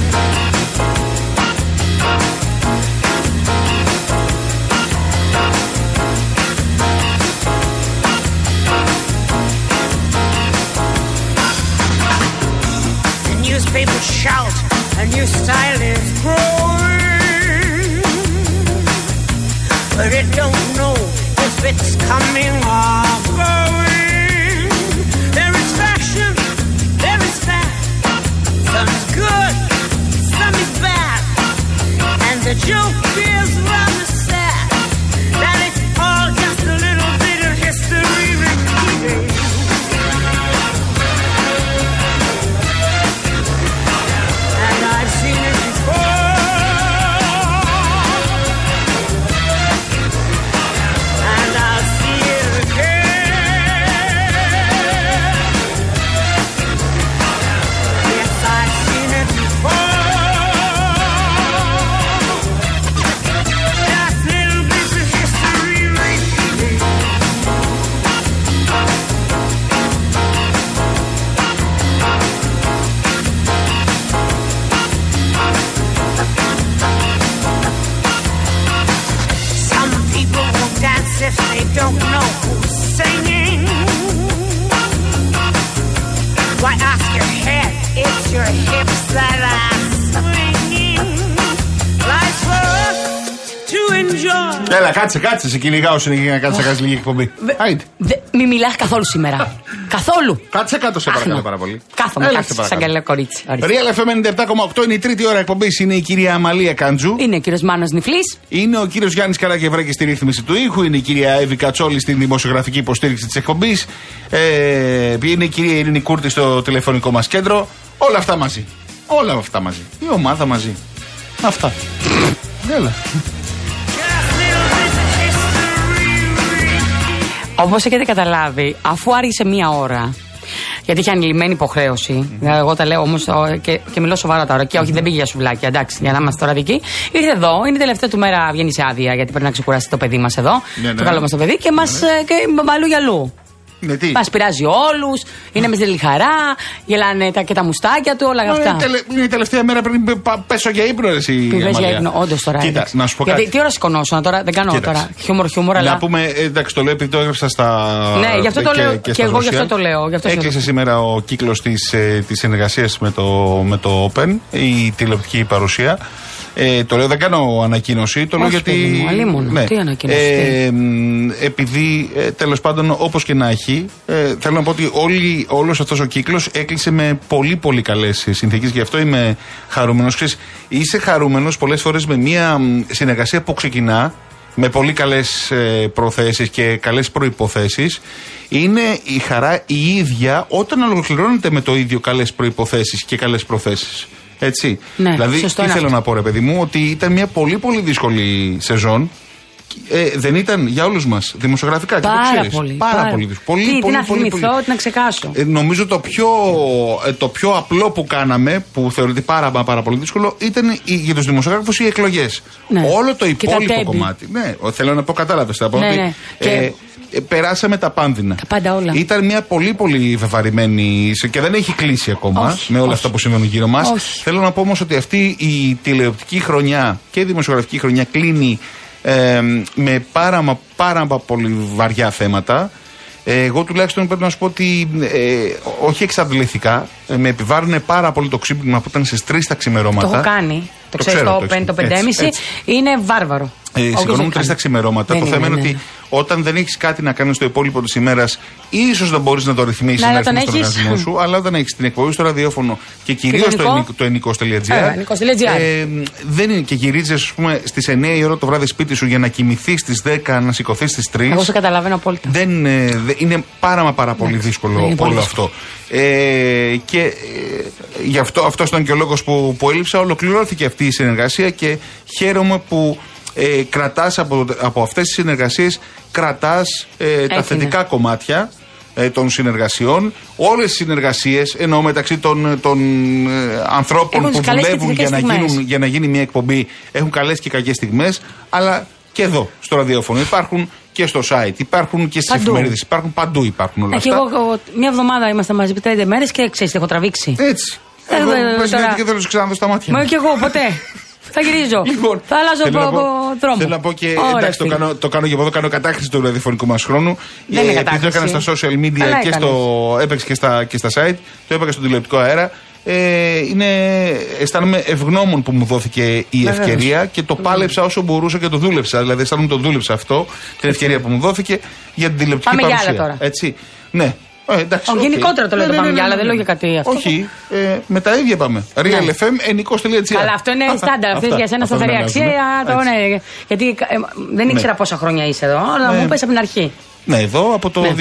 you. Κάτσε, κάτσε. Σε κυνηγάω συνεχεία να κάτσε να κάνει λίγη εκπομπή. Άιντε. Δε, μη μιλάς καθόλου σήμερα. [laughs] καθόλου. Κάτσε κάτω, σε παρακαλώ Άχνα. πάρα πολύ. Κάθομαι, Έλα, κάτσε σε σαν παρακαλώ. καλό κορίτσι. Ορίστε. Real FM 97,8 είναι η τρίτη ώρα εκπομπής. Είναι η κυρία Αμαλία Κάντζου. Είναι ο κύριος Μάνος Νιφλή. Είναι ο κύριος Γιάννης Καραγευρέκη στη ρύθμιση του ήχου. Είναι η κυρία Εύη Κατσόλη στην δημοσιογραφική υποστήριξη της εκπομπής. Ε, είναι η κυρία Ειρήνη Κούρτη στο τηλεφωνικό μας κέντρο. Όλα αυτά μαζί. Όλα αυτά μαζί. Η ομάδα μαζί. Αυτά. Έλα. Όπως έχετε καταλάβει, αφού άργησε μία ώρα. Γιατί είχε ανηλυμένη υποχρέωση. Δηλαδή, Εγώ τα λέω όμως και, και μιλώ σοβαρά τώρα. Και όχι, δεν πήγε για σουβλάκια, εντάξει, για να είμαστε τώρα δικοί. Ήρθε εδώ, είναι η τελευταία του μέρα, βγαίνει σε άδεια, γιατί πρέπει να ξεκουράσει το παιδί μας εδώ. Ναι, ναι. Το καλό μας το παιδί και μας. και μπαλού γυαλού. Ναι, τι; Μα πειράζει όλους, είναι με στέλνει χαρά, γελάνε τα, και τα μουστάκια του, όλα Είναι αυτά. η τελε- Είναι η τελευταία μέρα πριν πε- πα- πέσω για ύπνο, ρε, εσύ. Πει, πες για Αμαλία. ύπνο, όντως τώρα. Κοίτα, εντάξει. να σου πω Γιατί κάτι. τι ώρα σηκωνόσουν τώρα, δεν κάνω Κοίταξε. τώρα χιούμορ, χιούμορ, αλλά. Να πούμε, ε, εντάξει, το λέω επειδή το έγραψα στα. Ναι, γι' αυτό το λέω. Και, Και στα εγώ γι' αυτό social. το λέω, γι' αυτό σου Έκλεισε λέω. σήμερα ο κύκλος της της συνεργασίας με το, με το Open, η τηλεοπτική παρουσία. Ε, το λέω, δεν κάνω ανακοίνωση. Το λέω Όχι, γιατί. παιδί μου, αλίμονο. Τι ανακοίνωση, Ε, μ, επειδή ε, τέλος πάντων, όπως και να έχει, ε, θέλω να πω ότι όλη, όλος αυτός ο κύκλος έκλεισε με πολύ πολύ καλές συνθήκες Γι' αυτό είμαι χαρούμενος Ξέρεις, Είσαι χαρούμενος πολλές φορές με μια μ, συνεργασία που ξεκινά με πολύ καλές ε, προθέσεις και καλές προϋποθέσεις είναι η χαρά η ίδια όταν ολοκληρώνεται με το ίδιο καλές προϋποθέσεις και καλές προθέσεις. Έτσι. Ναι, δηλαδή, σωστό τι είναι θέλω αυτό. να πω, ρε παιδί μου, ότι ήταν μια πολύ πολύ δύσκολη σεζόν. Ε, δεν ήταν για όλους μας δημοσιογραφικά. και το Πάρα ξέρεις. πολύ. Πάρα, πολύ δύσκολο. Πολύ, τι, πολύ, τι να πολύ, θυμηθώ, πολύ. τι να ξεχάσω. Ε, νομίζω το πιο, ε, το πιο απλό που κάναμε, που θεωρείται πάρα, μα πάρα πολύ δύσκολο, ήταν οι, για τους δημοσιογράφους οι εκλογές. Ναι. Όλο το Και τα υπόλοιπο τέμπη. κομμάτι. Ναι, ο- θέλω να πω, κατάλαβες. Θα πω Ναι, ότι, ναι. ε, Και- ε, περάσαμε τα πάνδυνα. Τα πάντα όλα. Ήταν μια πολύ πολύ βεβαρημένη σε- και δεν έχει κλείσει ακόμα Όχι, με όλα όχι. αυτά που συμβαίνουν γύρω μας. Όχι. Θέλω να πω όμως ότι αυτή η τηλεοπτική χρονιά και η δημοσιογραφική χρονιά κλείνει ε, με πάρα, μα πάρα μα πολύ βαριά θέματα. Ε, εγώ τουλάχιστον πρέπει να σου πω ότι ε, όχι εξαντληθικά. Ε, με επιβάρυνε πάρα πολύ το ξύπνημα που ήταν στις 3 τα Το ξημερώματα. έχω κάνει. Το, Το ξέρει ξέρω, το το Open, έχεις- το έτσι, 5,5. έτσι. Είναι βάρβαρο. Ε, Όποιος Σηκωνόμουν το τρεις τα κάνει. ξημερώματα. Ναι, το ναι, θέμα ναι, είναι ναι. ότι όταν δεν έχεις κάτι να κάνεις στο υπόλοιπο της ημέρας, ίσως δεν μπορείς να το ρυθμίσεις Ναι, να αλλά έρθει όταν στον έχεις- οργανισμό σου, αλλά όταν έχεις την εκπομπή στο ραδιόφωνο και κυρίως το το, ενικό; ενικό- το ενικό.gr. Ε, ενικό.gr. ε, δεν είναι και γυρίζεις, ας πούμε, στις 9 η ώρα το βράδυ σπίτι σου για να κοιμηθείς στις 10, να σηκωθείς στις 3. Εγώ σε καταλαβαίνω απόλυτα. Δεν, ε, δε- είναι πάρα μα πάρα πολύ δύσκολο είναι πολύ όλο δύσκολο. αυτό. Ε, και ε, γι' αυτό αυτός ήταν και ο λόγος που, που έλειψα. Ολοκληρώθηκε αυτή η συνεργασία και χαίρομαι που ε, κρατάς από, από αυτές τις συνεργασίες κρατάς ε, τα Έτσι είναι. θετικά κομμάτια ε, των συνεργασιών. Όλες τις συνεργασίες, εννοώ μεταξύ των, των ε, ανθρώπων Έχουν που τις καλές και δουλεύουν τις για να, κακές στιγμές. γίνουν, για να γίνει μια εκπομπή, έχουν καλές και κακές στιγμές, αλλά και εδώ στο ραδιόφωνο υπάρχουν και στο site, υπάρχουν και στις Παντού. εφημερίδες, υπάρχουν παντού υπάρχουν όλα Ε, και αυτά. εγώ, εγώ μια εβδομάδα είμαστε μαζί πέντε μέρες και ξέρεις τι έχω τραβήξει. Έτσι. Ε, Εγώ ε, πες τώρα- γιατί και θέλω να σου ξαναδώ στα μάτια. Μα μου. και εγώ ποτέ. [laughs] Θα γυρίζω. Λοιπόν, θα αλλάζω θέλω να από πω- δρόμο. Θέλω να πω και. Ωραία, εντάξει, το φίλε. κάνω, το κάνω και εγώ εδώ, κάνω κατάχρηση του ραδιοφωνικού μας χρόνου. Δεν είναι επειδή το έκανα κατάχρηση. στα social media Καλά και στο. έπαιξε και στα, και στα site, το έπαιξα στον τηλεοπτικό αέρα. Ε, είναι, αισθάνομαι ευγνώμων που μου δόθηκε η Βεβαίως. ευκαιρία και το πάλεψα όσο μπορούσα και το δούλεψα. Δηλαδή, αισθάνομαι το δούλεψα αυτό, την ευκαιρία που μου δόθηκε για την τηλεοπτική Πάμε για παρουσία. άλλα τώρα. Έτσι. Ναι. Ε, εντάξει, Ο, οκ. γενικότερα το λέω το πάμε για άλλα, δεν λέω για κάτι αυτό. Όχι, ε, με τα ίδια πάμε. Real Ναι. FM, enikos.gr. Καλά, αυτό είναι στάνταρ. Αυτό Αυτά. για σένα Αυτό σταθερή δεν αξία. αλλάζουμε. Το, Έτσι. ναι, γιατί ε, δεν ήξερα πόσα χρόνια είσαι εδώ, αλλά Ναι. μου πες από την αρχή. Ναι, εδώ από το Ναι.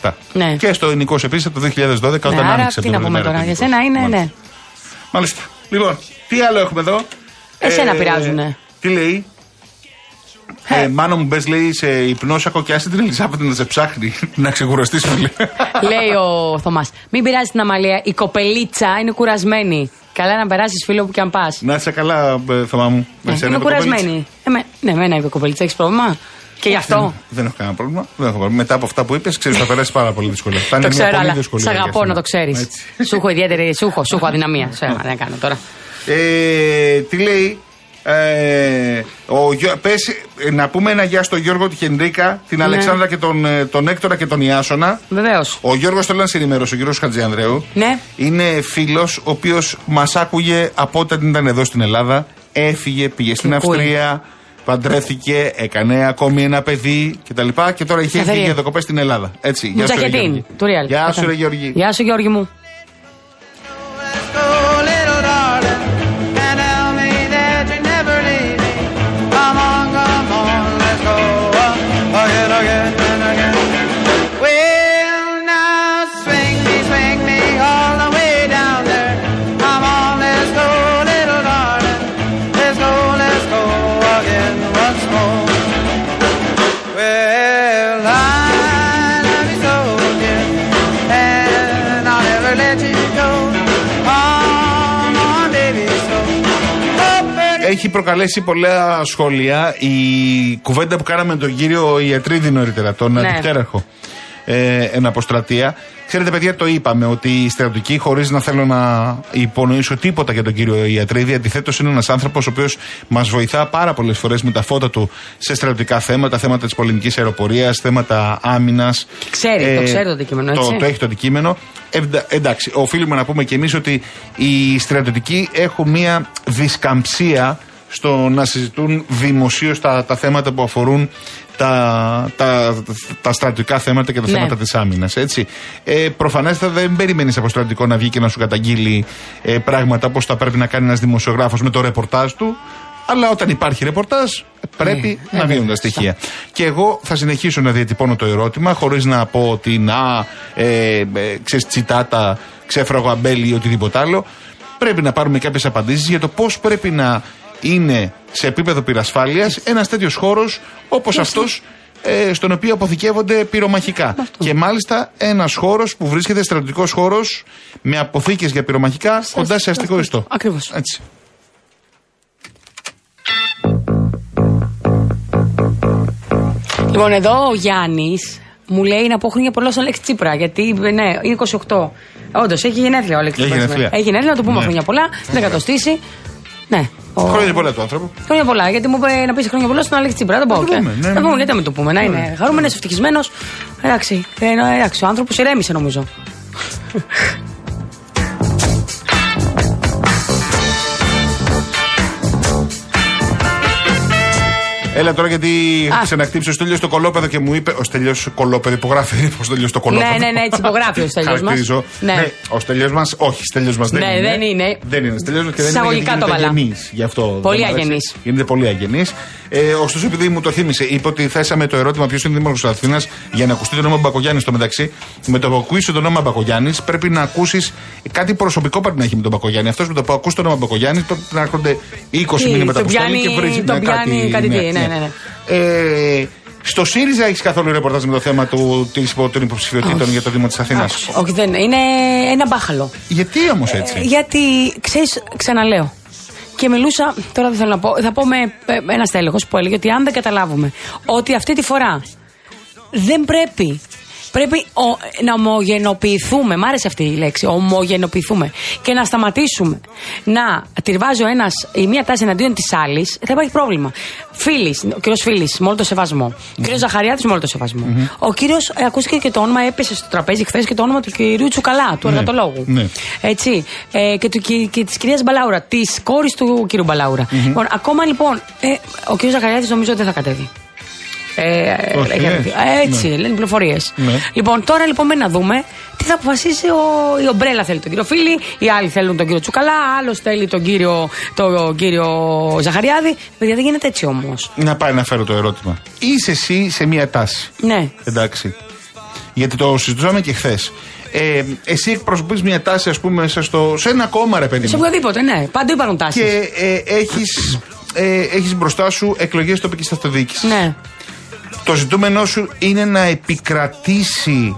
2007. Ναι. Και στο ενικός επίσης από το 2012 όταν Ναι, άρα άνοιξε τι το να πούμε ημέρα τώρα. του Για Νικός. σένα είναι, Μάλιστα. ναι. Μάλιστα. Λοιπόν, τι άλλο έχουμε εδώ; Εσένα πειράζουνε. Τι λέει; Ε, μάνο μου μπες λέει σε υπνόσακο και άσε την Ελισάβετ να σε ψάχνει [laughs] να ξεκουραστείς φίλε. Λέει ο Θωμάς. Μην πειράζει την Αμαλία. Η κοπελίτσα είναι κουρασμένη. Καλά να περάσεις φίλο που και αν πας. να είσαι καλά, ε, Θωμά μου. Με Ναι, σένα είμαι το κοπελίτσα. κουρασμένη. Ε, με, ναι, εμένα είπε η κοπελίτσα, έχεις πρόβλημα; Και γι' αυτό. Δεν, δεν έχω κανένα πρόβλημα. Δεν έχω πρόβλημα. Μετά από αυτά που είπες, ξέρεις, θα περάσει πάρα πολύ δύσκολα. Θα είναι Το μια ξέρω, πολύ αλλά δύσκολη σ' αγαπώ διαδικασία. να το ξέρεις. Έτσι. Σου έχω ιδιαίτερη. Σου έχω, σου έχω αδυναμία. Σε, δεν κάνω τώρα. Ε, τι λέει. Ε, ο, Γιώ- πες, ε, να πούμε ένα γεια στον Γιώργο, τη Χενρίκα, την Ναι. Αλεξάνδρα και τον, ε, τον Έκτορα και τον Ιάσονα. Βεβαίως. Ο Γιώργος θέλω να σε ενημερώσω, ο Γιώργος Χατζιανδρέου. Ναι. Είναι φίλος ο οποίος μας άκουγε από όταν ήταν εδώ στην Ελλάδα. Έφυγε, πήγε στην ακούει. Αυστρία. Παντρεύτηκε, έκανε ακόμη ένα παιδί κτλ. Και, και τώρα είχε έρθει Καθαρία. για δοκοπές στην Ελλάδα. Έτσι. Γεια σου, ρε Μουτζαχετίν Γιώργη. του Real. Γεια σου, Κατάλαβα. ρε Γιώργη. Γεια σου, Γιώργη μου. Έχει προκαλέσει πολλά σχόλια η κουβέντα που κάναμε με τον κύριο Ιατρίδη νωρίτερα, τον Ναι. αντιπτέραρχο ε, εν αποστρατεία. Ξέρετε, παιδιά, το είπαμε ότι οι στρατιωτικοί, χωρίς να θέλω να υπονοήσω τίποτα για τον κύριο Ιατρίδη, αντιθέτως είναι ένας άνθρωπος ο οποίος μας βοηθά πάρα πολλές φορές με τα φώτα του σε στρατιωτικά θέματα, θέματα της πολεμικής αεροπορίας, θέματα άμυνας. Ξέρει, το ξέρει το αντικείμενο, έτσι. Το, το έχει το αντικείμενο. Εντα- εντάξει, οφείλουμε να πούμε κι εμείς ότι οι στρατιωτικοί έχουν μία δισκαμψία στο να συζητούν δημοσίως τα, τα θέματα που αφορούν τα, τα, τα στρατιωτικά θέματα και τα Ναι. θέματα της άμυνας. Ε, Προφανέστατα δεν περιμένεις από στρατιωτικό να βγει και να σου καταγγείλει ε, πράγματα όπως θα πρέπει να κάνει ένας δημοσιογράφος με το ρεπορτάζ του. Αλλά όταν υπάρχει ρεπορτάζ, πρέπει Ναι, να ναι, βγαίνουν τα στοιχεία. Και εγώ θα συνεχίσω να διατυπώνω το ερώτημα, χωρίς να πω ότι να, ε, ε, ξέρεις, τσιτάτα, ξέφραγο αμπέλι ή οτιδήποτε άλλο. Πρέπει να πάρουμε κάποιες απαντήσεις για το πώς πρέπει να είναι σε επίπεδο πυρασφάλειας ένας τέτοιος χώρος όπως αυτός ε, στον οποίο αποθηκεύονται πυρομαχικά. Και μάλιστα ένας χώρος που βρίσκεται στρατιωτικός χώρος με αποθήκες για πυρομαχικά κοντά σε αστικό ιστό. Ακριβώς. Έτσι. Λοιπόν, εδώ ο Γιάννης μου λέει να πω χρόνια πολλά στον Αλέξη Τσίπρα. Γιατί ναι, είναι 28. Όντως, έχει γενέθλια ο Αλέξης Έχει Τσίπρας. γενέθλια. Έχει γενέθλια, να του πούμε Ναι. χρόνια πολλά. Δεν θα το στήσει. Ναι. Ο... Χρόνια πολλά του άνθρωπου. Χρόνια πολλά, γιατί μου είπε να πεις χρόνια πολλά στον Αλέξη Τσίπρα. Δεν πω. το και- πούμε, ναι, Θα ναι. πούμε, γιατί να μην το πούμε. Να είναι χαρούμενος, ευτυχισμένος. Εντάξει, ε, εντάξει, ο άνθρωπος ηρέμησε νομίζω. Έλα τώρα γιατί Α. ξανακτήψε ο Στέλιος το κολόπεδο και μου είπε. Ο Στέλιος κολόπεδο υπογράφει. [laughs] Ο Στέλιος το κολόπεδο. Ναι, ναι, ναι, έτσι υπογράφει ο Στέλιος μας. Χαρακτηρίζω. Ναι. ο Στέλιος μας, όχι, Στέλιος μας δεν Ναι, είναι. δεν είναι. Δεν είναι. Στέλιος μας και δεν είναι. Εισαγωγικά γιατί το γίνεται βάλα. αγενής. Γι' αυτό. Πολύ δεν μ' αρέσει. αγενής. Γίνεται πολύ αγενής. Ε, ωστόσο, επειδή μου το θύμισε, είπε ότι θέσαμε το ερώτημα ποιος είναι δήμαρχος Αθήνας για να ακουστεί το όνομα Μπακογιάννης στο μεταξύ. Με το που ακούσεις το όνομα Μπακογιάννης, πρέπει να ακούσεις κάτι προσωπικό πρέπει να έχει με τον Μπακογιάννη. Αυτός με το που ακούς το όνομα Μπακογιάννης πρέπει να έρχονται 20 Τι, μήνυματα τον που στέλνει πιάνει- και βρίζει τον ναι, πιάνει κάτι τι, ναι, ναι, ναι. Ε, στο ΣΥΡΙΖΑ έχεις καθόλου ρεπορτάζ με το θέμα του, της, υπο- των υποψηφιωτήτων για το Δήμο της Αθήνας; Όχι, δεν είναι. Είναι ένα μπάχαλο. Γιατί όμως έτσι; Ε, γιατί, ξέρεις, ξαναλέω. Και μιλούσα, τώρα δεν θέλω να πω, θα πω με ε, ένας στέλεχο που έλεγε ότι αν δεν καταλάβουμε ότι αυτή τη φορά δεν πρέπει. Πρέπει ο- να ομογενοποιηθούμε. Μ' άρεσε αυτή η λέξη. Ομογενοποιηθούμε. Και να σταματήσουμε να τριβάζει ο ένας η μία τάση εναντίον της άλλης. Θα υπάρχει πρόβλημα. Φίλης, ο κύριος Φίλης, με όλο το σεβασμό. Ο κύριος Ζαχαριάδη, με όλο το σεβασμό. Ο κύριος, ε, ακούστηκε και το όνομα, έπεσε στο τραπέζι χθες και το όνομα του κυρίου Τσουκαλά, του Ναι, εργατολόγου. ναι. Έτσι. Ε, και, του, και, και της κυρίας Μπαλάουρα, της κόρης του κύριου Μπαλάουρα. Λοιπόν, ακόμα λοιπόν, ε, ο κύριος Ζαχαριάδη νομίζω ότι δεν θα κατέβει. Ε, Όχι, έχει ναι. αρνηθεί. Ε, έτσι, Ναι. λένε πληροφορίες. Ναι. Λοιπόν, τώρα λοιπόν μένει να δούμε τι θα αποφασίσει ο, η Ομπρέλα θέλει τον κύριο Φίλη, οι άλλοι θέλουν τον κύριο Τσουκαλά, άλλος θέλει τον κύριο, τον κύριο Ζαχαριάδη. Παιδιά, δεν γίνεται έτσι όμως. Να πάει να φέρω το ερώτημα. Είσαι εσύ σε μία τάση. Ναι. Εντάξει. Γιατί το συζητούσαμε και χθες. Ε, εσύ εκπροσωπείς μια τάση, ας πούμε, μέσα στο, σε ένα κόμμα, ρε παιδί Σε μου. οποιοδήποτε, ναι. Πάντα υπάρχουν τάσεις. Και ε, έχεις, ε, έχεις μπροστά σου εκλογές τοπικής αυτοδιοίκησης. Ναι. Το ζητούμενό σου είναι να επικρατήσει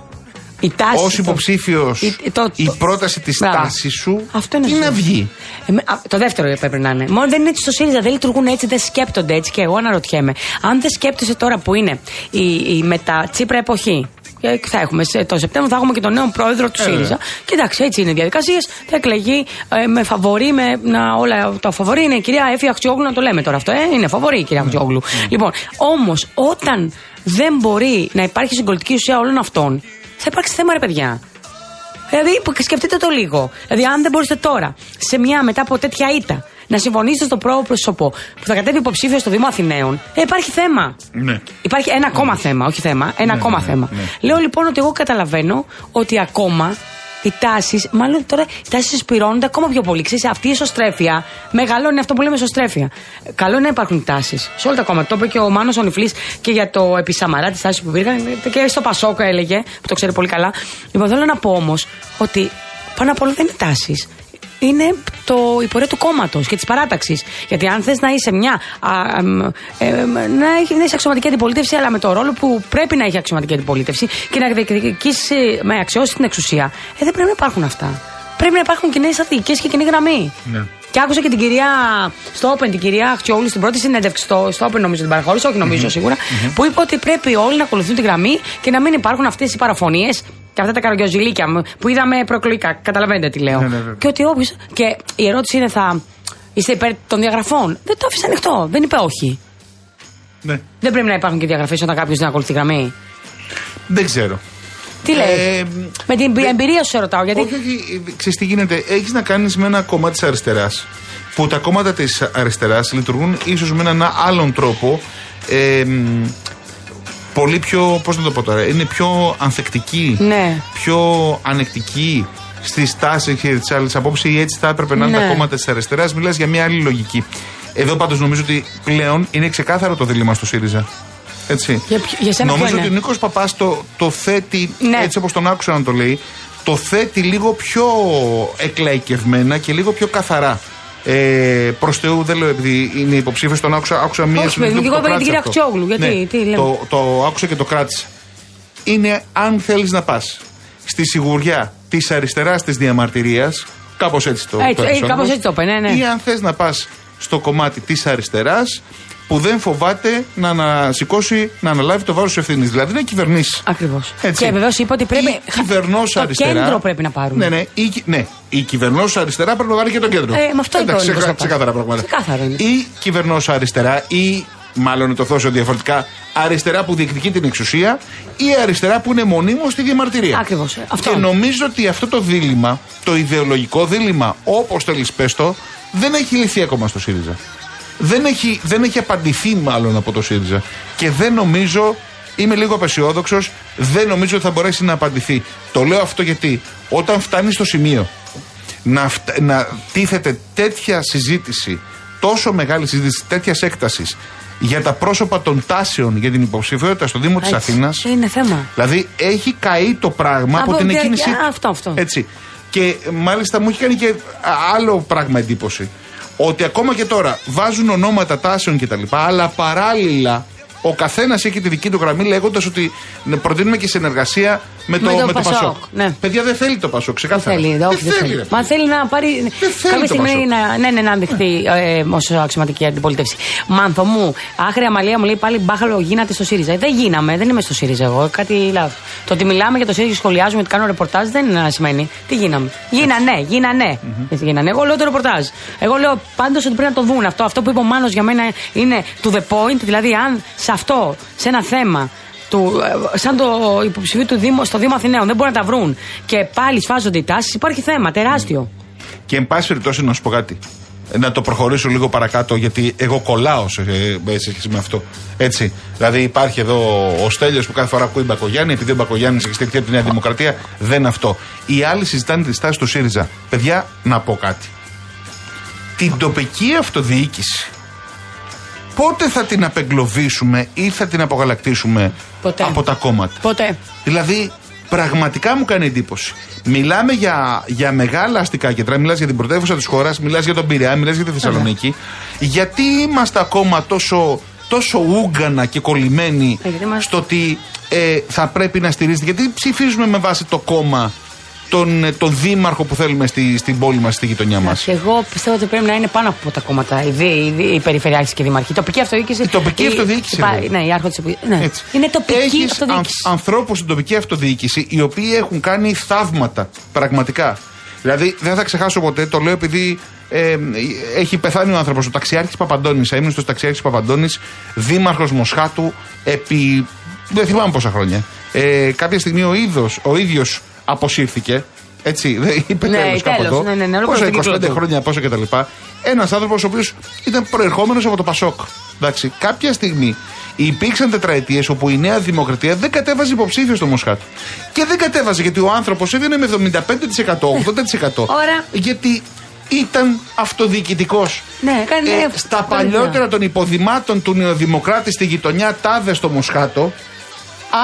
Η τάση. ως το- υποψήφιος η- το- η το- πρόταση της Μπράβο. τάσης σου Αυτό είναι ή να σωστό. βγει. Ε, με- α, το δεύτερο πρέπει να είναι. Μόνο δεν είναι έτσι στο ΣΥΡΙΖΑ, δεν λειτουργούν έτσι, δεν σκέπτονται έτσι. Και εγώ αναρωτιέμαι, αν δεν σκέπτεσαι τώρα που είναι η, η μετατσίπρα εποχή. Και θα έχουμε, σε- το Σεπτέμβριο θα έχουμε και τον νέο πρόεδρο του Ε, ΣΥΡΙΖΑ. Και εντάξει, έτσι είναι οι διαδικασίες. Θα εκλεγεί ε, με φαβορή, με να, όλα, το φαβορή είναι η κυρία Εφη Αχτσιόγλου, να το λέμε τώρα αυτό. Ε, είναι φαβορή η κυρία Αχτσιόγλου. Λοιπόν, όμως όταν δεν μπορεί να υπάρχει συγκολητική ουσία όλων αυτών, θα υπάρξει θέμα, ρε παιδιά. Δηλαδή, που- σκεφτείτε το λίγο. Δηλαδή, αν δεν μπορείτε τώρα, σε μια μετά από τέτοια ήττα, να συμφωνήσετε στο πρόσωπο που θα κατέβει υποψήφιος στο Δήμο Αθηναίων, ε, υπάρχει θέμα. Ναι. Υπάρχει ένα ακόμα θέμα, όχι θέμα, ένα Ναι, ακόμα ναι, ναι, θέμα. ναι. Λέω λοιπόν ότι εγώ καταλαβαίνω ότι ακόμα οι τάσεις, μάλλον τώρα οι τάσεις συσπηρώνονται ακόμα πιο πολύ. Ξέρεις, αυτή η ισοστρέφεια μεγαλώνει αυτό που λέμε ισοστρέφεια. Καλό είναι να υπάρχουν τάσεις. Σε όλα τα κόμματα. Το είπε και ο Μάνος ο Νιφλής και για το επισαμαρά τη τάση που υπήρχαν και στο Πασόκα έλεγε, που το ξέρει πολύ καλά. Λοιπόν, θέλω να πω όμως ότι πάνω απ' όλα δεν είναι τάσεις. Είναι το, η πορεία του κόμματος και της παράταξης. Γιατί αν θες να είσαι μια. Α, εμ, εμ, να, έχεις, να είσαι αξιωματική αντιπολίτευση, αλλά με το ρόλο που πρέπει να έχει αξιωματική αντιπολίτευση και να διεκδικήσει με αξιώσεις την εξουσία, ε, δεν πρέπει να υπάρχουν αυτά. Πρέπει να υπάρχουν κοινές στρατηγικές και κοινή γραμμή. Ναι. Και άκουσα και την κυρία στο Open, την κυρία Αχτσιόγλου, στην πρώτη συνέντευξη στο, στο Open, νομίζω την παραχώρησε, όχι νομίζω σίγουρα, που είπε ότι πρέπει όλοι να ακολουθούν τη γραμμή και να μην υπάρχουν αυτές οι παραφωνίες και αυτά τα καρογκιοζηλίκια μου που είδαμε προεκλογικά. Καταλαβαίνετε τι λέω. Ναι, ναι, βέβαια. και ότι όποιο. Και η ερώτηση είναι, θα είστε υπέρ των διαγραφών; Δεν το άφησε ανοιχτό. Δεν είπε όχι. Ναι. Δεν πρέπει να υπάρχουν και διαγραφές όταν κάποιος δεν ακολουθεί τη γραμμή. Δεν ξέρω. Τι λέει; Ε, με την εμπειρία σου σε ρωτάω. Γιατί Όχι, όχι, ξέρεις τι γίνεται. Έχεις να κάνεις με ένα κομμάτι της αριστεράς. Που τα κόμματα της αριστεράς λειτουργούν ίσως με έναν άλλον τρόπο. Ε, μ, πολύ πιο. Πώς να το πω τώρα. Είναι πιο ανθεκτικοί. Ναι. Πιο ανεκτικοί στι τάσει και τι άλλε απόψει. Ή έτσι θα έπρεπε να είναι Ναι. τα κόμματα της αριστεράς. Μιλάς για μια άλλη λογική. Εδώ πάντως νομίζω ότι πλέον είναι ξεκάθαρο το δίλημα στο ΣΥΡΙΖΑ. Έτσι. Για ποιο- για σένα νομίζω ποιο ότι είναι; ο Νίκος Παπάς το, το θέτει Ναι. έτσι όπως τον άκουσα να το λέει, το θέτει λίγο πιο εκλαϊκευμένα και λίγο πιο καθαρά. Ε, Προς Θεού δεν λέω επειδή είναι υποψήφιος, τον άκουσα, άκουσα μία Όχι, συνέντευξη παιδί μου, που εγώ το είπα για την κράτησε κυρία αυτό. Ναι. Αχτσιόγλου. Γιατί, τι λέμε; το, το άκουσα και το κράτησα. Είναι αν θέλεις να πας στη σιγουριά της αριστεράς της διαμαρτυρίας, κάπως έτσι το Έτσι, το ε, έπεισε ο κάπως άνθρωπος, έτσι το είπε, ναι, ναι. Ή αν θες να πας στο κομμάτι της αριστεράς που δεν φοβάται να ανασηκώσει, να αναλάβει το βάρος της ευθύνης. Δηλαδή να κυβερνήσεις. Ακριβώς. Έτσι. Και βεβαίως είπε ότι πρέπει. Η κυβερνός το αριστερά. κέντρο πρέπει να πάρουν. Ναι, ναι. Η, κυ- ναι. η κυβερνός αριστερά πρέπει να πάρει και το κέντρο. Ε, με αυτό είπε ο Εντάξει, Νίκος ξεκα- Παπάς. ξεκάθαρα πράγματα. Ξεκάθαρο είναι. Η κυβερνός αριστερά ή μάλλον το θέσω διαφορετικά αριστερά που διεκδικεί την εξουσία ή αριστερά που είναι μονίμως στη διαμαρτυρία. Ακριβώς, ε, αυτό. Και νομίζω ότι αυτό το δίλημα, το ιδεολογικό δίλημα, όπως θέλεις πες το, δεν έχει λυθεί ακόμα στο ΣΥΡΙΖΑ. Δεν έχει, δεν έχει απαντηθεί μάλλον από το ΣΥΡΙΖΑ. Και δεν νομίζω, είμαι λίγο απεσιόδοξος, δεν νομίζω ότι θα μπορέσει να απαντηθεί. Το λέω αυτό γιατί όταν φτάνει στο σημείο να, φτα- να τίθεται τέτοια συζήτηση, τόσο μεγάλη συζήτηση, τέτοιας έκτασης για τα πρόσωπα των τάσεων για την υποψηφιότητα στο Δήμο της Έτσι. Αθήνας. Είναι θέμα. Δηλαδή έχει καεί το πράγμα από, Από την δια- εκκίνηση. α, αυτό, αυτό. Έτσι. Και ε, μάλιστα μου έχει κάνει και α, άλλο πράγμα εντύπωση. Ότι ακόμα και τώρα βάζουν ονόματα τάσεων κτλ. Αλλά παράλληλα ο καθένας έχει τη δική του γραμμή λέγοντας ότι ναι, προτείνουμε και συνεργασία με το, Με το με το Πασόκ, Πασόκ. ναι. Παιδιά δεν θέλει το Πασόκ, ξεκάθαρα. Θέλει, δεν όχι, δεν θέλει. ρε. Μα θέλει να πάρει. θέλει Κάποια το στιγμή Πασόκ. να, ναι, ναι, να ανδειχθεί [laughs] ε, ως αξιωματική αντιπολίτευση. Μάνθο μου, άχρια μαλλία μου λέει πάλι μπάχαλο γίνατε στο ΣΥΡΙΖΑ. Ε, δεν γίναμε, δεν είμαι στο ΣΥΡΙΖΑ εγώ. Κάτι λάθος. Το ότι μιλάμε για το ΣΥΡΙΖΑ και σχολιάζουμε ότι κάνω ρεπορτάζ δεν είναι να σημαίνει. Τι γίναμε. Γίνανε, γίνανε. Έτσι γίνανε. Εγώ λέω το ρεπορτάζ. Εγώ λέω πάντως ότι πρέπει να το δουν αυτό. Αυτό που είπε ο Μάνος για μένα είναι to the point. Δηλαδή, αν σε αυτό, σε ένα θέμα, του, ε, σαν το υποψηφίο του Δήμου, στο Δήμο Αθηναίων δεν μπορούν να τα βρουν και πάλι σφάζονται οι τάσεις, υπάρχει θέμα τεράστιο. Και εν πάση περιπτώσει να σου πω κάτι. Ε, Να το προχωρήσω λίγο παρακάτω, γιατί εγώ κολλάω σε, ε, σε σχέση με αυτό. Έτσι. Δηλαδή υπάρχει εδώ ο Στέλιος που κάθε φορά ακούει Μπακογιάννη, επειδή ο Μπακογιάννης έχει στηριχτεί από τη Νέα Δημοκρατία. Δεν είναι αυτό. Οι άλλοι συζητάνε τη στάση του ΣΥΡΙΖΑ. Παιδιά, να πω κάτι. Την τοπική αυτοδιοίκηση πότε θα την απεγκλωβίσουμε ή θα την απογαλακτήσουμε Ποτέ. από τα κόμματα; Ποτέ. Δηλαδή, πραγματικά μου κάνει εντύπωση. Μιλάμε για, για μεγάλα αστικά κέντρα, μιλάς για την πρωτεύουσα της χώρας, μιλάς για τον Πειραιά, μιλάς για τη Θεσσαλονίκη. Γιατί είμαστε ακόμα τόσο, τόσο ούγκανα και κολλημένοι Ε, γιατί είμαστε- στο ότι ε, θα πρέπει να στηρίζεται; Γιατί ψηφίζουμε με βάση το κόμμα τον, ε, τον δήμαρχο που θέλουμε στη, στην πόλη μας, στη γειτονιά μας. Και εγώ πιστεύω ότι πρέπει να είναι πάνω από τα κόμματα, οι, δι, οι, δι- οι περιφερειάρχες και οι δήμαρχοι. Η τοπική αυτοδιοίκηση. Η τοπική αυτοδιοίκηση, η πα- ρε. ναι, η άρχοντα της ναι. Έτσι. Είναι τοπική Έχεις αυτοδιοίκηση. αν- ανθρώπους στην τοπική αυτοδιοίκηση οι οποίοι έχουν κάνει θαύματα πραγματικά. Δηλαδή δεν θα ξεχάσω ποτέ, το λέω επειδή ε, έχει πεθάνει ο άνθρωπος, ο ταξιάρχης Παπαντώνης, έμεινε στο ταξιάρχης Παπαντώνης, δήμαρχος Μοσχάτου επί. δεν θυμάμαι πόσα χρόνια. Ε, κάποια στιγμή ο, ίδιος, ο ίδιος αποσύρθηκε. Έτσι, δεν είπε Ναι, τέλος κάπου τέλος, εδώ. ναι, ναι, ναι, πόσα, ολόκληρο τον κύκλο 25 του. χρόνια, πόσα κτλ. Ένας άνθρωπος ο οποίος ήταν προερχόμενος από το Πασόκ. Εντάξει, κάποια στιγμή υπήρξαν τετραετίες όπου η Νέα Δημοκρατία δεν κατέβαζε υποψήφιο στο Μοσχάτ. Και δεν κατέβαζε γιατί ο άνθρωπος έδινε με 75%, 80%. Ωραία. Γιατί ήταν αυτοδιοικητικός. Ναι, έκανε. Ε, στα παλιότερα των υποδημάτων του Νεοδημοκράτη στη γειτονιά Τάδε στο Μοσχάτο,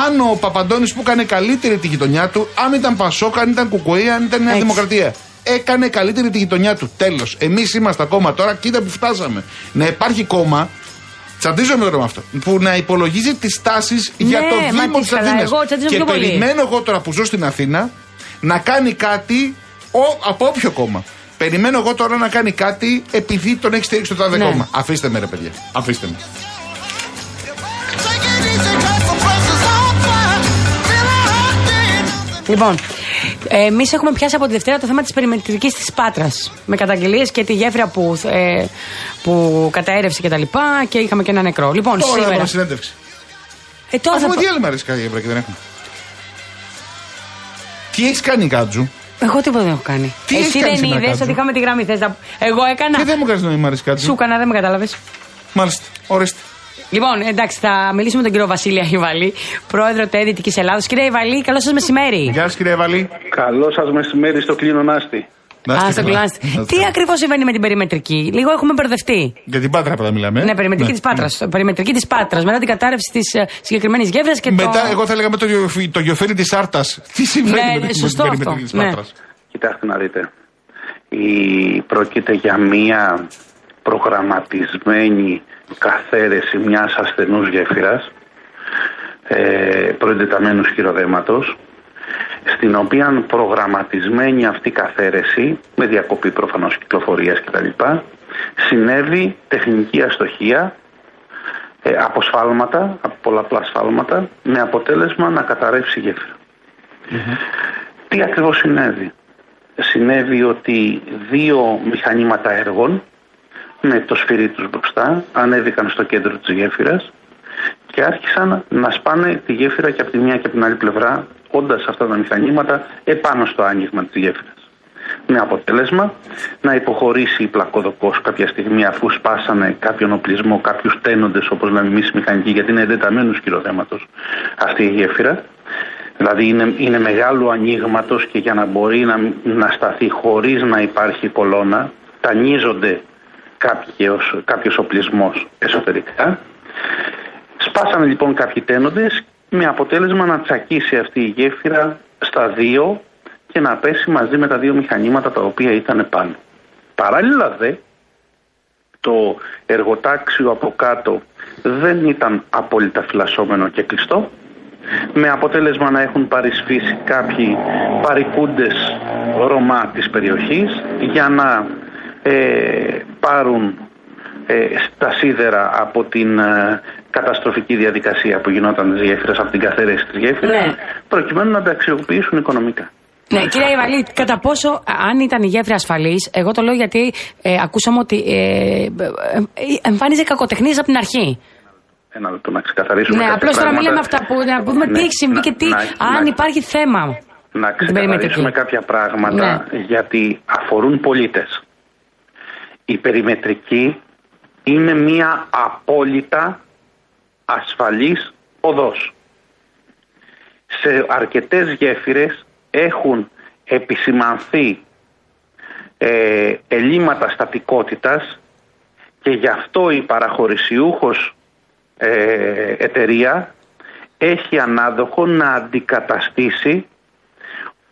αν ο Παπαντώνης που έκανε καλύτερη τη γειτονιά του, αν ήταν Πασόκ, αν ήταν Κουκουέ, αν ήταν Νέα Έτσι. Δημοκρατία. Έκανε καλύτερη τη γειτονιά του. Τέλος. Εμείς είμαστε ακόμα τώρα, κοίτα που φτάσαμε. Να υπάρχει κόμμα. Τσαντίζομαι τώρα με αυτό. Που να υπολογίζει τις τάσεις για το Ναι, μα Δήμο τι της καλά, Αθήνας. εγώ τσαντίζομαι Και πιο πολύ. περιμένω εγώ τώρα που ζω στην Αθήνα να κάνει κάτι ο, από όποιο κόμμα. Περιμένω εγώ τώρα να κάνει κάτι επειδή τον έχει στηρίξει το τάδε Ναι. κόμμα. Αφήστε με, ρε παιδιά. Αφήστε με. Λοιπόν, εμείς έχουμε πιάσει από τη Δευτέρα το θέμα της περιμετρικής της Πάτρας. Με καταγγελίες και τη γέφυρα που, ε, που καταέρευσε και τα λοιπά και είχαμε και ένα νεκρό. Λοιπόν, Τώρα θα σήμερα. πάρω συνέντευξη. Ε, τώρα θα... Αφού διάλειμμα αρέσει κάτι και δεν έχουμε. Τι έχεις κάνει, Κάτζου; Εγώ τίποτα δεν έχω κάνει. Τι Εσύ έχεις κάνει δεν σήμερα, είδες Κάτζου; ότι είχαμε τη γραμμή. Θες να... Εγώ έκανα. Και δεν μου κάνεις νόημα, αρέσει Κάτζου. Σου έκανα, δεν με κατάλαβες. Μάλιστα, ορίστε. Λοιπόν, εντάξει, θα μιλήσουμε με τον κύριο Βασίλη Αϊβαλή, πρόεδρο του Έδη Ελλάδα. Κύριε Αϊβαλή, καλό σας μεσημέρι. Γεια σας, κύριε Εβαλή. Καλό σας μεσημέρι στο κλίνο Νάστη. Να είστε Α, στο καλά. κλάστη. Να είστε Τι καλά. ακριβώς συμβαίνει με την περιμετρική; Λίγο έχουμε μπερδευτεί. Για την Πάτρα πάντα μιλάμε. Ναι, περιμετρική της Πάτρας. Περιμετρική της Πάτρας. Μετά την κατάρρευση της συγκεκριμένης γέφυρα και Μετά, το. εγώ θα έλεγα με το, γεωφι- το γεωφέρι της Άρτα. Τι συμβαίνει Ναι, με, ναι, την- με σωστό την αυτό. περιμετρική τη Ναι. Πάτρα. Κοιτάξτε να δείτε. Η... Πρόκειται για μία προγραμματισμένη καθαίρεση μιας ασθενούς γέφυρας ε, προεντεταμένου χειροδέματος στην οποία προγραμματισμένη αυτή η καθαίρεση με διακοπή προφανώς κυκλοφορίας κτλ συνέβη τεχνική αστοχία ε, από σφάλματα, από πολλαπλά σφάλματα με αποτέλεσμα να καταρρεύσει η γέφυρα. Τι ακριβώς συνέβη; Συνέβη ότι δύο μηχανήματα έργων με το σφυρί τους μπροστά ανέβηκαν στο κέντρο της γέφυρας και άρχισαν να σπάνε τη γέφυρα και από τη μία και από την άλλη πλευρά όντας αυτά τα μηχανήματα επάνω στο άνοιγμα της γέφυρας. Με αποτέλεσμα να υποχωρήσει η πλακοδοκός κάποια στιγμή αφού σπάσανε κάποιον οπλισμό, κάποιους τένοντες όπως να μιμήσει μηχανική γιατί είναι εντεταμένου χειροδέματος αυτή η γέφυρα Δηλαδή είναι, είναι μεγάλου ανοίγματος και για να μπορεί να, να σταθεί χωρίς να υπάρχει κολόνα, τανίζονται κάποιος, κάποιος οπλισμός εσωτερικά. Σπάσανε λοιπόν κάποιοι τένοντες με αποτέλεσμα να τσακίσει αυτή η γέφυρα στα δύο και να πέσει μαζί με τα δύο μηχανήματα τα οποία ήταν πάνω. Παράλληλα δε, το εργοτάξιο από κάτω δεν ήταν απόλυτα φυλασσόμενο και κλειστό με αποτέλεσμα να έχουν παρισφύσει κάποιοι παρικούντες Ρωμά της περιοχής για να ε, πάρουν ε, τα σίδερα από την ε, καταστροφική διαδικασία που γινόταν τις γέφυρες, από την καθαίρεση της γέφυρας, Ναι. προκειμένου να τα αξιοποιήσουν οικονομικά. Ναι, κύριε Ιβαλή, κατά πόσο αν ήταν η γέφυρα ασφαλής, εγώ το λέω γιατί ε, ακούσαμε ότι ε, ε, ε, εμφάνιζε κακοτεχνίες από την αρχή. Ένα λεπτό να ξεκαθαρίσουμε. Ναι, κάποια απλώς τώρα πράγματα. μιλάμε αυτά που να πούμε Ναι, τι έχει συμβεί να- και τι, να- αν να- υπάρχει θέμα. να την περιμετρική. ξεκαθαρίσουμε κάποια πράγματα γιατί αφορούν πολίτες. Η περιμετρική είναι μια απόλυτα ασφαλής οδός. Σε αρκετές γέφυρες έχουν επισημανθεί ε, ελλείμματα στατικότητας και γι' αυτό η παραχωρησιούχος ε, εταιρεία έχει ανάδοχο να αντικαταστήσει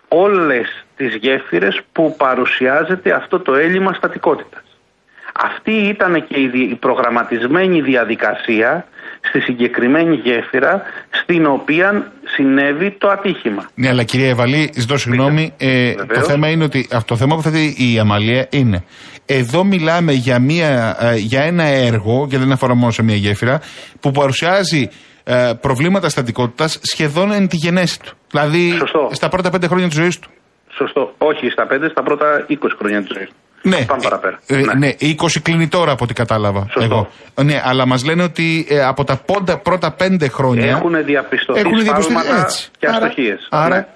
όλες τις γέφυρες που παρουσιάζεται αυτό το έλλειμμα στατικότητας. Αυτή ήταν και η, δι- η προγραμματισμένη διαδικασία στη συγκεκριμένη γέφυρα στην οποία συνέβη το ατύχημα. Ναι, αλλά κυρία Ευαλή, ζητώ συγγνώμη. Ε, το Βεβαίως. θέμα είναι ότι αυτό το θέμα που θέτει η Αμαλία είναι. Εδώ μιλάμε για, μια, ε, για ένα έργο, και δεν αφορά μόνο σε μια γέφυρα, που παρουσιάζει ε, προβλήματα στατικότητας σχεδόν εν τη γενέση του. Δηλαδή Σωστό. στα πρώτα πέντε χρόνια της ζωής του. Σωστό. Όχι στα πέντε, στα πρώτα 20 χρόνια της ζωής. του. Ναι, Πάμε παραπέρα. Ε, Ναι. ναι. 20 κλείνει τώρα από ό,τι κατάλαβα. Σωστό. Εγώ. Ναι, αλλά μας λένε ότι ε, από τα πόντα, πρώτα πέντε χρόνια. Έχουν διαπιστωθεί Έχουν διαπιστωθεί σφάλματα έτσι. και Άρα- αστοχίες. άρα- Ναι.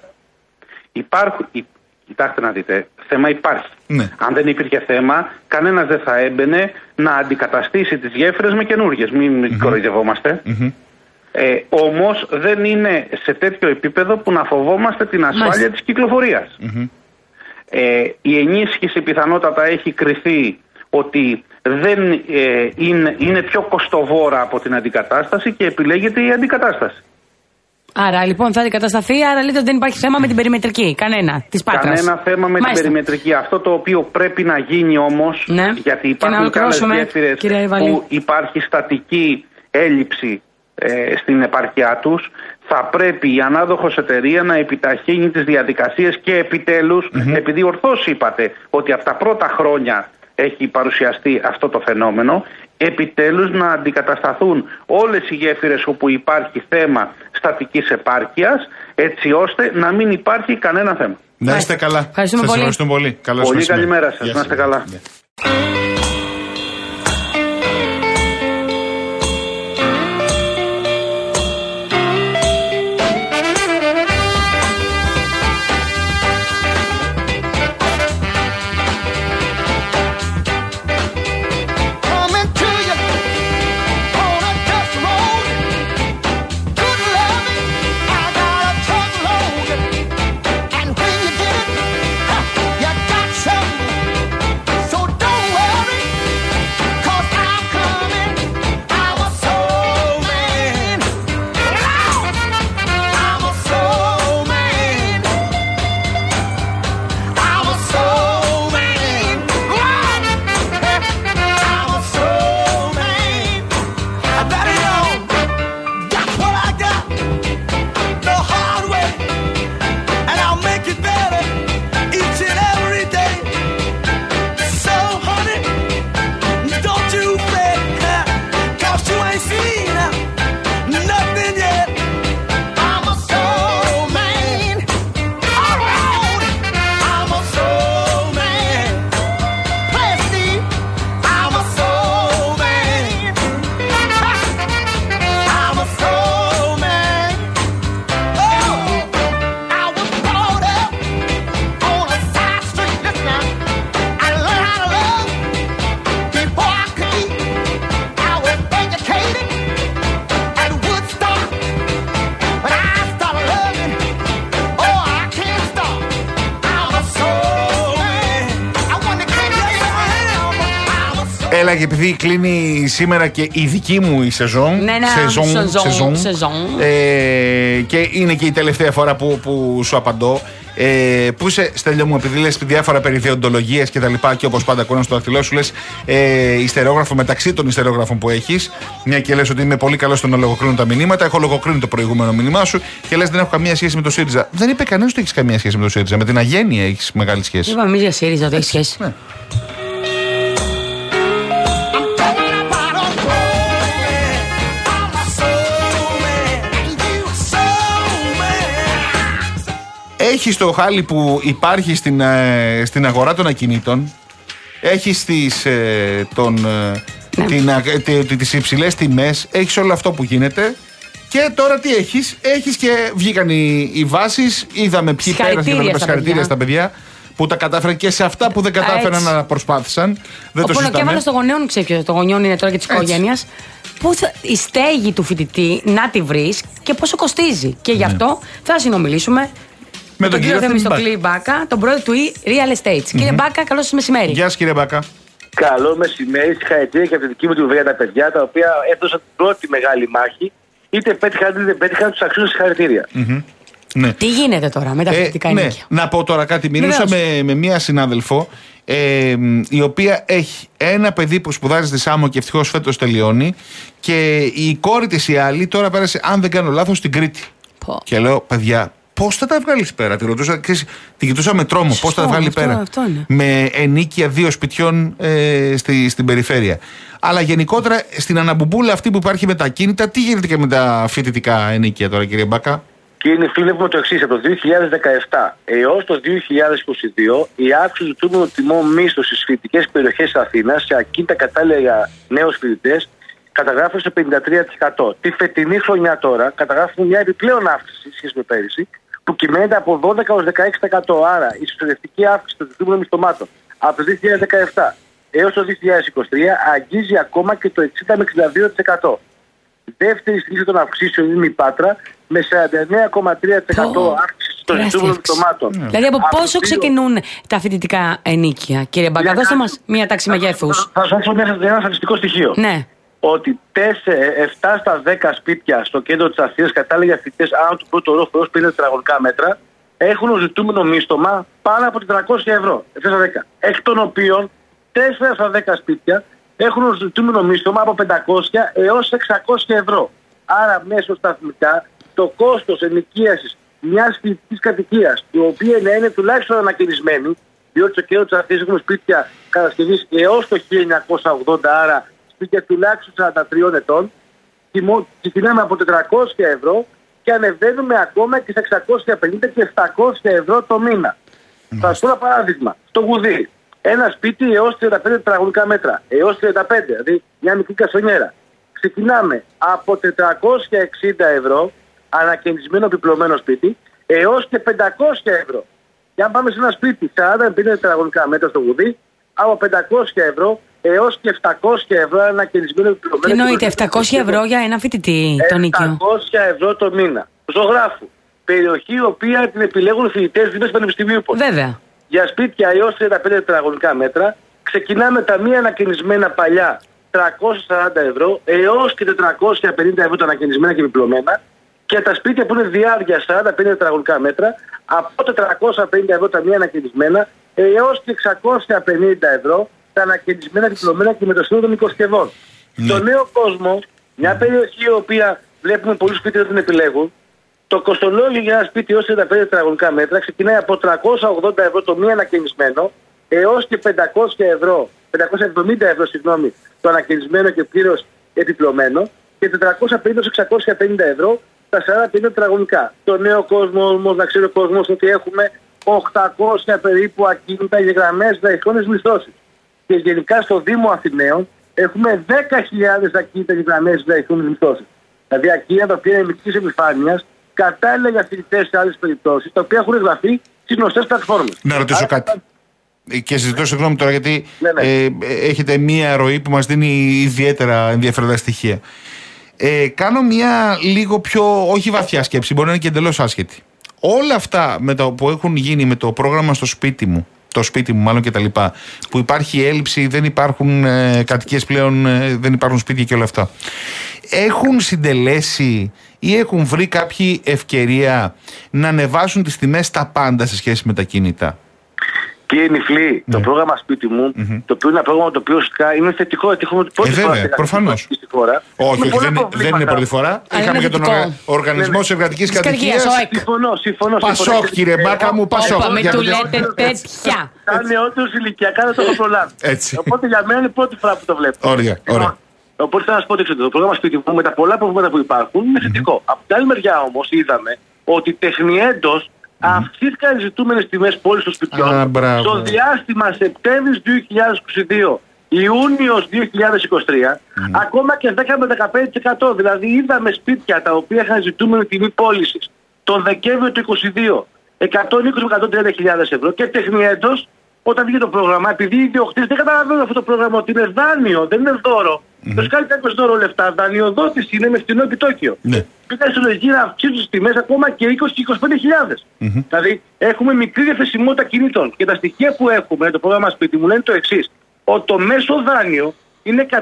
Υπάρχουν, υ- Κοιτάξτε να δείτε, θέμα υπάρχει. Ναι. Αν δεν υπήρχε θέμα, κανένας δεν θα έμπαινε να αντικαταστήσει τις γέφυρες με καινούργιες. Μην κοροϊδευόμαστε. Ε, Όμως δεν είναι σε τέτοιο επίπεδο που να φοβόμαστε την ασφάλεια Μάλιστα. της κυκλοφορίας. Ε, η ενίσχυση πιθανότατα έχει κριθεί ότι δεν ε, είναι, είναι πιο κοστοβόρα από την αντικατάσταση και επιλέγεται η αντικατάσταση. Άρα λοιπόν θα αντικατασταθεί, άρα λέτε ότι δεν υπάρχει θέμα με την περιμετρική. Κανένα. Της Πάτρας. Κανένα θέμα με την περιμετρική. Αυτό το οποίο πρέπει να γίνει όμως, Ναι. γιατί Και να υπάρχουν και άλλες ολοκληρώσουμε, γέφυρες κυρία Ιβαλή. που υπάρχει στατική έλλειψη ε, στην επάρκειά τους, θα πρέπει η ανάδοχος εταιρεία να επιταχύνει τις διαδικασίες και επιτελου επειδή ορθώς είπατε ότι από τα πρώτα χρόνια έχει παρουσιαστεί αυτό το φαινόμενο, επιτέλους να αντικατασταθούν όλες οι γέφυρες όπου υπάρχει θέμα στατικής επάρκειας, έτσι ώστε να μην υπάρχει κανένα θέμα. Να είστε καλά. Ευχαριστούμε Σας πολύ. ευχαριστούμε πολύ. Καλό σας Πολύ μεσημέρι. καλημέρα σας. Γεια Να είστε καλά. Coming επειδή κλείνει σήμερα και η δική μου η σεζόν. Ναι, ναι, σεζόν, σεζόν, σεζόν. Ε, και είναι και η τελευταία φορά που, που σου απαντώ. Ε, πού είσαι, Στέλιο μου, επειδή λες διάφορα περί δεοντολογίας και τα λοιπά και όπως πάντα κόνα στο δαχτυλό σου λες ε, ιστερόγραφο μεταξύ των ιστερόγραφων που έχεις μια και λες ότι είμαι πολύ καλός στο να λογοκρίνω τα μηνύματα έχω λογοκρίνει το προηγούμενο μήνυμά σου και λες δεν έχω καμία σχέση με το ΣΥΡΙΖΑ δεν είπε κανένας ότι έχεις καμία σχέση με το ΣΥΡΙΖΑ με την αγένεια έχεις μεγάλη σχέση Είπαμε εμεί για ΣΥΡΙΖΑ ότι έχεις σχέση. Ναι. Έχει το χάλι που υπάρχει στην, ε, στην αγορά των ακινήτων. Έχει τις, ε, τον, ε, την, α- ε, τε- τις υψηλές τιμές. Έχεις όλο αυτό που γίνεται. Και τώρα τι έχεις; Έχεις και βγήκαν οι, οι βάσεις. Είδαμε ποιοι Συγχαρητήρια πέρασαν. Είδαμε στα συγχαρητήρια στα παιδιά. Που τα κατάφεραν και σε αυτά που δεν κατάφεραν Έτσι. να προσπάθησαν. Δεν Ο το συζητάμε. πονοκέφαλο των γονέων, ξέρεις ποιος το γονιών είναι τώρα και της οικογένειας. Πού θα, η στέγη του φοιτητή να τη βρεις και πόσο κοστίζει. Και γι' αυτό θα συνομιλήσουμε Ναι. Με τον κύριο Θεμιστοκλή Θεμιστοκλή Μπάκα, τον πρόεδρο του E Real Estate. Κύριε Μπάκα, καλό σας μεσημέρι. Γεια σας κύριε Μπάκα. Καλό μεσημέρι, συγχαρητήρια και από τη δική μου την για τα παιδιά τα οποία έδωσαν την πρώτη μεγάλη μάχη. Είτε πέτυχαν είτε δεν πέτυχαν, τους αξίζουν συγχαρητήρια. Ναι. Τι γίνεται τώρα με τα φοιτητικά Ε, ναι, ενίκια; να πω τώρα κάτι. Μιλούσα Βεβαίως. με, με μία συνάδελφο ε, μ, η οποία έχει ένα παιδί που σπουδάζει στη Σάμο και ευτυχώς φέτος τελειώνει και η κόρη της η άλλη τώρα πέρασε, αν δεν κάνω λάθος, στην Κρήτη. Πω. Και λέω, παιδιά, πώς θα τα βγάλεις πέρα; Τη ρωτούσα, ξέρεις, την κοιτούσα με τρόμο, πώς θα Σωστό, τα βγάλει αυτό- πέρα; αυτό είναι. Με ενίκεια δύο σπιτιών ε, στη, στην περιφέρεια. Αλλά γενικότερα στην αναμπουμπούλα αυτή που υπάρχει με τα ακίνητα, τι γίνεται και με τα φοιτητικά ενίκεια τώρα, κύριε Μπάκα; Κύριε φίλε μου το εξής, από το 2017 έως το 2022 η αύξηση του τούμενου τιμών μίσθωσης στις φοιτητικές περιοχές της Αθήνας σε ακίνητα κατάλληλα για νέους φοιτητές καταγράφεται στο 53%. Τη φετινή χρονιά τώρα καταγράφουμε μια επιπλέον αύξηση σχέση με πέρυσι που κυμαίνεται από 12 έως 16%. Άρα η συσσωρευτική αύξηση των ζητούμενων μισθωμάτων από το 2017 έως το 2023 αγγίζει ακόμα και το 60 με 62%. Δεύτερη στιγμή των αυξήσεων είναι η Πάτρα με 49,3% αύξηση των τεράστια ζητούμενων αύξηση. μισθωμάτων. Δηλαδή από το πόσο δύο- ξεκινούν τα φοιτητικά ενίκια, κύριε Μπακά, Για δώστε να- μας μία τάξη μεγέθους. Θα σας δώσω μια- ένα στατιστικό στοιχείο. Ναι. Ότι 7 στα 10 σπίτια στο κέντρο της Αθήνας κατάλεγε φοιτητέ άνω του πρώτου ορόφου έως 50 τετραγωνικά μέτρα έχουν ως ζητούμενο μίστομα πάνω από 400 ευρώ. 7 στα 10. Εκ των οποίων 4 στα 10 σπίτια έχουν ως ζητούμενο μίστομα από 500 έως 600 ευρώ. Άρα μέσω σταθμικά το κόστος ενοικίασης μιας φοιτητικής κατοικίας, η οποία να είναι τουλάχιστον ανακαιρισμένη, διότι στο κέντρο της Αθήνας έχουμε σπίτια κατασκευής έως το 1980, άρα σπίτια τουλάχιστον 43 ετών, τιμώ- ξεκινάμε από 400 ευρώ και ανεβαίνουμε ακόμα και σε 650 και 700 ευρώ το μήνα. Θα σα πω ένα παράδειγμα. Στο Γουδί, ένα σπίτι έως 35 τετραγωνικά μέτρα, έως 35, δηλαδή μια μικρή κασονιέρα. Ξεκινάμε από 460 ευρώ, ανακαινισμένο επιπλωμένο σπίτι, έως και 500 ευρώ. Και αν πάμε σε ένα σπίτι 40-50 τετραγωνικά μέτρα στο Γουδί, από 500 ευρώ έως και 700 ευρώ ανακαινισμένο επιπλωμένο. Τι εννοείται, και 700 ευρώ για ένα φοιτητή το νίκιο; 700 ευρώ το μήνα. Ζωγράφου. Περιοχή η οποία την επιλέγουν φοιτητές Δήμες Πανεπιστημίου. Βέβαια. Για σπίτια έως 35 τετραγωνικά μέτρα ξεκινάμε τα μία ανακαινισμένα παλιά 340 ευρώ έως και 450 ευρώ τα ανακαινισμένα και επιπλωμένα και τα σπίτια που είναι διάρκεια 45 τετραγωνικά μέτρα από 450 ευρώ τα μία ανακαινισμένα έως και 650 ευρώ τα ανακαινισμένα, διπλωμένα και με το σύνολο των οικοσκευών. Στο νέο κόσμο, μια περιοχή η οποία βλέπουμε πολλούς σπίτια δεν την επιλέγουν, το κοστολόγιο για ένα σπίτι έως 35 τετραγωνικά μέτρα ξεκινάει από 380 ευρώ το μία ανακαινισμένο έως και 500 ευρώ, 570 ευρώ συγγνώμη, το ανακαινισμένο και πλήρως επιπλωμένο και 450-650 ευρώ τα 40 τετραγωνικά. Το νέο κόσμο όμως, να ξέρει ο κόσμος ότι έχουμε 800 περίπου ακίνητα για γραμμές δαϊκόνε μισθώσεις. Και γενικά στο Δήμο Αθηναίων έχουμε 10.000 ακίνητα για γραμμές δαϊκόνε μισθώσεις. Δηλαδή ακίνητα τα οποία είναι μικρή επιφάνειας, κατάλληλα για φοιτητέ σε άλλες περιπτώσεις, τα οποία έχουν γραφεί στις γνωστές πλατφόρμες. Να ρωτήσω κάτι. Ε, Και συζητώ συγγνώμη τώρα γιατί Ναι, ναι. ε, ε, έχετε μία ροή που μας δίνει ιδιαίτερα ενδιαφέροντα στοιχεία. Ε, κάνω μία λίγο πιο, όχι βαθιά σκέψη, μπορεί να είναι και εντελώς άσχετη. Όλα αυτά με το που έχουν γίνει με το πρόγραμμα στο σπίτι μου, το σπίτι μου μάλλον και τα λοιπά, που υπάρχει έλλειψη, δεν υπάρχουν ε, κατοικίες πλέον, ε, δεν υπάρχουν σπίτια και όλα αυτά. Έχουν συντελέσει ή έχουν βρει κάποια ευκαιρία να ανεβάσουν τις τιμές στα πάντα σε σχέση με τα κινητά; Κύριε Νιφλή, Ναι. το πρόγραμμα σπίτι μου, το οποίο είναι ένα πρόγραμμα το οποίο ουσιαστικά είναι θετικό, γιατί έχουμε πρώτη Ε, φορά βέβαια, σε προφανώς. στη χώρα. Όχι, Με όχι, πολλά δεν, είναι- δεν προβλήματα. είναι πρώτη φορά. Αλλά Είχαμε είναι και τον θετικό. οργα- Οργανισμό Ναι, ναι. Εργατική Της Κατοικίας, Κατοικίας. ο ΕΚ. Συμφωνώ, συμφωνώ. Πασόκ, συμφωνώ. κύριε Μπάκα μου, Πασόκ. Όπα, μην Για του να- λέτε τέτοια. Τα νεότερου ηλικιακά δεν το έχω προλάβει. Έτσι. Οπότε για μένα είναι η πρώτη φορά που το βλέπω. Ωραία, ωραία. Οπότε θα σας πω το εξή. Το πρόγραμμα σπίτι μου με τα πολλά προβλήματα που υπάρχουν είναι θετικό. Από την άλλη μεριά όμως είδαμε ότι τεχνιέντος αυξήθηκαν οι ζητούμενες τιμές πόλης των σπιτιών Α, μπράβο. στο διάστημα Σεπτέμβρης 2022 Ιούνιος 2023 ακόμα και 10 με 15%. Δηλαδή είδαμε σπίτια τα οποία είχαν ζητούμενη τιμή πώληση τον Δεκέμβριο του 2022 120 130 ευρώ και τεχνιέντος όταν βγήκε το πρόγραμμα, επειδή οι ιδιοκτήτες δεν καταλαβαίνουν αυτό το πρόγραμμα ότι είναι δάνειο, δεν είναι δώρο. Mm-hmm. Τους κάνει κάποιος δώρο λεφτά, δανειοδότηση είναι με φτηνό επιτόκιο. Ναι. Πήγαν στη λογική να αυξήσουν τις τιμές ακόμα και 20 και 25 χιλιάδες. Δηλαδή έχουμε μικρή διαθεσιμότητα κινήτων και τα στοιχεία που έχουμε, το πρόγραμμα σπίτι μου λένε το εξής. Ότι το μέσο δάνειο είναι 104.000.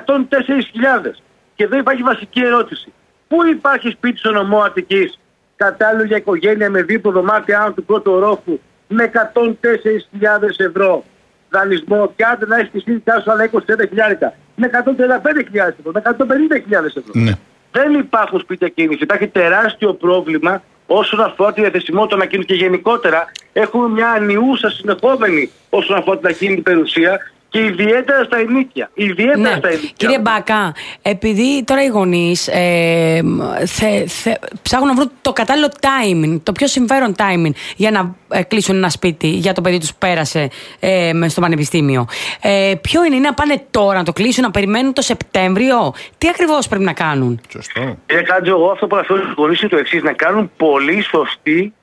Και εδώ υπάρχει βασική ερώτηση. Πού υπάρχει σπίτι στο νομό Αττικής; Κατάλληλο για οικογένεια με δύο δωμάτια άνω του πρώτου ορόφου με 104.000 ευρώ δανεισμό και άντε να έχεις τη σπίτι σου άλλα 20-30 χιλιάρικα με 135.000 ευρώ, με 150.000 ευρώ. Ναι. Δεν υπάρχουν σπίτια κίνηση. Υπάρχει τεράστιο πρόβλημα όσον αφορά τη διαθεσιμότητα των ακίνητων και γενικότερα έχουμε μια ανιούσα συνεχόμενη όσον αφορά την ακίνητη περιουσία και ιδιαίτερα στα ενίκια. Ιδιαίτερα Ναι. στα ενίκια. Κύριε Μπάκα, επειδή τώρα οι γονείς ε, θε, θε- ψάχνουν να βρουν το κατάλληλο timing, το πιο συμφέρον timing για να ε, κλείσουν ένα σπίτι για το παιδί τους που πέρασε ε, μες στο πανεπιστήμιο. Ε, ποιο είναι, είναι να πάνε τώρα να το κλείσουν, να περιμένουν το Σεπτέμβριο; Τι ακριβώς πρέπει να κάνουν; Σωστό. Κύριε Κάντζο, εγώ αυτό που αναφέρω στου γονεί είναι το εξής: να κάνουν πολύ σωστή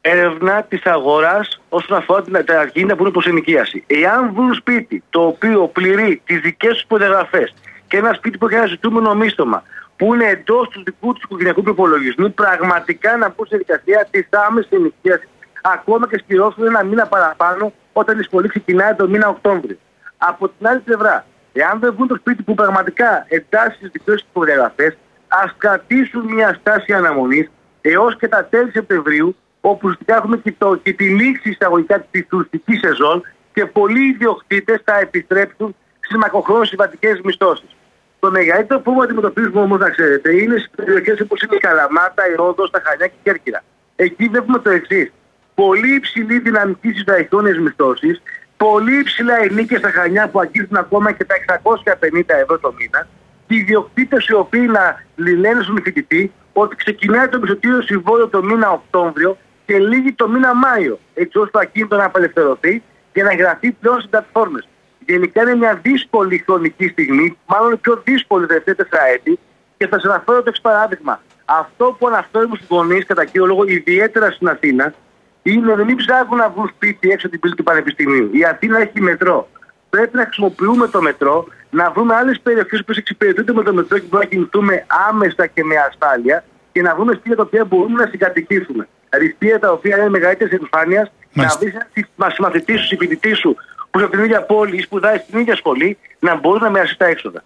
έρευνα της αγοράς όσον αφορά την, τα ακίνητα που είναι προς ενοικίαση. Εάν βρουν σπίτι το οποίο πληρεί τις δικές τους προδιαγραφές και ένα σπίτι που έχει ένα ζητούμενο μίστομα που είναι εντός του δικού τους οικογενειακού προπολογισμού, πραγματικά να μπουν στη δικασία τη άμεση ενοικίαση, ακόμα και σκυρώσουν ένα μήνα παραπάνω όταν η σχολή ξεκινάει το μήνα Οκτώβριο. Από την άλλη πλευρά, εάν δεν βγουν το σπίτι που πραγματικά εντάσσει τι δικές τους προδιαγραφές, ας κρατήσουν μια στάση αναμονής έως και τα τέλη Σεπτεμβρίου, όπου ουσιαστικά έχουμε και, το, και τη λήξη εισαγωγικά της τουριστικής σεζόν και πολλοί ιδιοκτήτες θα επιστρέψουν στις μακροχρόνιες συμβατικές μισθώσεις. Το μεγαλύτερο πρόβλημα που αντιμετωπίζουμε όμως, να ξέρετε, είναι στις περιοχές όπως είναι η Καλαμάτα, η Ρόδος, τα Χανιά και η Κέρκυρα. Εκεί βλέπουμε το εξής. Πολύ υψηλή δυναμική στις ταχυδρόνιε μισθώσεις, πολύ υψηλά ενίκια στα Χανιά που αγγίζουν ακόμα και τα 650 ευρώ το μήνα, και οι ιδιοκτήτες οι οποίοι να λυνένουν στον φοιτητή ότι ξεκινάει το μισθωτήριο συμβόλαιο το μήνα Οκτώβριο και λύγει το μήνα Μάιο, έτσι ώστε το ακίνητο να απελευθερωθεί και να γραφεί πλέον στις πλατφόρμες. Γενικά είναι μια δύσκολη χρονική στιγμή, μάλλον η πιο δύσκολη τελευταία τεσσαράτη, και θα σας αναφέρω το εξής παράδειγμα. Αυτό που αναφέρουμε στους γονείς, κατά κύριο λόγο, ιδιαίτερα στην Αθήνα, είναι να μην ψάχνουν να βρουν σπίτι έξω από την πύλη του Πανεπιστημίου. Η Αθήνα έχει μετρό. Πρέπει να χρησιμοποιούμε το μετρό, να βρούμε άλλες περιοχές που εξυπηρετούνται με το μετρό και μπορούμε να κινηθούμε άμεσα και με ασφάλεια και να βρούμε σπίτια τα οποία μπορούμε να συγκατοικήσουμε. Δηλαδή σπίτια τα οποία είναι μεγαλύτερη επιφάνειας, να Μάλιστα. βρει ένα συμμαθητής σου, συμπληκτή σου που είναι από την ίδια πόλη ή σπουδάει στην ίδια σχολή, να μπορεί να μοιραστεί τα έξοδα.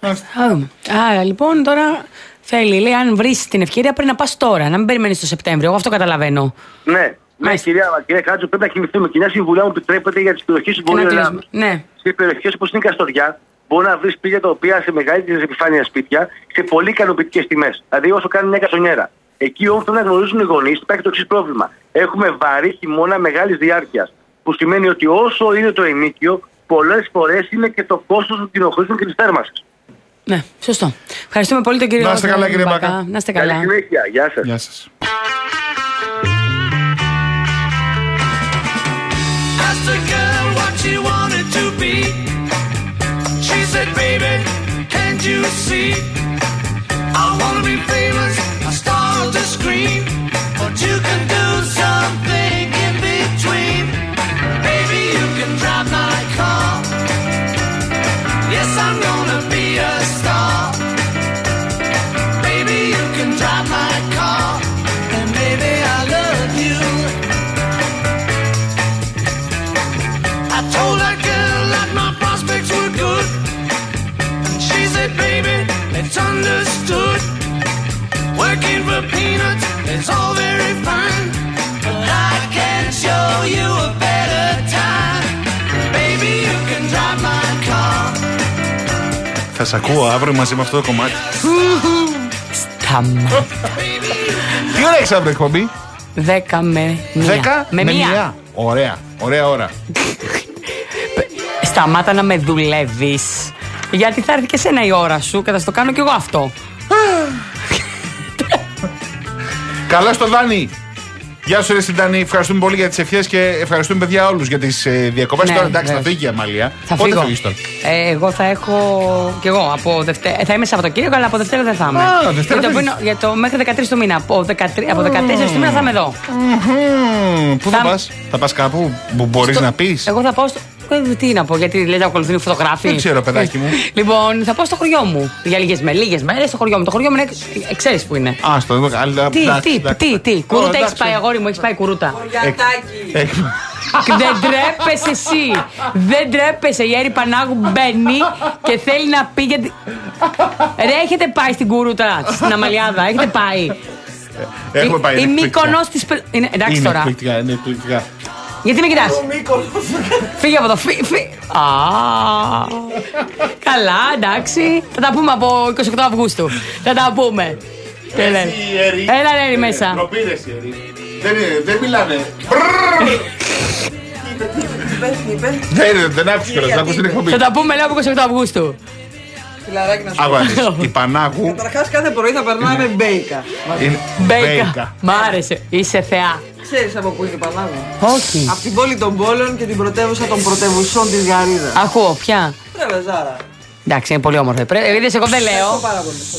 Θα δούμε. Άρα λοιπόν τώρα θέλει, λέει, αν βρεις την ευκαιρία πρέπει να πας τώρα, να μην περιμένεις το Σεπτέμβριο. Εγώ αυτό καταλαβαίνω. Ναι, ναι, Μάλιστα. κυρία, κυρία Κάτζο, πρέπει να κινηθούμε. Και μια συμβουλιά μου επιτρέπεται για τις περιοχές τη Και να Βορειοελλάδα. κλείσουμε. Ναι. Σε περιοχές όπως είναι η Καστοριά, μπορεί να βρεις σπίτια τα οποία σε μεγαλύτερη επιφάνεια σπίτια σε πολύ ικανοποιητικές τιμές. Δηλαδή, όσο κάνει μια κασονιέρα. Εκεί όμως πρέπει να γνωρίζουν οι γονείς υπάρχει το εξής πρόβλημα. Έχουμε βαρύ χειμώνα μεγάλης διάρκειας. Που σημαίνει ότι όσο είναι το ενίκιο, πολλές φορές είναι και το κόστος του κοινοχρήστων και της θέρμανσης. Ναι, σωστό. Ευχαριστούμε πολύ τον κύριο Να είστε καλά, κύριε Μπακά. Μπακά. Να είστε Καλή καλά. συνέχεια. Γεια σας. Γεια σας. Asked a girl what she wanted to be. She said, baby, can't you see? I wanna be famous, scream, but you can do something. Working for peanuts is all very fine. But I can show you a better time. Baby, you can drive my car. Θα σε ακούω αύριο μαζί με αυτό το κομμάτι. Σταμά. Τι ώρα έχεις αύριο εκπομπή, 10 με 1. 10 με μία. Ωραία, ωραία ώρα. Σταμάτα να με δουλεύεις. Γιατί θα έρθει και σένα η ώρα σου και θα στο κάνω κι εγώ αυτό. Καλά στο Δάνη. Γεια σου, ρε Συντάνη. Ευχαριστούμε πολύ για τις ευχές και ευχαριστούμε, παιδιά, όλους για τις ε, διακοπές. Ναι, τώρα εντάξει, θα βέβαια. φύγει η Αμαλία. Θα Πότε φύγω. φύγεις τώρα; Ε, εγώ θα έχω. κι εγώ από Δευτέρα. Θα είμαι Σαββατοκύριακο, αλλά από Δευτέρα δεν θα είμαι. Α, Δευτέρα για, το, φύγεις. πίνω- για το μέχρι 13 του μήνα. Από, 13, από 14 του μήνα θα είμαι εδώ. Μμμ, Πού θα Θα- πας, θα πας κάπου που μπορείς Στο- να πεις; Εγώ θα πάω στο. Ε, Τι να πω, γιατί λέει να ακολουθούν φωτογράφοι. Δεν ξέρω, παιδάκι μου. Λοιπόν, θα πάω στο χωριό μου. Για λίγες με λίγες μέρες στο χωριό μου. Το χωριό μου είναι. ε, Ξέρεις που είναι. Α, στο δω. αλλά- Τι, εντάξει, τι, εντάξει. τι, τι. Ω, Κουρούτα έχει εντάξει. πάει, αγόρι μου, έχεις πάει κουρούτα. Έχει- Δεν τρέπεσαι εσύ. Δεν τρέπεσαι. Η Έρη Πανάγου μπαίνει και θέλει να πει γιατί. Ρε, έχετε πάει στην κουρούτα, στην Αμαλιάδα. Έχετε πάει. Έχουμε πάει. Η είναι εκπληκτικά. Μύκονος της... Πε- Είναι, εντάξει Είναι τώρα. εκπληκτικά, είναι εκπληκτικά. Γιατί με κοιτάς; Φύγε από εδώ. Φύ, φύ. Α, καλά, εντάξει. Θα τα πούμε από 28 Αυγούστου. Θα τα πούμε. Τι λένε. Έλα, ρε, Έρη, μέσα. Προπήρες, η Ερή. Δεν, είναι- δεν μιλάνε. Δεν, δεν άκουσε κιόλας, δεν άκουσε την εκπομπή. Θα τα πούμε, λέω, από 28 Αυγούστου. Φιλαράκι να σου πω. Αγώνες, η Πανάγου Καταρχά κάθε πρωί θα περνάμε μπέικα. είναι Μπέικα. Μ' άρεσε. Είσαι θεά. Ξέρεις από πού είναι η Πανάγου. Όχι. Από την πόλη των πόλεων και την πρωτεύουσα των πρωτεύουσών της Γαρίδας. Ακούω, πια. Ρε Βεζάρα. Εντάξει, είναι πολύ όμορφη. Πρέ- Είδες, εγώ δεν λέω.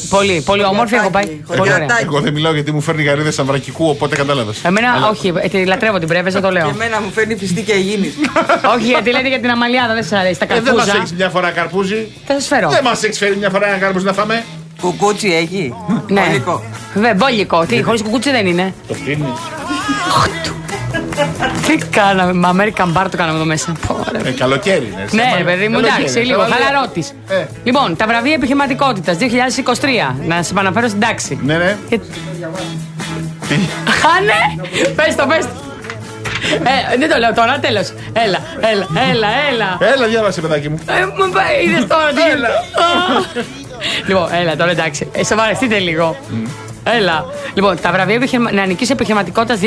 Πολύ, πολύ όμορφη. Έχω πάει. Πολύ ωραία. Εγώ δεν μιλάω γιατί μου φέρνει γαρίδε σαβρακικού, οπότε κατάλαβες. Εμένα, όχι, ε, τη λατρεύω την πρέβεζα, το λέω. Και εμένα μου φέρνει φιστή και γίνει. [laughs] όχι, γιατί λέτε για την αμαλιάδα, δεν σα αρέσει. Τα Ε, δεν μας καρπούζα. έχεις μια φορά καρπούζι. Θα σας φέρω. Δεν μας έχεις φέρει μια φορά ένα καρπούζι να φάμε. Κουκούτσι έχει; Ναι. Μπολικό. Βέβαια, μπόλικο. Τι, χωρίς κουκούτσι δεν είναι; Το φτύνει. Τι κάναμε, με American Bar το κάναμε εδώ μέσα. Πω, ρε. Ε, καλοκαίρι είναι. Ναι, Σέμα- ρε παιδί μου, καλοκαίρι, εντάξει, είναι. λίγο Χαλαρό. χαλαρότης. Ε. Λοιπόν, τα βραβεία επιχειρηματικότητας 2023. Να σα επαναφέρω στην τάξη. Ναι, ναι. Και- Τι; Α, ναι! Πες το, πες το. Ε, δεν το λέω τώρα, τέλος. Έλα, έλα, έλα, έλα. Έλα, διάβασε, παιδάκι μου. Ε, μου πάει, είδες τώρα τι γίνεται. Α. Λοιπόν, έλα τώρα εντάξει. Ε, σοβαρευτείτε λίγο. Έλα. Λοιπόν, τα βραβεία επιχειρημα... νεανικής επιχειρηματικότητας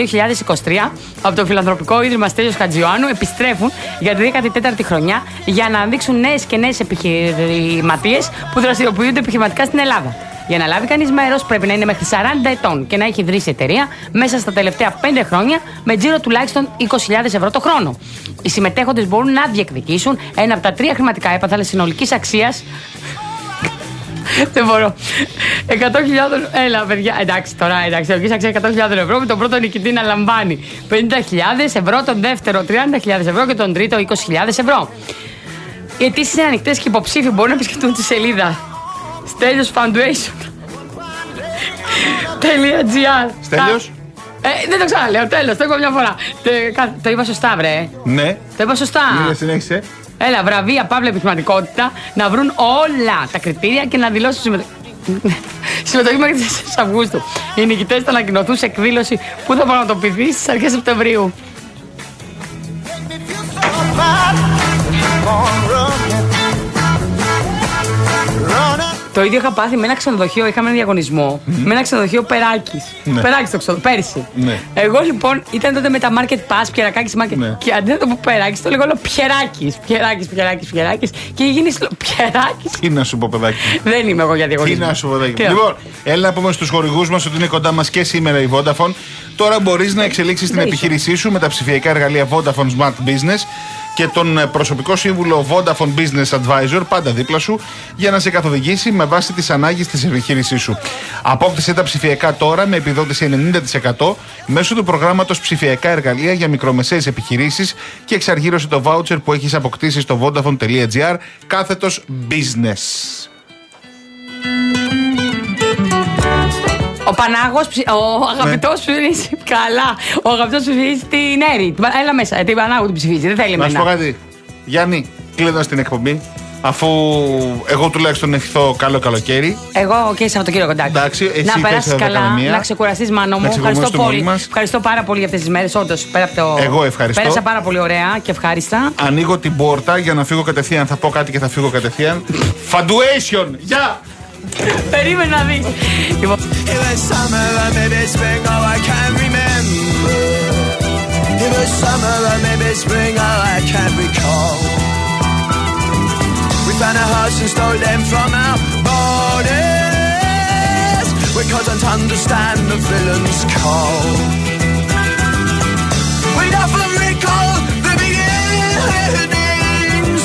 2023 από το Φιλανθρωπικό Ίδρυμα Στέλιος Χατζιωάννου επιστρέφουν για τη 14η χρονιά για να δείξουν νέες και νέες επιχειρηματίες που δραστηριοποιούνται επιχειρηματικά στην Ελλάδα. Για να λάβει κανείς μέρος πρέπει να είναι μέχρι 40 ετών και να έχει ιδρύσει εταιρεία μέσα στα τελευταία 5 χρόνια με τζίρο τουλάχιστον 20.000 ευρώ το χρόνο. Οι συμμετέχοντες μπορούν να διεκδικήσουν ένα από τα τρία χρηματικά έπαθα συνολικής αξίας δεν μπορώ. 100.000. Έλα, παιδιά. Εντάξει, τώρα εντάξει. Ορκή αξία 100.000 ευρώ με τον πρώτο νικητή να λαμβάνει 50.000 ευρώ, τον δεύτερο 30.000 ευρώ και τον τρίτο 20.000 ευρώ. Οι αιτήσει είναι ανοιχτές και υποψήφοι μπορούν να επισκεφτούν τη σελίδα Στέλιος Foundation. .gr. Στέλιος; Ε, δεν το ξαναλέω, τέλος. Το είπα μια φορά. Τε- κα- Το είπα σωστά, βρε. Ναι. Το είπα σωστά. Μίλα, συνέχισε. Έλα, βραβεία, παύλα επιχειρηματικότητα, να βρουν όλα τα κριτήρια και να δηλώσουν συμμετοχή. Συμμετοχή μέχρι τις 4 Αυγούστου. Οι νικητές θα ανακοινωθούν σε εκδήλωση που θα πραγματοποιηθεί στις αρχές Σεπτεμβρίου. Το ίδιο είχα πάθει με ένα ξενοδοχείο. Είχαμε ένα διαγωνισμό με ένα ξενοδοχείο Περάκης. Ναι. Περάκης το ξενοδοχείο, πέρσι. Ναι. Εγώ λοιπόν ήταν τότε με τα market pass, πιερακάκι, market. Ναι. Και αντί να το πω Περάκης, το λέγω όλο Πιεράκης. Πιεράκης, Πιεράκης, Πιεράκης. Και έχει γίνει Πιεράκης. Τι να σου πω, παιδάκι. Δεν είμαι εγώ για Τι διαγωνισμό. να σου πω, παιδάκι. Τι μου. να- Λοιπόν, έλα να πούμε στους χορηγούς μας ότι είναι κοντά μας και σήμερα η Vodafone. Τώρα μπορείς να εξελίξεις την Δεν είσαι. επιχείρησή σου με τα ψηφιακά εργαλεία Vodafone Smart Business και τον ε, προσωπικό σύμβουλο Vodafone Business Advisor πάντα δίπλα σου για να σε καθοδηγήσει με βάση τις ανάγκες της επιχείρησής σου. Απόκτησε τα ψηφιακά τώρα με επιδότηση 90% μέσω του προγράμματος Ψηφιακά Εργαλεία για μικρομεσαίες επιχειρήσεις και εξαργύρωσε το voucher που έχεις αποκτήσει στο vodafone.gr κάθετος business. Ο Πανάγος, ο αγαπητός Ναι. ψηφίζεις. Καλά. Ο αγαπητός ψηφίζεις την Έρη. Την Πα- Έλα μέσα. ε, Την Πανάγο την ψηφίζει. Δεν θέλει Να σου πω εμένα. κάτι. Γιάννη, κλείνοντα την εκπομπή, αφού εγώ τουλάχιστον ευχηθώ καλό καλοκαίρι. Εγώ και Σαββατοκύριακο εντάξει. Εντάξει, εσύ να θες περάσεις τα καλά, δεκαμηνία. να ξεκουραστείς, μάνο μου. Να ξεκουραστούμε Ευχαριστώ στο πολύ. μόλι μας. Ευχαριστώ πάρα πολύ για αυτές τις μέρες. Όντως, πέρα από το. Εγώ ευχαριστώ. Πέρασα πάρα πολύ ωραία και ευχάριστα. Ανοίγω την πόρτα για να φύγω κατευθείαν. Θα πω κάτι και θα φύγω κατευθείαν. Faduation! Γεια! Περίμενα να δει. Λοιπόν, It was summer or maybe spring, oh I can't remember. It was summer or maybe spring, oh I can't recall. We found a house and stole them from our borders. We couldn't understand the villain's call. We'd often recall the beginnings.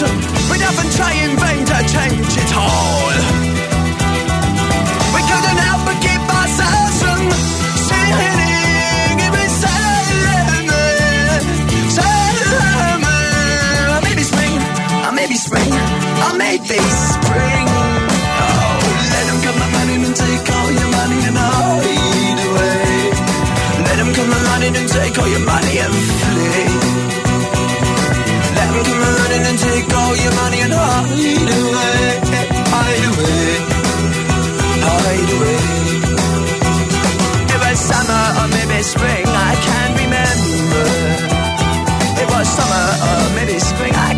We'd often try in vain to change it all. like they spring. Oh, let them come running and take all your money and hide away. Let them come running and take all your money and flee. Let them come running and take all your money and hide away. Hide away. Hide away. It was summer or maybe spring, I can't remember. It was summer or maybe spring, I